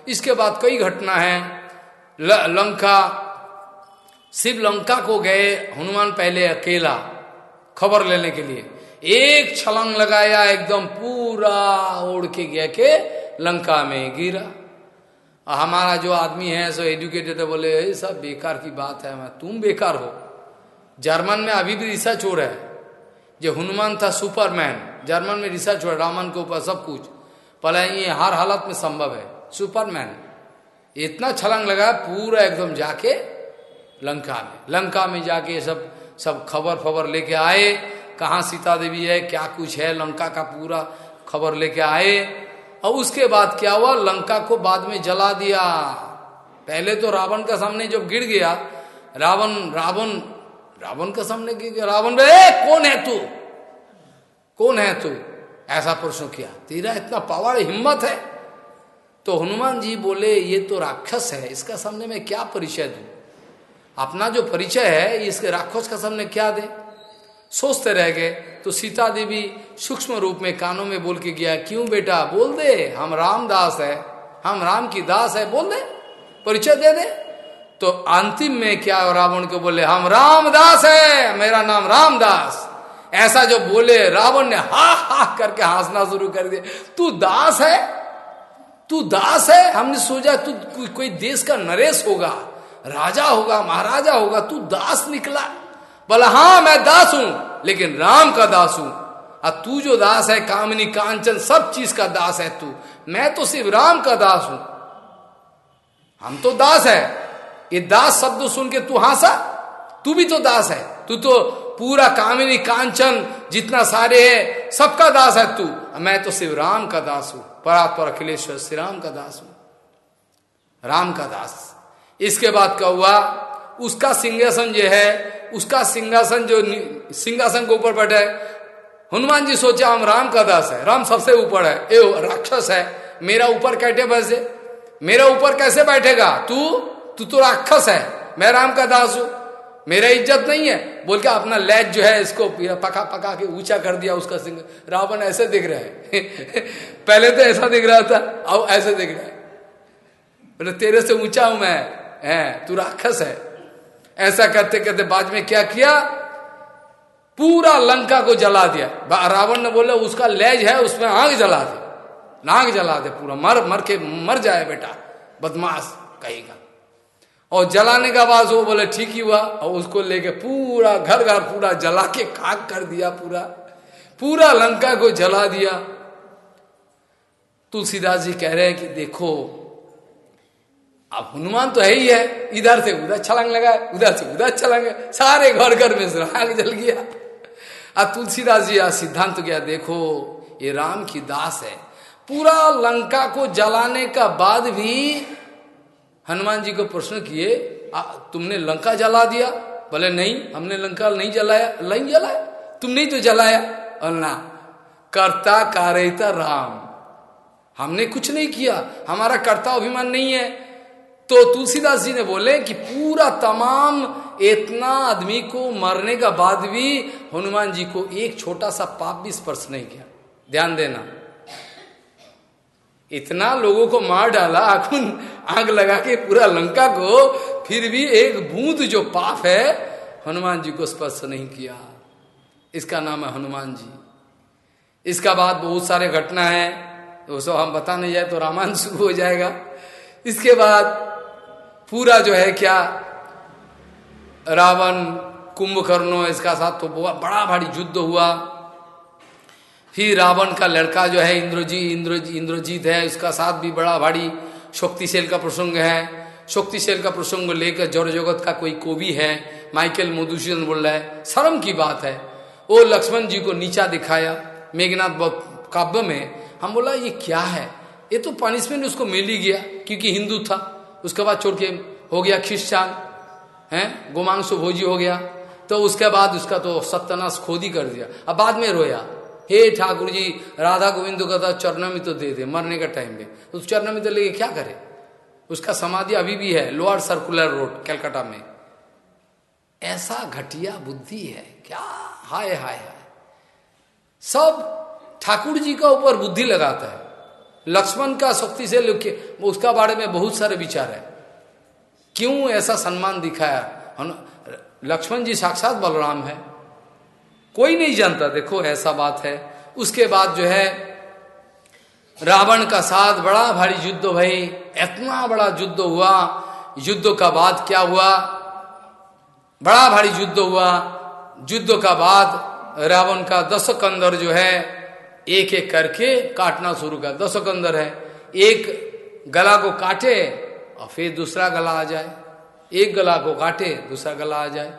इसके बाद कई घटना है। ल, लंका शिव लंका को गए हनुमान पहले अकेला खबर लेने के लिए। एक छलंग लगाया, एकदम पूरा ओढ़ के गया के लंका में गिरा। हमारा जो आदमी है सो एजुकेटेड है, बोले, ये सब बेकार की बात है, मैं, तुम बेकार हो। जर्मन में अभी भी रिसर्च हो रहा है। जो हनुमान था सुपरमैन जर्मन में रिसर्च हो रहा रामन के ऊपर सब कुछ। पहले ये हर हालत में संभव है सुपरमैन इतना छलंग लगा पूरा एकदम जाके लंका में। लंका में जाके सब सब खबर खबर लेके आए, कहाँ सीता देवी है, क्या कुछ है, लंका का पूरा खबर लेके आए। और उसके बाद क्या हुआ, लंका को बाद में जला दिया। पहले तो रावण का सामने जब गिर गया, रावण रावण रावण का सामने गिर गया, रावण कौन है तू? कौन है तू? ऐसा प्रश्न किया, तेरा इतना पावर हिम्मत है? तो हनुमान जी बोले, ये तो राक्षस है, इसका सामने में क्या परिचय दू? अपना जो परिचय है इसके राक्षस का सामने क्या दे? सोचते रह गए। तो सीता देवी सूक्ष्म रूप में कानों में बोल के गया, क्यों बेटा? बोल दे, हम रामदास है। हम राम की दास है, बोल दे, परिचय दे दे। तो अंतिम में क्या रावण को बोले, हम रामदास है, मेरा नाम रामदास। ऐसा जो बोले, रावण ने हा हा करके हंसना शुरू कर दिया, तू दास है? तू दास है? हमने सोचा तू कोई देश का नरेश होगा। राजा होगा, महाराजा होगा, तू दास निकला। बोला हाँ मैं दास हूँ, लेकिन राम का दास हूँ। और तू जो दास है, कामनी, कांचन, सब चीज़ का दास है तू। मैं तो सिर्फ़ राम का दास हूँ। हम तो दास है। ये दास शब्द सुन के तू हंसा? तू भी तो दास है। तू तो पूरा कामिनी, कांचन, जितना सारे है, सबका दास है तू। मैं तो शिव राम का दास हूँ। परात्पर अखिलेश्वर श्री राम का दास हूँ। राम का दास। इसके बाद क्या हुआ? उसका सिंहासन जो है, उसका सिंहासन जो सिंहासन के ऊपर बैठे। हनुमान जी सोचा, हम राम का दास है, राम सबसे ऊपर है। ए, राक्षस है, मेरा ऊपर कैटे बसे मेरा ऊपर कैसे बैठेगा? तू तू तो राक्षस है, मैं राम का दास हूँ। मेरा इज़्ज़त नहीं है। बोल के अपना लैज जो है, इसको पका पका के ऊँचा कर दिया उसका सिंह। रावण ऐसे दिख रहा है। पहले तो ऐसा दिख रहा था, अब ऐसे दिख रहा है। तेरे से ऊँचा हूँ मैं है, तू राक्षस है। ऐसा करते करते बाद में क्या किया? पूरा लंका को जला दिया। रावण ने बोला, उसका लेज है, उसमें आग जला दे। नाग जला दे पूरा, मर मर के, मर जाए बेटा, बदमाश, कहेगा। और जलाने का बाद वो बोले, ठीक ही हुआ। और उसको लेके पूरा घर घर पूरा जला के खाक कर दिया पूरा। पूरा लंका को जला दिया। तुलसीदास जी कह रहे हैं कि देखो अब हनुमान तो है ही है। इधर से उधर छलांग लगा उधर से उधर छलांग सारे घर घर में आग जल गया। अब तुलसीदास जी सिद्धांत गया देखो, ये राम की दास है। पूरा लंका को जलाने का बाद भी हनुमान जी को प्रश्न किए तुमने लंका जला दिया? बोले, नहीं, हमने लंका नहीं जलाया। नहीं जलाया? तुम नहीं तो जलाया? और ना कर्ता कार्यता राम। हमने कुछ नहीं किया। हमारा कर्ता अभिमान नहीं है। तो तुलसीदास जी ने बोले कि पूरा तमाम इतना आदमी को मरने का बाद भी हनुमान जी को एक छोटा सा पाप भी स्पर्श नहीं किया। ध्यान देना। इतना लोगों को मार डाला, आखुन, आग लगा के पूरा लंका को, फिर भी एक बूंद जो पाप है, हनुमान जी को स्पर्श नहीं किया। इसका नाम है हनुमान जी। इसका बाद बहुत सारे घटना है, वो सब हम बता नहीं जाए तो रामायण शुरू हो जाएगा। इसके बाद पूरा जो है क्या रावण, कुंभकर्णो, इसका साथ तो बड़ा भारी युद्ध हुआ। फिर रावण का लड़का जो है इंद्रजी इंद्र इंद्रजीत है, उसका साथ भी बड़ा भारी शक्तिशैल का प्रसंग है। शक्तिशैल का प्रसंग लेकर जड़ जगत का कोई कोबी है? माइकल मधुसूदन बोल रहा है, शर्म की बात है। वो लक्ष्मण जी को नीचा दिखाया, मेघनाथ काव्य में, हम बोला, ये क्या है? ये तो पनिशमेंट उसको मिल ही गया, क्योंकि हिंदू था। उसके बाद छोड़ के हो गया खिस्चान है? गोमांसु भोजी हो गया। तो उसके बाद उसका तो सत्यानाश खोद ही कर दिया। अब बाद में रोया। हे ठाकुर जी, राधा गोविंद का था चरण में तो दे दे, मरने का टाइम में। तो चरण में तो लेके क्या करे? उसका समाधि अभी भी है, लोअर सर्कुलर रोड कैलकाटा में। ऐसा घटिया बुद्धि है, क्या? हाय हाय हाय। सब ठाकुर जी का ऊपर बुद्धि लगाता है। लक्ष्मण का शक्ति से उसका बारे में बहुत सारे विचार है। क्यों ऐसा सम्मान दिखाया? लक्ष्मण जी साक्षात बलराम है। कोई नहीं जानता, देखो, ऐसा बात है। उसके बाद जो है, रावण का साथ, बड़ा भारी युद्ध भाई, इतना बड़ा युद्ध हुआ। युद्ध का बाद क्या हुआ? बड़ा भारी युद्ध हुआ। युद्ध का बाद रावण का दस कंदर जो है एक एक करके काटना शुरू कर दस कंदर है। एक गला को काटे और फिर दूसरा गला आ जाए। एक गला को काटे, दूसरा गला आ जाए।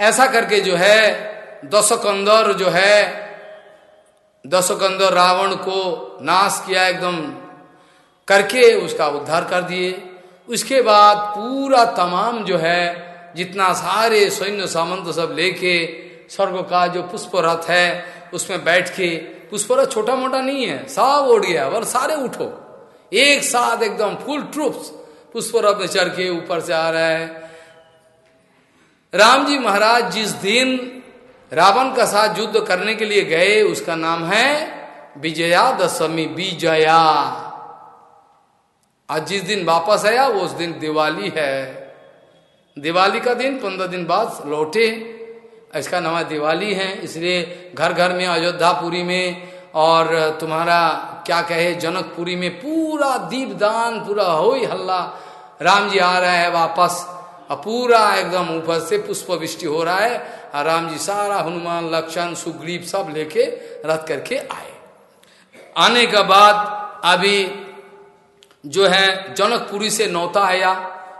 ऐसा करके जो है दशकंदर जो है दशकंदर रावण को नाश किया एकदम करके उसका उद्धार कर दिए। उसके बाद पूरा तमाम जो है, जितना सारे सैन्य सामंत सब लेके, स्वर्ग का जो पुष्प रथ है, उसमें बैठ के पुष्प रथ छोटा मोटा नहीं है सब उड़ गया, और सारे उठो। एक साथ एकदम फुल ट्रूप्स पुष्प रथ में चढ़ के ऊपर से आ रहा है। राम जी महाराज जिस दिन रावण का साथ युद्ध करने के लिए गए, उसका नाम है विजया दशमी विजया। आज जिस दिन वापस आया वो उस दिन दिवाली है। दिवाली का दिन पंद्रह दिन बाद लौटे। इसका नाम दिवाली है, इसलिए घर घर में, अयोध्यापुरी में और तुम्हारा क्या कहे, जनकपुरी में पूरा दीपदान, पूरा हो ही हल्ला। राम जी आ रहे है वापस और पूरा एकदम ऊपर से पुष्प वृष्टि हो रहा है और राम जी सारा हनुमान, लक्षण, सुग्रीव सब लेके रथ करके आए। आने के बाद अभी जो है जनकपुरी से नौता आया,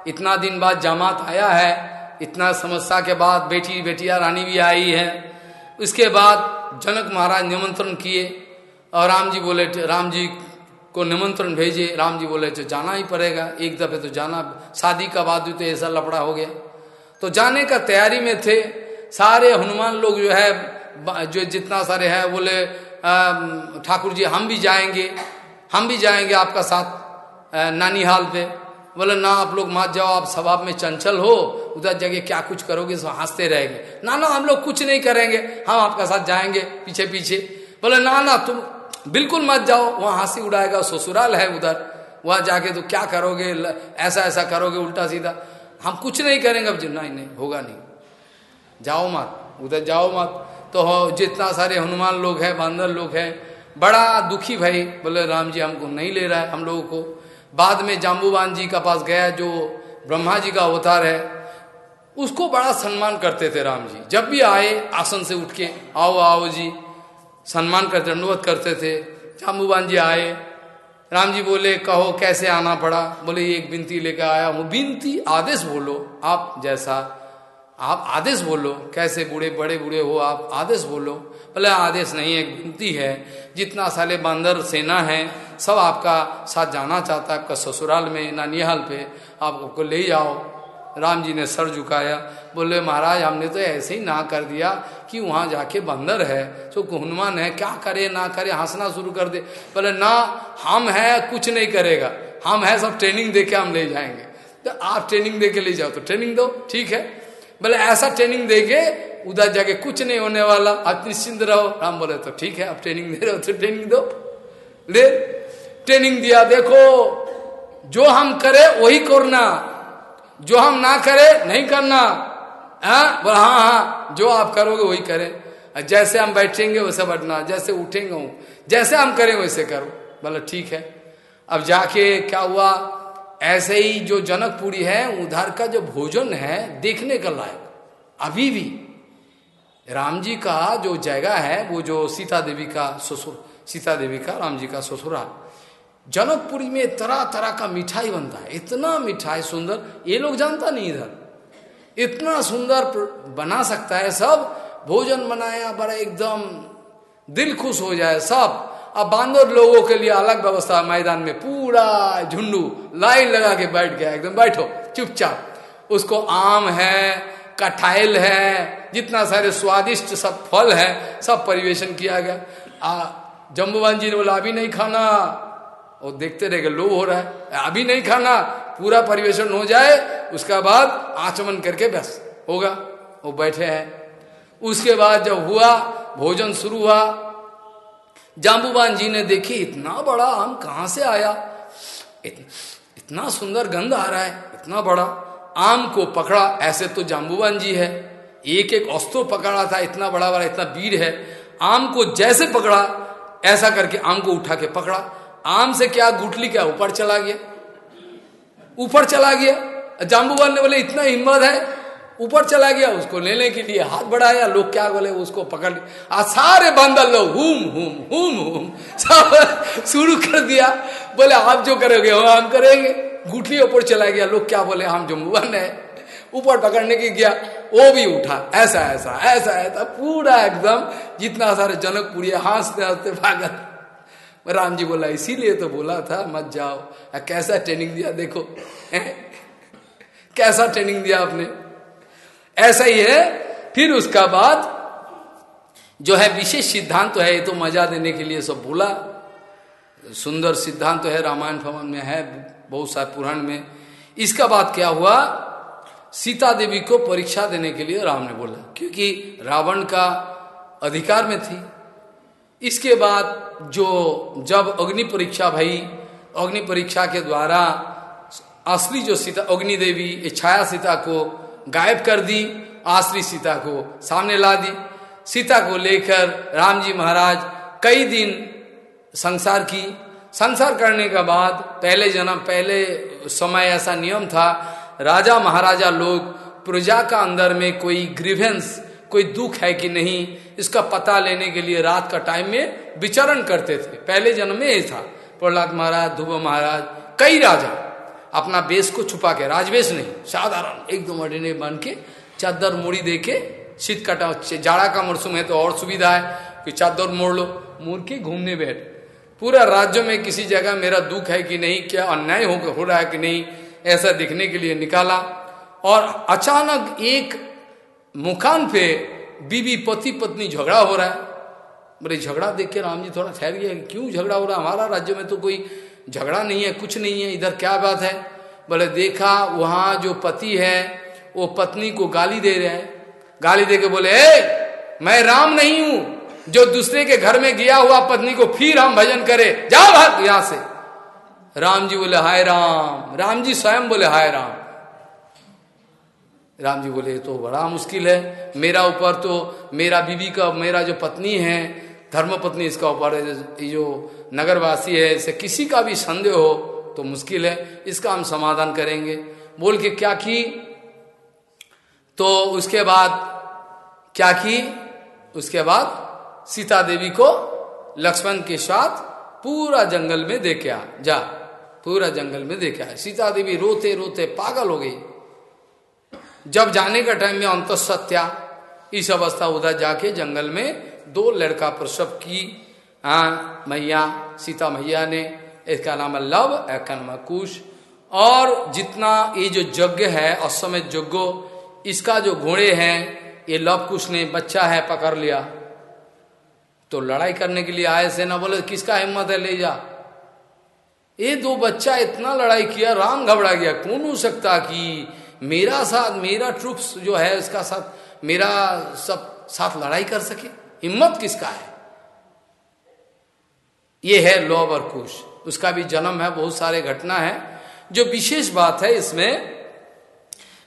इतना दिन बाद जमात आया है। इतना समस्या के बाद बेटी, बेटिया, रानी भी आई है। उसके बाद जनक महाराज निमंत्रण किए और राम जी बोले, राम जी को निमंत्रण भेजे। राम जी बोले तो जाना ही पड़ेगा। एक दफे तो जाना। शादी का बाद भी तो ऐसा लपड़ा हो गया। तो जाने का तैयारी में थे। सारे हनुमान लोग जो है जो जितना सारे है, बोले ठाकुर जी, हम भी जाएँगे। हम भी जाएँगे आपका साथ नानी हाल पे। बोले, ना, आप लोग मत जाओ, आप स्वभाव में चंचल हो। उधर जगह क्या कुछ करोगे, सब हँसते रहेंगे। ना ना, हम लोग कुछ नहीं करेंगे। हम आपका साथ जाएँगे, पीछे पीछे। बोले, ना ना, तुम बिल्कुल मत जाओ, वहाँ हँसी उड़ाएगा, ससुराल है उधर। वहाँ जाके तो क्या करोगे ऐसा ऐसा करोगे, उल्टा सीधा। हम कुछ नहीं करेंगे। अब नहीं नहीं, होगा नहीं। जाओ मत, उधर जाओ मत। तो जितना सारे हनुमान लोग हैं, बांदर लोग हैं, बड़ा दुखी भाई। बोले, राम जी हमको नहीं ले रहा है, हम लोगों को बाद में जाम्बूबान जी का पास गया, जो ब्रह्मा जी का अवतार है, उसको बड़ा सम्मान करते थे राम जी। जब भी आए, आसन से उठ के आओ आओ जी, सम्मान करते दंडवत करते थे। जाम्बूबान जी आए, राम जी बोले, कहो, कैसे आना पड़ा? बोले, एक बिनती लेकर आया हूँ। बिनती? आदेश बोलो। आप जैसा, आप आदेश बोलो। कैसे बूढ़े, बड़े बूढ़े हो, आप आदेश बोलो। बोले, आदेश नहीं, एक बिनती है। जितना साले बांदर सेना है, सब आपका साथ जाना चाहता है, आपका ससुराल में नानियाल पे। आप आपको ले जाओ राम जी ने सर झुकाया। बोले, महाराज, हमने तो ऐसे ही ना कर दिया कि वहाँ जाके बंदर है। तो हनुमान है, क्या करे, ना करे, हंसना शुरू कर दे। बोले, ना, हम है, कुछ नहीं करेगा। हम है, सब ट्रेनिंग दे के हम ले जाएँगे। तो आप ट्रेनिंग दे के ले जाओ तो ट्रेनिंग दो, ठीक है? बोले, ऐसा ट्रेनिंग दे के उधर जाके कुछ नहीं होने वाला। आप निश्चिंत रहो। राम बोले तो ठीक है, आप ट्रेनिंग दे रहे हो तो ट्रेनिंग दो। ले ट्रेनिंग दिया, देखो, जो हम करे, वही करना। जो हम ना करे, नहीं करना। हाँ बोला हाँ हाँ जो आप करोगे, वही करे। जैसे हम बैठेंगे, वैसे बैठना। जैसे उठेंगे, जैसे हम करें, वैसे करो। बोला, ठीक है। अब जाके क्या हुआ? ऐसे ही जो जनकपुरी है, उधर का जो भोजन है, देखने का लायक। अभी भी राम जी का जो जगह है, वो जो सीता देवी का ससुर, सीता देवी का, राम जी का ससुरा जनकपुरी में तरह तरह का मिठाई बनता है। इतना मिठाई सुंदर, ये लोग जानता नहीं इधर। इतना सुंदर बना सकता है सब, भोजन बनाया, बड़ा एकदम दिल खुश हो जाए सब। अब बांदर लोगों के लिए अलग व्यवस्था मैदान में पूरा झुंडू लाइन लगा के बैठ गया, एकदम बैठो, चुपचाप। उसको आम है कठाइल है, जितना सारे स्वादिष्ट सब फल है, सब परिवेशन किया गया। आ, जम्बुवान जी ने बोला, अभी नहीं खाना। और देखते रह गए लो हो रहा है, अभी नहीं खाना, पूरा परिवेशन हो जाए, उसका बाद आचमन करके बस, होगा। वो बैठे हैं। उसके बाद जब हुआ, भोजन शुरू हुआ जाम्बुबान जी ने देखी इतना बड़ा आम कहाँ से आया? इतना, इतना सुंदर गंध आ रहा है इतना बड़ा। आम को पकड़ा ऐसे तो जाम्बुबान जी है। एक एक अस्त्रो पकड़ा था इतना बड़ा बड़ा इतना वीर है। आम को जैसे पकड़ा ऐसा करके आम को उठा के पकड़ा। आम से क्या गुटली क्या ऊपर चला गया? ऊपर चला गया। जाम्बुबान ने बोले इतना हिम्मत है ऊपर चला गया, उसको लेने के लिए हाथ बढ़ाया, लोग क्या बोले, उसको पकड़ आ सारे बंदर लोग हुम हुम हुम हुम, सब शुरू कर दिया। बोले, आप जो करोगे हम करेंगे। गुठली ऊपर चला गया, लोग क्या बोले, हम जम्बुआन है ऊपर पकड़ने के गया वो भी उठा। ऐसा ऐसा ऐसा ऐसा, पूरा एकदम, जितना सारे जनकपुरी हँसते हँसते भागत। राम जी बोला, इसीलिए तो बोला था, मत जाओ। कैसा ट्रेनिंग दिया, देखो। कैसा ट्रेनिंग दिया आपने? ऐसा ही है। फिर उसका बाद जो है विशेष सिद्धांत तो है, ये तो मज़ा देने के लिए सब बोला। सुंदर सिद्धांत तो है, रामायण भवन में है, बहुत सारे पुराण में। इसका बाद क्या हुआ? सीता देवी को परीक्षा देने के लिए राम ने बोला, क्योंकि रावण का अधिकार में थी। इसके बाद जो, जब अग्नि परीक्षा भई, अग्नि परीक्षा के द्वारा असली जो सीता, अग्नि देवी छाया सीता को गायब कर दी, आश्री सीता को सामने ला दी। सीता को लेकर राम जी महाराज कई दिन संसार की। संसार करने के बाद पहले जन्म, पहले समय ऐसा नियम था, राजा महाराजा लोग प्रजा का अंदर में कोई ग्रीवेंस कोई दुख है कि नहीं, इसका पता लेने के लिए रात का टाइम में विचरण करते थे। पहले जन्म में ये था। प्रहलाद महाराज, ध्रुव महाराज, कई राजा। अपना बेस को छुपा के राजवेश नहीं साधारण एकदम ऑर्डिनरी बन के चादर मुड़ी दे के शीत कटा जाड़ा का मौसम है तो और सुविधा है कि चादर मोड़ लो मुड़ के घूमने बैठ। पूरा राज्य में किसी जगह मेरा दुख है कि नहीं क्या अन्याय हो, हो रहा है कि नहीं ऐसा दिखने के लिए निकाला। और अचानक एक मुकान पे बीबी पति पत्नी झगड़ा हो रहा है। बोले झगड़ा देख के राम जी थोड़ा ठहर गया क्यों झगड़ा हो रहा है? हमारा राज्य में तो कोई झगड़ा नहीं है कुछ नहीं है इधर क्या बात है? बोले देखा वहाँ जो पति है वो पत्नी को गाली दे रहे हैं। गाली दे के बोले ए, मैं राम नहीं हूँ। जो दूसरे के घर में गया हुआ पत्नी को फिर हम भजन करे। जाओ भाग यहाँ से। राम जी बोले हाय राम। राम जी स्वयं बोले हाय राम। राम जी बोले तो बड़ा मुश्किल है। मेरा ऊपर तो मेरा बीबी का मेरा जो पत्नी है धर्म पत्नी इसका ऊपर जो नगरवासी है इसे किसी का भी संदेह हो तो मुश्किल है। इसका हम समाधान करेंगे। बोल के क्या की? तो उसके बाद क्या की? उसके बाद सीता देवी को लक्ष्मण के साथ पूरा जंगल में देखे आ, जा, पूरा जंगल में देखा आ। सीता देवी रोते रोते पागल हो गई। जब जाने का टाइम में अंत सत्या इस अवस्था उधर जाके जंगल में दो लड़का प्रसव की हाँ मैया, सीता मैया ने, इसका नाम है लव, एक का नाम है कुश। और जितना ये जो यज्ञ है, असमय यज्ञो, इसका जो घोड़े हैं, ये लव कुश ने बच्चा है, पकड़ लिया। तो लड़ाई करने के लिए आए से ना बोले, किसका हिम्मत है, ले जा। ये दो बच्चा इतना लड़ाई किया, राम घबरा गया। कौन हो सकता कि मेरा साथ, मेरा ट्रुप्स जो है, उसका साथ, मेरा सब साथ लड़ाई कर सके? हिम्मत किसका है? ये है लोभ और कुश। उसका भी जन्म है, बहुत सारे घटना है। जो विशेष बात है इसमें,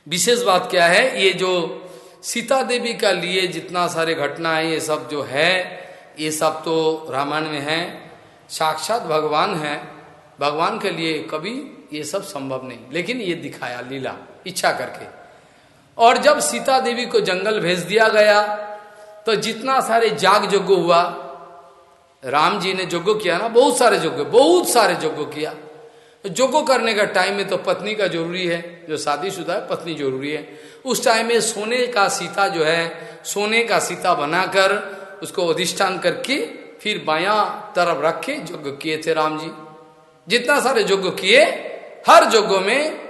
विशेष बात क्या है? ये जो सीता देवी का लिए जितना सारे घटना है, ये सब जो है, ये सब तो रामायण में है। साक्षात भगवान है। भगवान के लिए कभी ये सब संभव नहीं। लेकिन ये दिखाया, लीला, इच्छा करके। और जब सीता देवी को जंगल भेज दिया गया तो जितना सारे जाग यज्ञ हुआ, राम जी ने यज्ञ किया ना, बहुत सारे यज्ञ बहुत सारे यज्ञ किया। यज्ञ करने का टाइम में तो पत्नी का ज़रूरी है, जो शादीशुदा है, पत्नी ज़रूरी है। उस टाइम में सोने का सीता जो है, सोने का सीता बनाकर उसको अधिष्ठान करके फिर बाया तरफ़ रख के यज्ञ किए थे राम जी। जितना सारे यज्ञ किए, हर यज्ञ में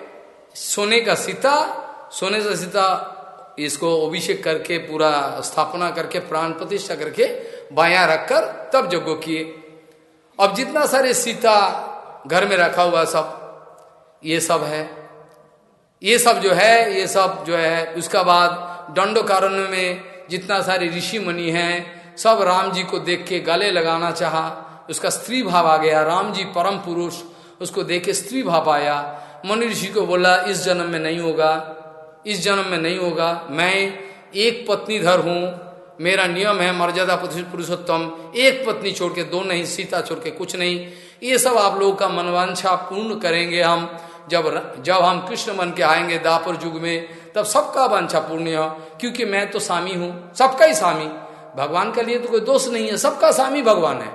सोने का सीता, सोने का सीता इसको अभिषेक करके, पूरा स्थापना करके, प्राण प्रतिष्ठा करके बाया रखकर तब यज्ञ किए। अब जितना सारे सीता घर में रखा हुआ सब, ये सब है। ये सब जो है, ये सब जो है, उसका बाद दंडो कारण में जितना सारे ऋषि मुनि हैं, सब राम जी को देख के गले लगाना चाहा। उसका स्त्री भाव आ गया, राम जी परम पुरुष, उसको देख के स्त्री भाव आया। मनु ऋषि को बोला, इस जन्म में नहीं होगा। इस जन्म में नहीं होगा। मैं एक पत्नी धर हूँ। मेरा नियम है मर्यादा पुरुषोत्तम। एक पत्नी छोड़ के, दो नहीं, सीता छोड़ के कुछ नहीं। ये सब आप लोगों का मनवांछा पूर्ण करेंगे हम। जब जब हम कृष्ण मन के आएँगे दापर युग में, तब सबका वांछा पूर्ण हो। क्योंकि मैं तो स्वामी हूँ। सबका ही स्वामी भगवान के लिए तो कोई दोष नहीं है। सबका स्वामी भगवान है।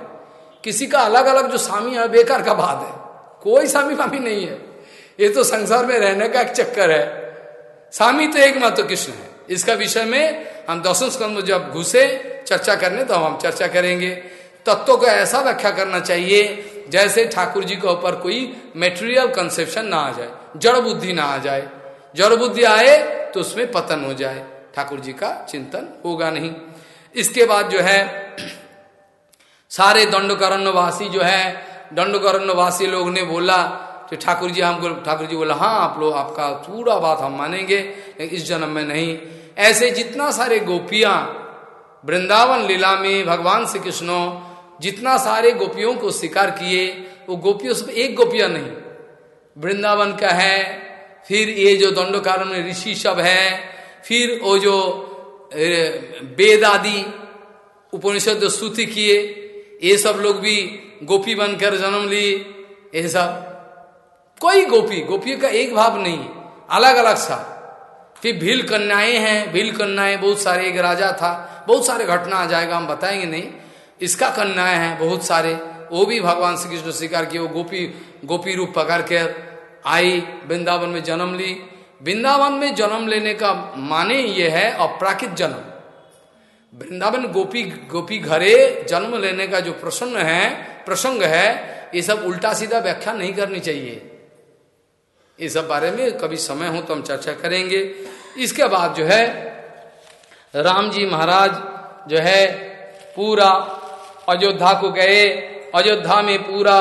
किसी का अलग अलग जो स्वामी है बेकार का बात है। कोई स्वामी वामी नहीं है। ये तो संसार में रहने का एक चक्कर है। स्वामी तो एक मात्र कृष्ण है। इसका विषय में हम दसों स्कंद में जब घुसे, चर्चा करने तो हम चर्चा करेंगे। तत्व को ऐसा व्याख्या करना चाहिए, जैसे ठाकुर जी के ऊपर कोई मेटेरियल कंसेप्शन ना आ जाए, जड़ बुद्धि ना आ जाए। जड़ बुद्धि आए तो उसमें पतन हो जाए। ठाकुर जी का चिंतन होगा नहीं। इसके बाद जो है, सारे दंडकरण्यवासी जो है, दंडकरण्यवासी लोग ने बोला तो ठाकुर जी हमको, ठाकुर जी बोला हाँ आप लोग, आपका पूरा बात हम मानेंगे इस जन्म में नहीं। ऐसे जितना सारे गोपियाँ, वृंदावन लीला में भगवान श्री कृष्ण, जितना सारे गोपियों को स्वीकार किए, वो गोपियों से एक गोपिया नहीं। वृंदावन का है, फिर ये जो दंडोकारण में ऋषि सब है, फिर वो जो वेद आदि उपनिषद स्तुति किए, ये सब लोग भी गोपी बनकर जन्म लिए, ये सब। कोई गोपी गोपी का एक भाव नहीं अलग अलग सा। फिर भील कन्याएँ हैं, भील कन्याएँ बहुत सारे, एक राजा था, बहुत सारे घटना आ जाएगा, हम बताएँगे नहीं। इसका कन्याएँ हैं, बहुत सारे। वो भी भगवान श्री कृष्ण स्वीकार किए, वो गोपी गोपी रूप पकड़ कर आई, वृंदावन में जन्म ली। वृंदावन में जन्म लेने का माने ये है अपराकित जन्म। वृंदावन गोपी गोपी घरे जन्म लेने का जो प्रसन्न है, प्रसंग है, ये सब उल्टा सीधा व्याख्या नहीं करनी चाहिए। ये सब बारे में कभी समय हो तो हम चर्चा करेंगे। इसके बाद जो है, राम जी महाराज जो है, पूरा अयोध्या को गए। अयोध्या में पूरा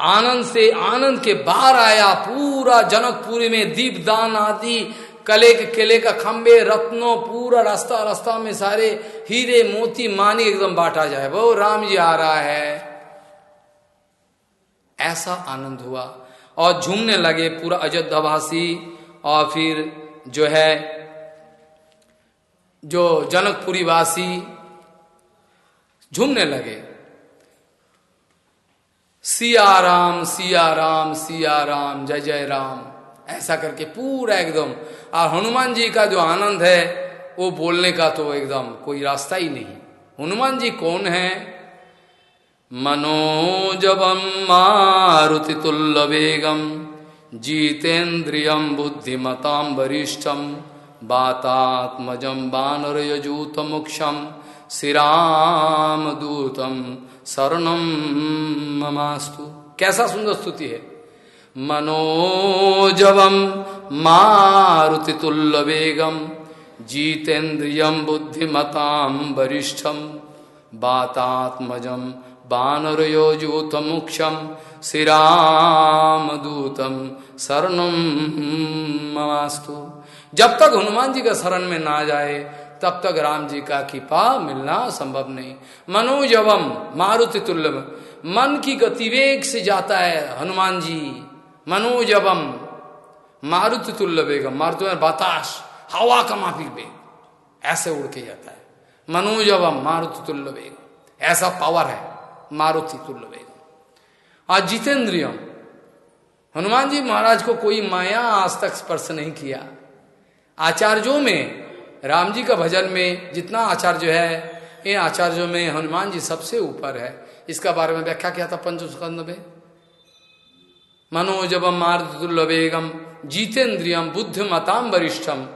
आनंद से आनंद के बाहर आया। पूरा जनकपुरी में दीप दान आदि कले के केले का खंबे रत्नों, पूरा रास्ता रास्ता में सारे हीरे, मोती, मानी एकदम बांटा जाए। वो राम जी आ रहा है। ऐसा आनंद हुआ। और झूमने लगे पूरा अयोध्यावासी और फिर जो है, जो जनकपुरी वासी झूमने लगे। सिया राम सिया राम सिया राम, जय जय राम, ऐसा करके पूरा एकदम। और हनुमान जी का जो आनंद है, वो बोलने का तो एकदम कोई रास्ता ही नहीं। हनुमान जी कौन है? मनोजवम मारुतितुल्लवेगम जितेन्द्रियम बुद्धिमतां वरिष्ठम बातात्मजम वानरयजूत मुक्षम श्रीरामदूतम शरणम ममास्तु। कैसा सुंदर स्तुति है। मनोजवम मारुतितुल्लवेगम जितेन्द्रियम बुद्धिमतां वरिष्ठम बातात्मजम वानरयोजूत मुक्षम दूतम शरणम ममास्तु। जब तक हनुमान जी का शरण में ना जाए, तब तक राम जी का कृपा मिलना संभव नहीं। मनोजवम मारुति तुल्य, मन की गतिवेग से जाता है हनुमान जी। मनोजवम मारुति तुल्य बेगम मारुति में बताश, हवा का माफ़ी बेग ऐसे उड़ के जाता है। मनोजवम मारुति तुल्य बेगम ऐसा पावर है। मारुति तुल्य वेग आज जितेंद्रियम हनुमान जी महाराज को कोई माया आज तक स्पर्श नहीं किया। आचार्यों में, राम जी का भजन में जितना आचार्य है इन आचार्यों में हनुमान जी सबसे ऊपर है। इसका बारे में व्याख्या किया था पंचस्कंद में मनोजबम मार्दुर्लभेगम जीतेन्द्रियम बुद्ध मताम वरिष्ठम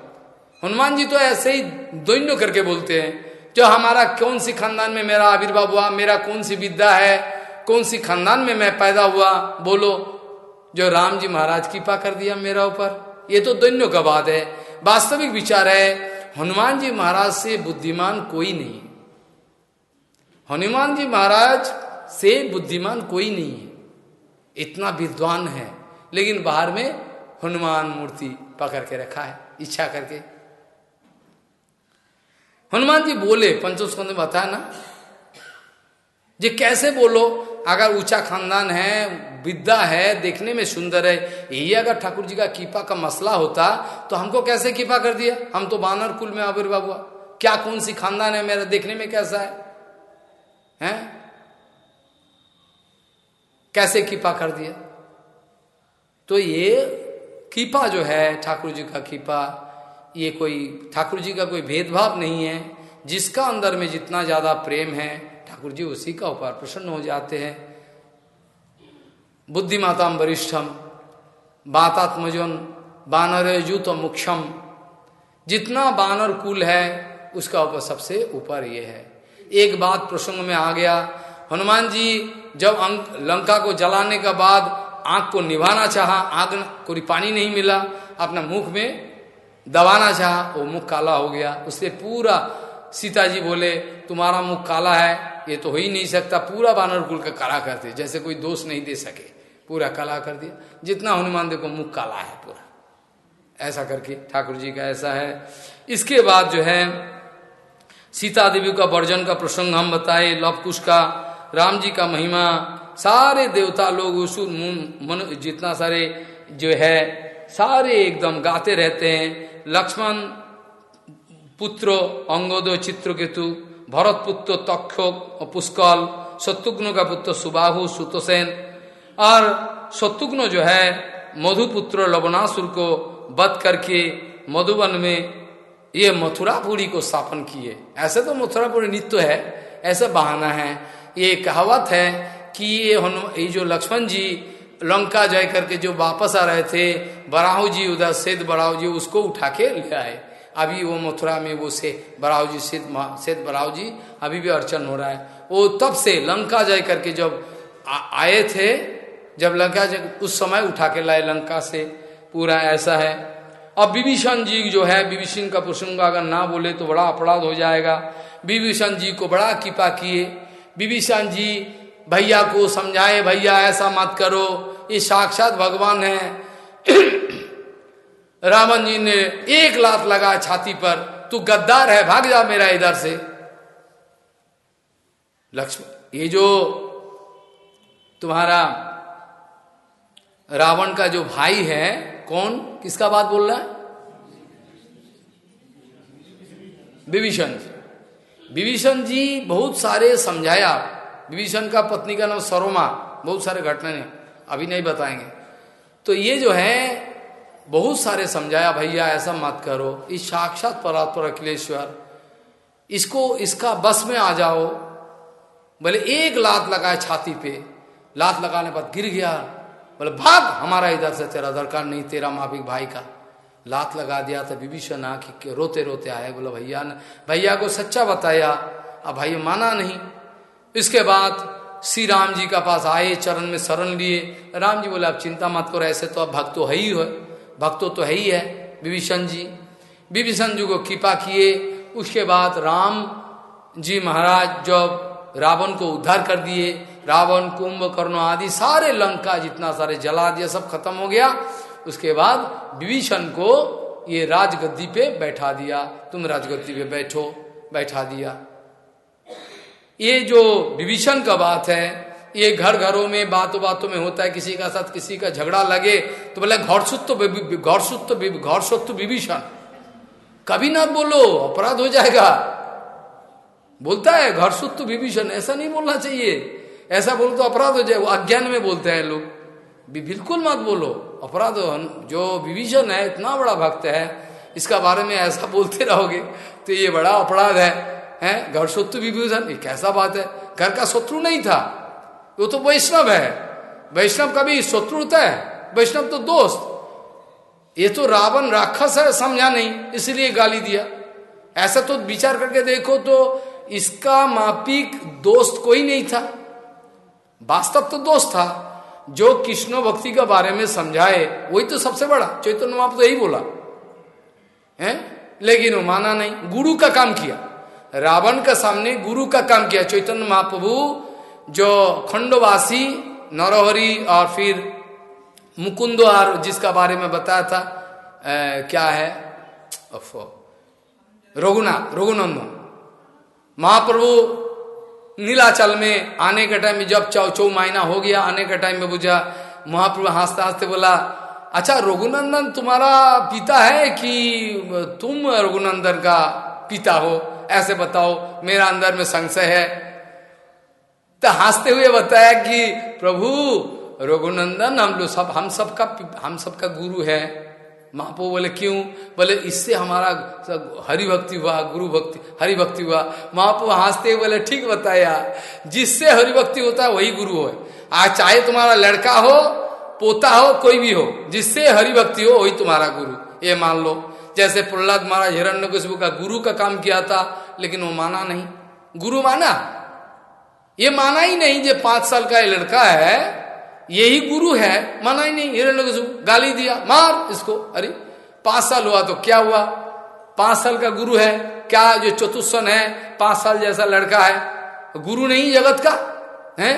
हनुमान जी तो ऐसे ही दैन्य करके बोलते हैं जो हमारा कौन सी खानदान में मेरा आविर्भाव हुआ, मेरा कौन सी विद्या है, कौन सी खानदान में मैं पैदा हुआ, बोलो। जो राम जी महाराज कृपा कर दिया मेरा ऊपर। ये तो दैन्य का बात है। वास्तविक विचार है, हनुमान जी महाराज से बुद्धिमान कोई नहीं हनुमान जी महाराज से बुद्धिमान कोई नहीं है। इतना विद्वान है, लेकिन बाहर में हनुमान मूर्ति पकड़ के रखा है, इच्छा करके। हनुमान जी बोले पंचोस्कंद में बताया ना? जे कैसे बोलो? अगर ऊँचा खानदान है, विद्या है, देखने में सुंदर है यही अगर ठाकुर जी का कीपा का मसला होता तो हमको कैसे कीपा कर दिया? हम तो बानर कुल में आविर्भाव हुआ। क्या कौन सी खानदान है मेरा? देखने में कैसा है? हैं? कैसे कीपा कर दिया? तो ये कीपा जो है, ठाकुर जी का कीपा ये कोई ठाकुर जी का कोई भेदभाव नहीं है, जिसका अंदर में जितना ज़्यादा प्रेम है, ठाकुर जी उसी का ऊपर प्रसन्न हो जाते हैं। बुद्धिमाताम वरिष्ठम बातात्मजन बानर जूत मुक्षम जितना बानर कुल है, उसका ऊपर सबसे ऊपर ये है। एक बात प्रसंग में आ गया, हनुमान जी जब अंक लंका को जलाने के बाद आँख को निभाना चाहा, आग को पानी नहीं मिला, अपना मुख में दबाना चाह, वो मुख काला हो गया। उससे पूरा सीता जी बोले, तुम्हारा मुख काला है, ये तो हो ही नहीं सकता। पूरा बानर कुल का काला करते जैसे कोई दोष नहीं दे सके। पूरा काला कर दिया। जितना हनुमान देखो, मुख काला है पूरा। ऐसा करके ठाकुर जी का ऐसा है। इसके बाद जो है, सीता देवी का वर्जन का प्रसंग हम बताए, लवकुश का, राम जी का महिमा। सारे देवता लोग उसुर मन जितना सारे जो है, सारे एकदम गाते रहते हैं। लक्ष्मण, पुत्र अंगोदो चित्रकेतु, भरत पुत्र तक्ष पुष्कल, शत्रुघ्न का पुत्र सुबाहु, सुतसेन, और शत्रुघ्न जो है, मधुपुत्र लवनासुर को बध करके मधुबन में ये मथुरापुरी को स्थापन किए। ऐसे तो मथुरापुरी नित्य है, ऐसा बहाना है। ये कहावत है कि ये ये जो लक्ष्मण जी लंका जाए करके जो वापस आ रहे थे बराहु जी उधर सेद बराहु जी उसको उठा के ले आए। अभी वो मथुरा में वो से बराहु जी सेद सेद बराहु जी अभी भी अर्चन हो रहा है। वो तब से लंका जाए करके जब आए थे, जब लंका जय, उस समय उठा के लाए लंका से। पूरा ऐसा है। अब विभीषण जी जो है, विभीषण का प्रसंग अगर ना बोले तो बड़ा अपराध हो जाएगा। विभीषण जी को बड़ा कृपा किए। विभीषण जी, भैया को समझाए, भैया, ऐसा मत करो। ये साक्षात भगवान है। रावण जी ने एक लात लगा छाती पर, तू गद्दार है, भाग जा मेरा इधर से। लक्ष्मण, ये जो तुम्हारा रावण का जो भाई है, कौन? किसका बात बोल रहा है? विभीषण जी। विभीषण जी बहुत सारे समझाया। विभीषण का पत्नी का नाम सरोमा, बहुत सारे घटना ने अभी नहीं बताएँगे। तो ये जो है, बहुत सारे समझाया, भैया, ऐसा मत करो। इस साक्षात परात्पर अखिलेश्वर, इसको, इसका बस में आ जाओ। बोले, एक लात लगाए छाती पे। लात लगाने पर गिर गया। बोले, भाग, हमारा इधर से तेरा दरकार नहीं, तेरा माफिक भाई का। लात लगा दिया था विभीषण आखिर रोते रोते आए। बोले, भैया ने भैया को सच्चा बताया। अब भाई माना नहीं। इसके बाद श्री राम जी का पास आए, चरण में शरण लिए। राम जी बोले, आप चिंता मत करो, ऐसे तो अब भक्त तो है ही है, भक्तो तो है ही है। विभीषण जी विभीषण जी को कृपा किए। उसके बाद राम जी महाराज जब रावण को उद्धार कर दिए, रावण, कुंभ, कर्ण आदि सारे लंका जितना सारे जला दिया, सब खत्म हो गया। उसके बाद विभीषण को ये राजगद्दी पे बैठा दिया। तुम राजगद्दी पे बैठो, बैठा दिया। ये जो विभीषण का बात है, ये घर घरों में बातों बातों में होता है, किसी का साथ किसी का झगड़ा लगे तो बोले घर सुत्त घर सुत्त घर सुत्त विभीषण। कभी ना बोलो, अपराध हो जाएगा। बोलता है घर सुत्त विभीषण, ऐसा नहीं बोलना चाहिए। ऐसा बोलो तो अपराध हो जाए, वो अज्ञान में बोलते हैं लोग। बिल्कुल मत बोलो, अपराध जो विभीषण है, इतना बड़ा भक्त है, इसका बारे में ऐसा बोलते रहोगे तो ये बड़ा अपराध है। हैं? घर शत्रु विभूषण ये कैसा बात है? घर का शत्रु नहीं था। वो तो वैष्णव है। वैष्णव कभी शत्रु होता है। वैष्णव तो दोस्त। ये तो रावण राक्षस है, समझा नहीं। इसलिए गाली दिया। ऐसा तो विचार करके देखो तो इसका मापिक दोस्त कोई नहीं था। वास्तव तो दोस्त था। जो कृष्ण भक्ति के बारे में समझाए, वही तो सबसे बड़ा। चैतन्य तो यही बोला। है? लेकिन वो माना नहीं। गुरु का काम किया। रावण का सामने गुरु का काम किया चैतन्य महाप्रभु जो खंडवासी नरहरी और फिर मुकुंद और जिसका बारे में बताया था आ, क्या है? रघुनाथ रघुनंदन। महाप्रभु नीलाचल में आने के टाइम में जब चौ चौ महीना हो गया आने के टाइम में बुझा महाप्रभु हँसते हँसते बोला अच्छा रघुनंदन तुम्हारा पिता है कि तुम रघुनंदन का पिता हो? ऐसे बताओ, मेरा अंदर में संशय है। तो हँसते हुए बताया कि, प्रभु, रघुनंदन, हम लोग सब, हम सबका हम सबका गुरु है। महापो बोले, क्यों? बोले, इससे हमारा हरि भक्ति हुआ, गुरु भक्ति हरि भक्ति हुआ। महापो हँसते बोले, ठीक बताया, जिससे हरि भक्ति होता है, वही गुरु है। आज चाहे तुम्हारा लड़का हो, पोता हो, कोई भी हो, जिससे हरि भक्ति हो, वही तुम्हारा गुरु। ये मान लो जैसे प्रहलाद महाराज हिरण्य का गुरु का काम किया था, लेकिन वो माना नहीं। गुरु माना? ये माना ही नहीं जो पाँच साल का ये लड़का है यही गुरु है, माना ही नहीं। हिरण्य गाली दिया, मार इसको। अरे, पाँच साल हुआ तो क्या हुआ? पाँच साल का गुरु है, क्या जो चतुष्सन है, पाँच साल जैसा लड़का है? गुरु नहीं जगत का, है?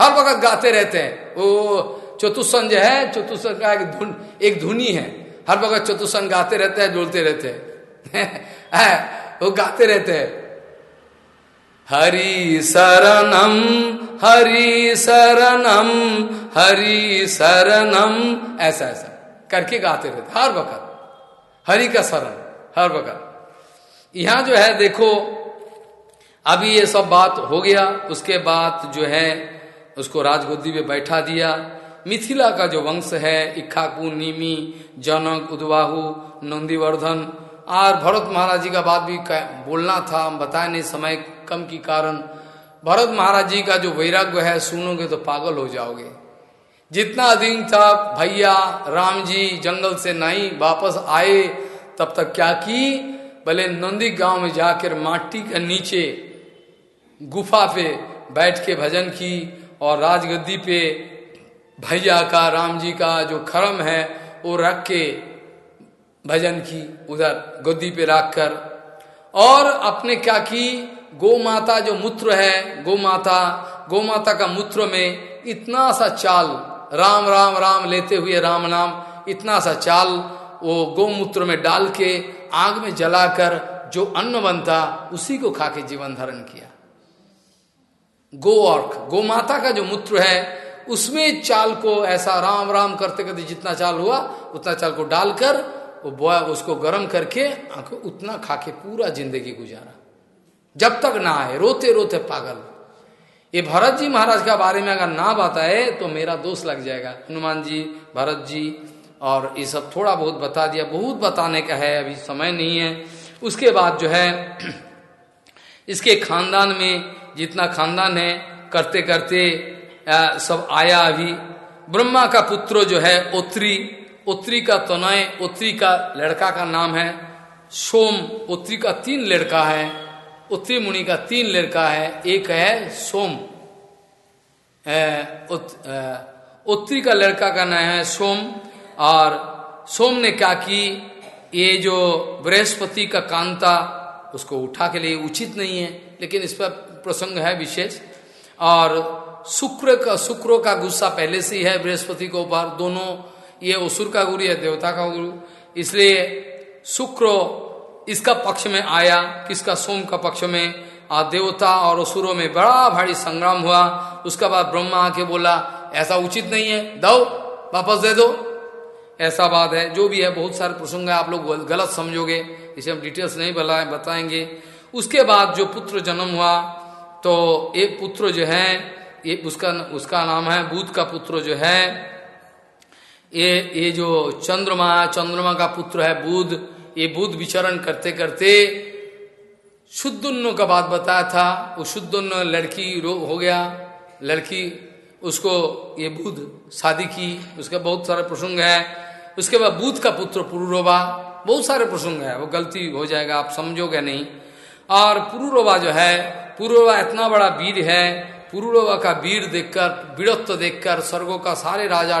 हर वक्त गाते रहते हैं। वो चतुष्सन जो है चतुष्सन का एक धुन, एक धुनी है। हर वक्त चतुष्सन गाते रहते हैं डोलते रहते हैं। वो गाते रहते हैं। हरि शरणम हरि शरणम हरि शरणम, ऐसा ऐसा। करके गाते रहते हर वक्त। हरि का शरण, हर वक्त। यहाँ जो है, देखो, अभी ये सब बात हो गया, उसके बाद जो है, उसको राजगुद्दी में बैठा दिया। मिथिला का जो वंश है इक्खाकू नीमी, जनक, उद्वाहु, नंदीवर्धन और भरत महाराज जी का बात भी बोलना था, हम बताए नहीं, समय कम की कारण। भरत महाराज जी का जो वैराग्य है, सुनोगे तो पागल हो जाओगे। जितना दिन था भैया, राम जी जंगल से नहीं वापस आए, तब तक क्या की? भले नंदी गाँव में जाकर माटी के नीचे गुफा पे बैठ के भजन की और राजगद्दी पे भैया का, राम जी का जो खरम है, वो रख के भजन की उधर गद्दी पे रख कर और अपने क्या की गौ माता जो मूत्र है गौ माता गौ माता का मूत्र में इतना सा चाल, राम राम राम लेते हुए राम नाम, इतना सा चाल वो गौमूत्र में डाल के आग में जलाकर जो अन्न बनता, उसी को खा के जीवन धारण किया। गो अर्क गो माता का जो मूत्र है उसमें चाल को ऐसा राम राम करते करते जितना चाल हुआ, उतना चाल को डालकर, वो बोया उसको गर्म करके आँखों उतना खा के पूरा ज़िंदगी गुजारा। जब तक ना आए, रोते रोते पागल। ये भरत जी महाराज का बारे में अगर ना बताए तो मेरा दोष लग जाएगा। हनुमान जी, भरत जी, और ये सब थोड़ा बहुत बता दिया। बहुत बताने का है, अभी समय नहीं है। उसके बाद जो है, इसके खानदान में जितना खानदान है करते करते सब आया अभी। ब्रह्मा का पुत्र जो है ओत्री उत्तरी का तनय, उत्तरी का लड़का का नाम है सोम। उत्तरी का तीन लड़का है। उत्तरी मुनि का तीन लड़का है। एक है सोम। उत्तरी का लड़का का नाम है सोम। और सोम ने क्या की? ये जो बृहस्पति का कांता, उसको उठा के लिए उचित नहीं है, लेकिन इस पर प्रसंग है विशेष। और शुक्र का शुक्र का गुस्सा पहले से ही है, बृहस्पति के ऊपर दोनों, ये असुर का गुरु है देवता का गुरु। इसलिए शुक्र इसका पक्ष में आया, किसका, सोम का पक्ष में। और देवता और असुरों में बड़ा भारी संग्राम हुआ। उसका बाद ब्रह्मा आके बोला, ऐसा उचित नहीं है दो वापस दे दो। ऐसा बात है। जो भी है, बहुत सारे प्रसंग है, आप लोग गलत समझोगे। इसे हम डिटेल्स नहीं बताए बताएँगे। उसके बाद जो पुत्र जन्म हुआ तो एक पुत्र जो है ये उसका उसका नाम है बुद्ध का पुत्र जो है, ये ये जो चंद्रमा चंद्रमा का पुत्र है बुध, ये बुध विचरण करते करते शुद्धुन्न का बात बताया था, वो शुद्धुन्न लड़की हो गया, लड़की उसको, ये बुध शादी की, उसका बहुत सारे प्रसंग है, उसके बाद बुध का पुत्र पुरुरोबा, बहुत सारे प्रसंग है, वो गलती हो जाएगा, आप समझोगे नहीं। और पुरुरोबा जो है, पुरुरोबा इतना बड़ा वीर है पुरुरोबा का वीर देखकर वीरत्व देखकर, स्वर्गों का सारे राजा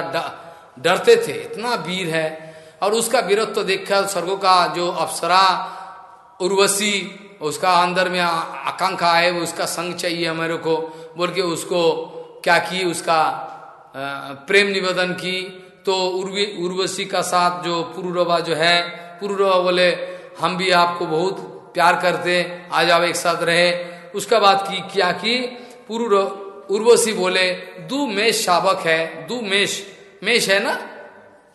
डरते थे। इतना वीर है। और उसका वीरत्व देखकर, स्वर्गों का जो अप्सरा, उर्वशी, उसका अंदर में आकांक्षा है उसका संग चाहिए हमारे को। बोल के उसको क्या की, उसका प्रेम निवेदन की। तो उर्वी, उर्वशी का साथ जो पुरुरवा जो है पुरुरवा बोले, हम भी आपको बहुत प्यार करते आज आप एक साथ रहे। उसका बात की, क्या की? पुरुर उर्वशी बोले, दू मेष शावक है, दू मेष मेष है ना?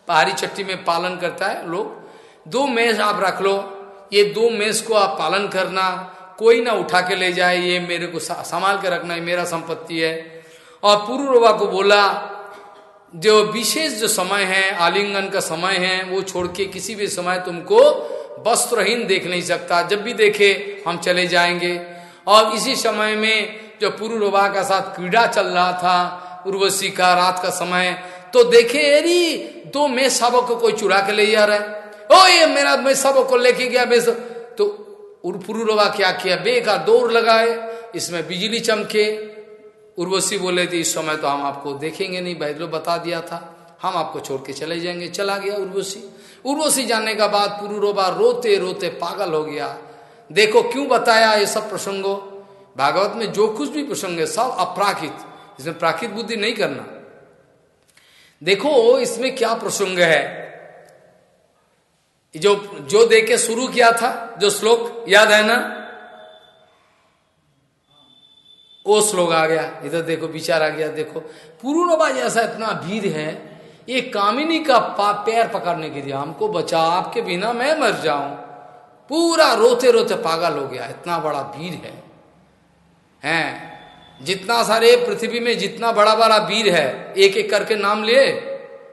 पहाड़ी चट्टी में पालन करता है लोग। दो मेष आप रख लो, ये दो मेष को आप पालन करना, कोई ना उठा के ले जाए, ये मेरे को संभाल के रखना, ये मेरा संपत्ति है। और पुरुरवा को बोला, जो विशेष जो समय है, आलिंगन का समय है, वो छोड़ के किसी भी समय तुमको वस्त्रहीन देख नहीं सकता। जब भी देखे, हम चले जाएँगे। और इसी समय में जो पुरुरवा का साथ क्रीड़ा चल रहा था, उर्वशी का रात का समय तो देखे, अरे, दो मैं सबक को कोई चुरा के ले जा रहा है। ओ ये मेरा मैं सबक को लेके गया, मैं तो पुरुरवा क्या किया? बेकार दौड़ लगाए, इसमें बिजली चमके। उर्वशी बोले थे इस समय तो हम आपको देखेंगे नहीं बैदलो बता दिया था। हम आपको छोड़ के चले जाएँगे। चला गया उर्वशी। उर्वशी जाने का बाद पुरुरोबा रोते रोते पागल हो गया। देखो, क्यों बताया ये सब प्रसंगो? भागवत में जो कुछ भी प्रसंग है, सब अपराकित। इसमें प्राकृत बुद्धि नहीं करना। देखो, इसमें क्या प्रसंग है? जो जो देखे शुरू किया था, जो श्लोक, याद है ना? वो श्लोक आ गया। इधर देखो, विचार आ गया, देखो। पूर्णबाज ऐसा इतना भीड़ है, ये कामिनी का पैर पकड़ने के लिए हमको बचा। आपके बिना मैं मर जाऊँ। पूरा रोते रोते पागल हो गया। इतना बड़ा भीड़ है। हैं। जितना सारे पृथ्वी में जितना बड़ा बड़ा वीर है एक एक करके नाम लिए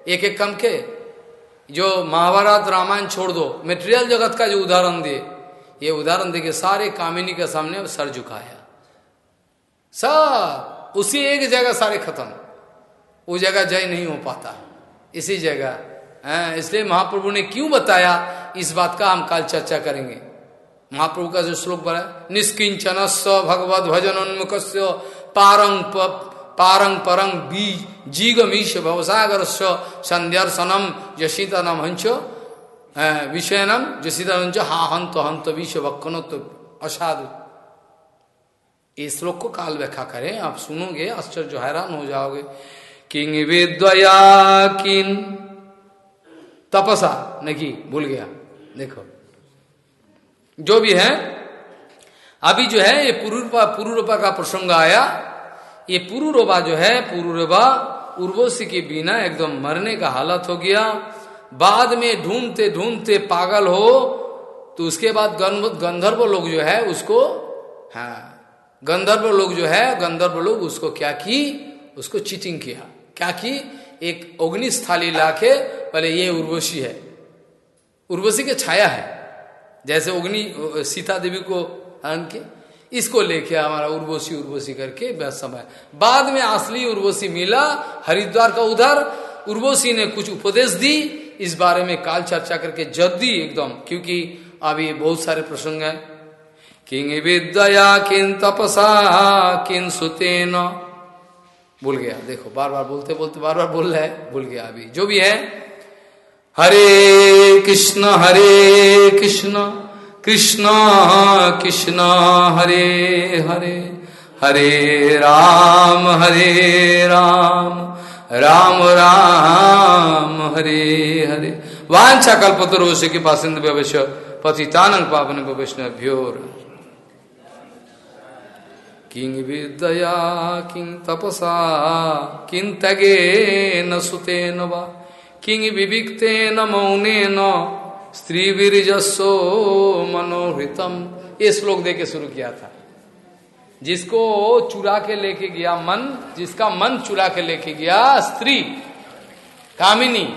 एक एक कम के जो महाभारत, रामायण छोड़ दो मेटेरियल जगत का जो उदाहरण दिए, ये उदाहरण देखे सारे कामिनी के सामने सर झुकाया। सब उसी एक जगह सारे खत्म। वो जगह जय नहीं हो पाता। इसी जगह इसलिए महाप्रभु ने क्यों बताया? इस बात का हम कल चर्चा करेंगे। महाप्रभु का जो श्लोक बना निष्किंचन भगवत भजन उन्मुख पारंग पारंग परंग बीज जीगमीश भवसागर संध्यर्शनम यशीतनम हंस विषयनम जशीतन हा हंत हंत विश्व वक्नो असाधु ये श्लोक को काल व्याख्या करें, आप सुनोगे, आश्चर्य, हैरान हो जाओगे। किंग विद्वया किन तपसा, नहीं, भूल गया, देखो। जो भी है, अभी जो है, ये पुरुरूपा पुरुरूपा का प्रसंग आया। ये पुरुरोबा जो है पुरुरोबा उर्वशी के बिना एकदम मरने का हालत हो गया। बाद में ढूंढते ढूंढते पागल हो तो उसके बाद गंधर्व लोग जो है, उसको हाँ गंधर्व लोग जो है, गंधर्व लोग उसको क्या की? उसको चीटिंग किया। क्या की? एक अग्नि स्थाली लाके पहले ये उर्वशी है। उर्वशी के छाया है। जैसे अग्नि, सीता देवी को हरण के इसको लेके हमारा उर्वशी उर्वशी करके व्यस्त समय। बाद में असली उर्वशी मिला, हरिद्वार का उधर, उर्वशी ने कुछ उपदेश दी। इस बारे में काल चर्चा करके जल्दी एकदम, क्योंकि अभी बहुत सारे प्रसंग हैं। किंग विद्या किन तपसा किन सुतेन। भूल गया, देखो, बार बार बोलते बोलते, बार बार बोल रहा भूल गया अभी। जो भी है हरे कृष्ण हरे कृष्ण कृष्ण कृष्ण, हरे हरे हरे राम हरे राम राम राम, हरे हरे। वाचा वांछा कल्पतरोष के पास पतितानंग पावन वैष्णव्योर किंग विद्या किंग तपसा, किं तगे न सुते न किंग विविक्ते न मौने न स्त्री वीरजस्ो मनोहृतम। ये श्लोक दे के शुरू किया था। जिसको चुरा के लेके गया मन, जिसका मन चुरा के लेके गया स्त्री, कामिनी।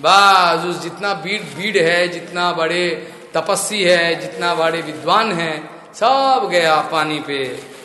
बस, उस जितना भीड़ भीड़ है, जितना बड़े तपस्वी है, जितना बड़े विद्वान है, सब गया पानी पे।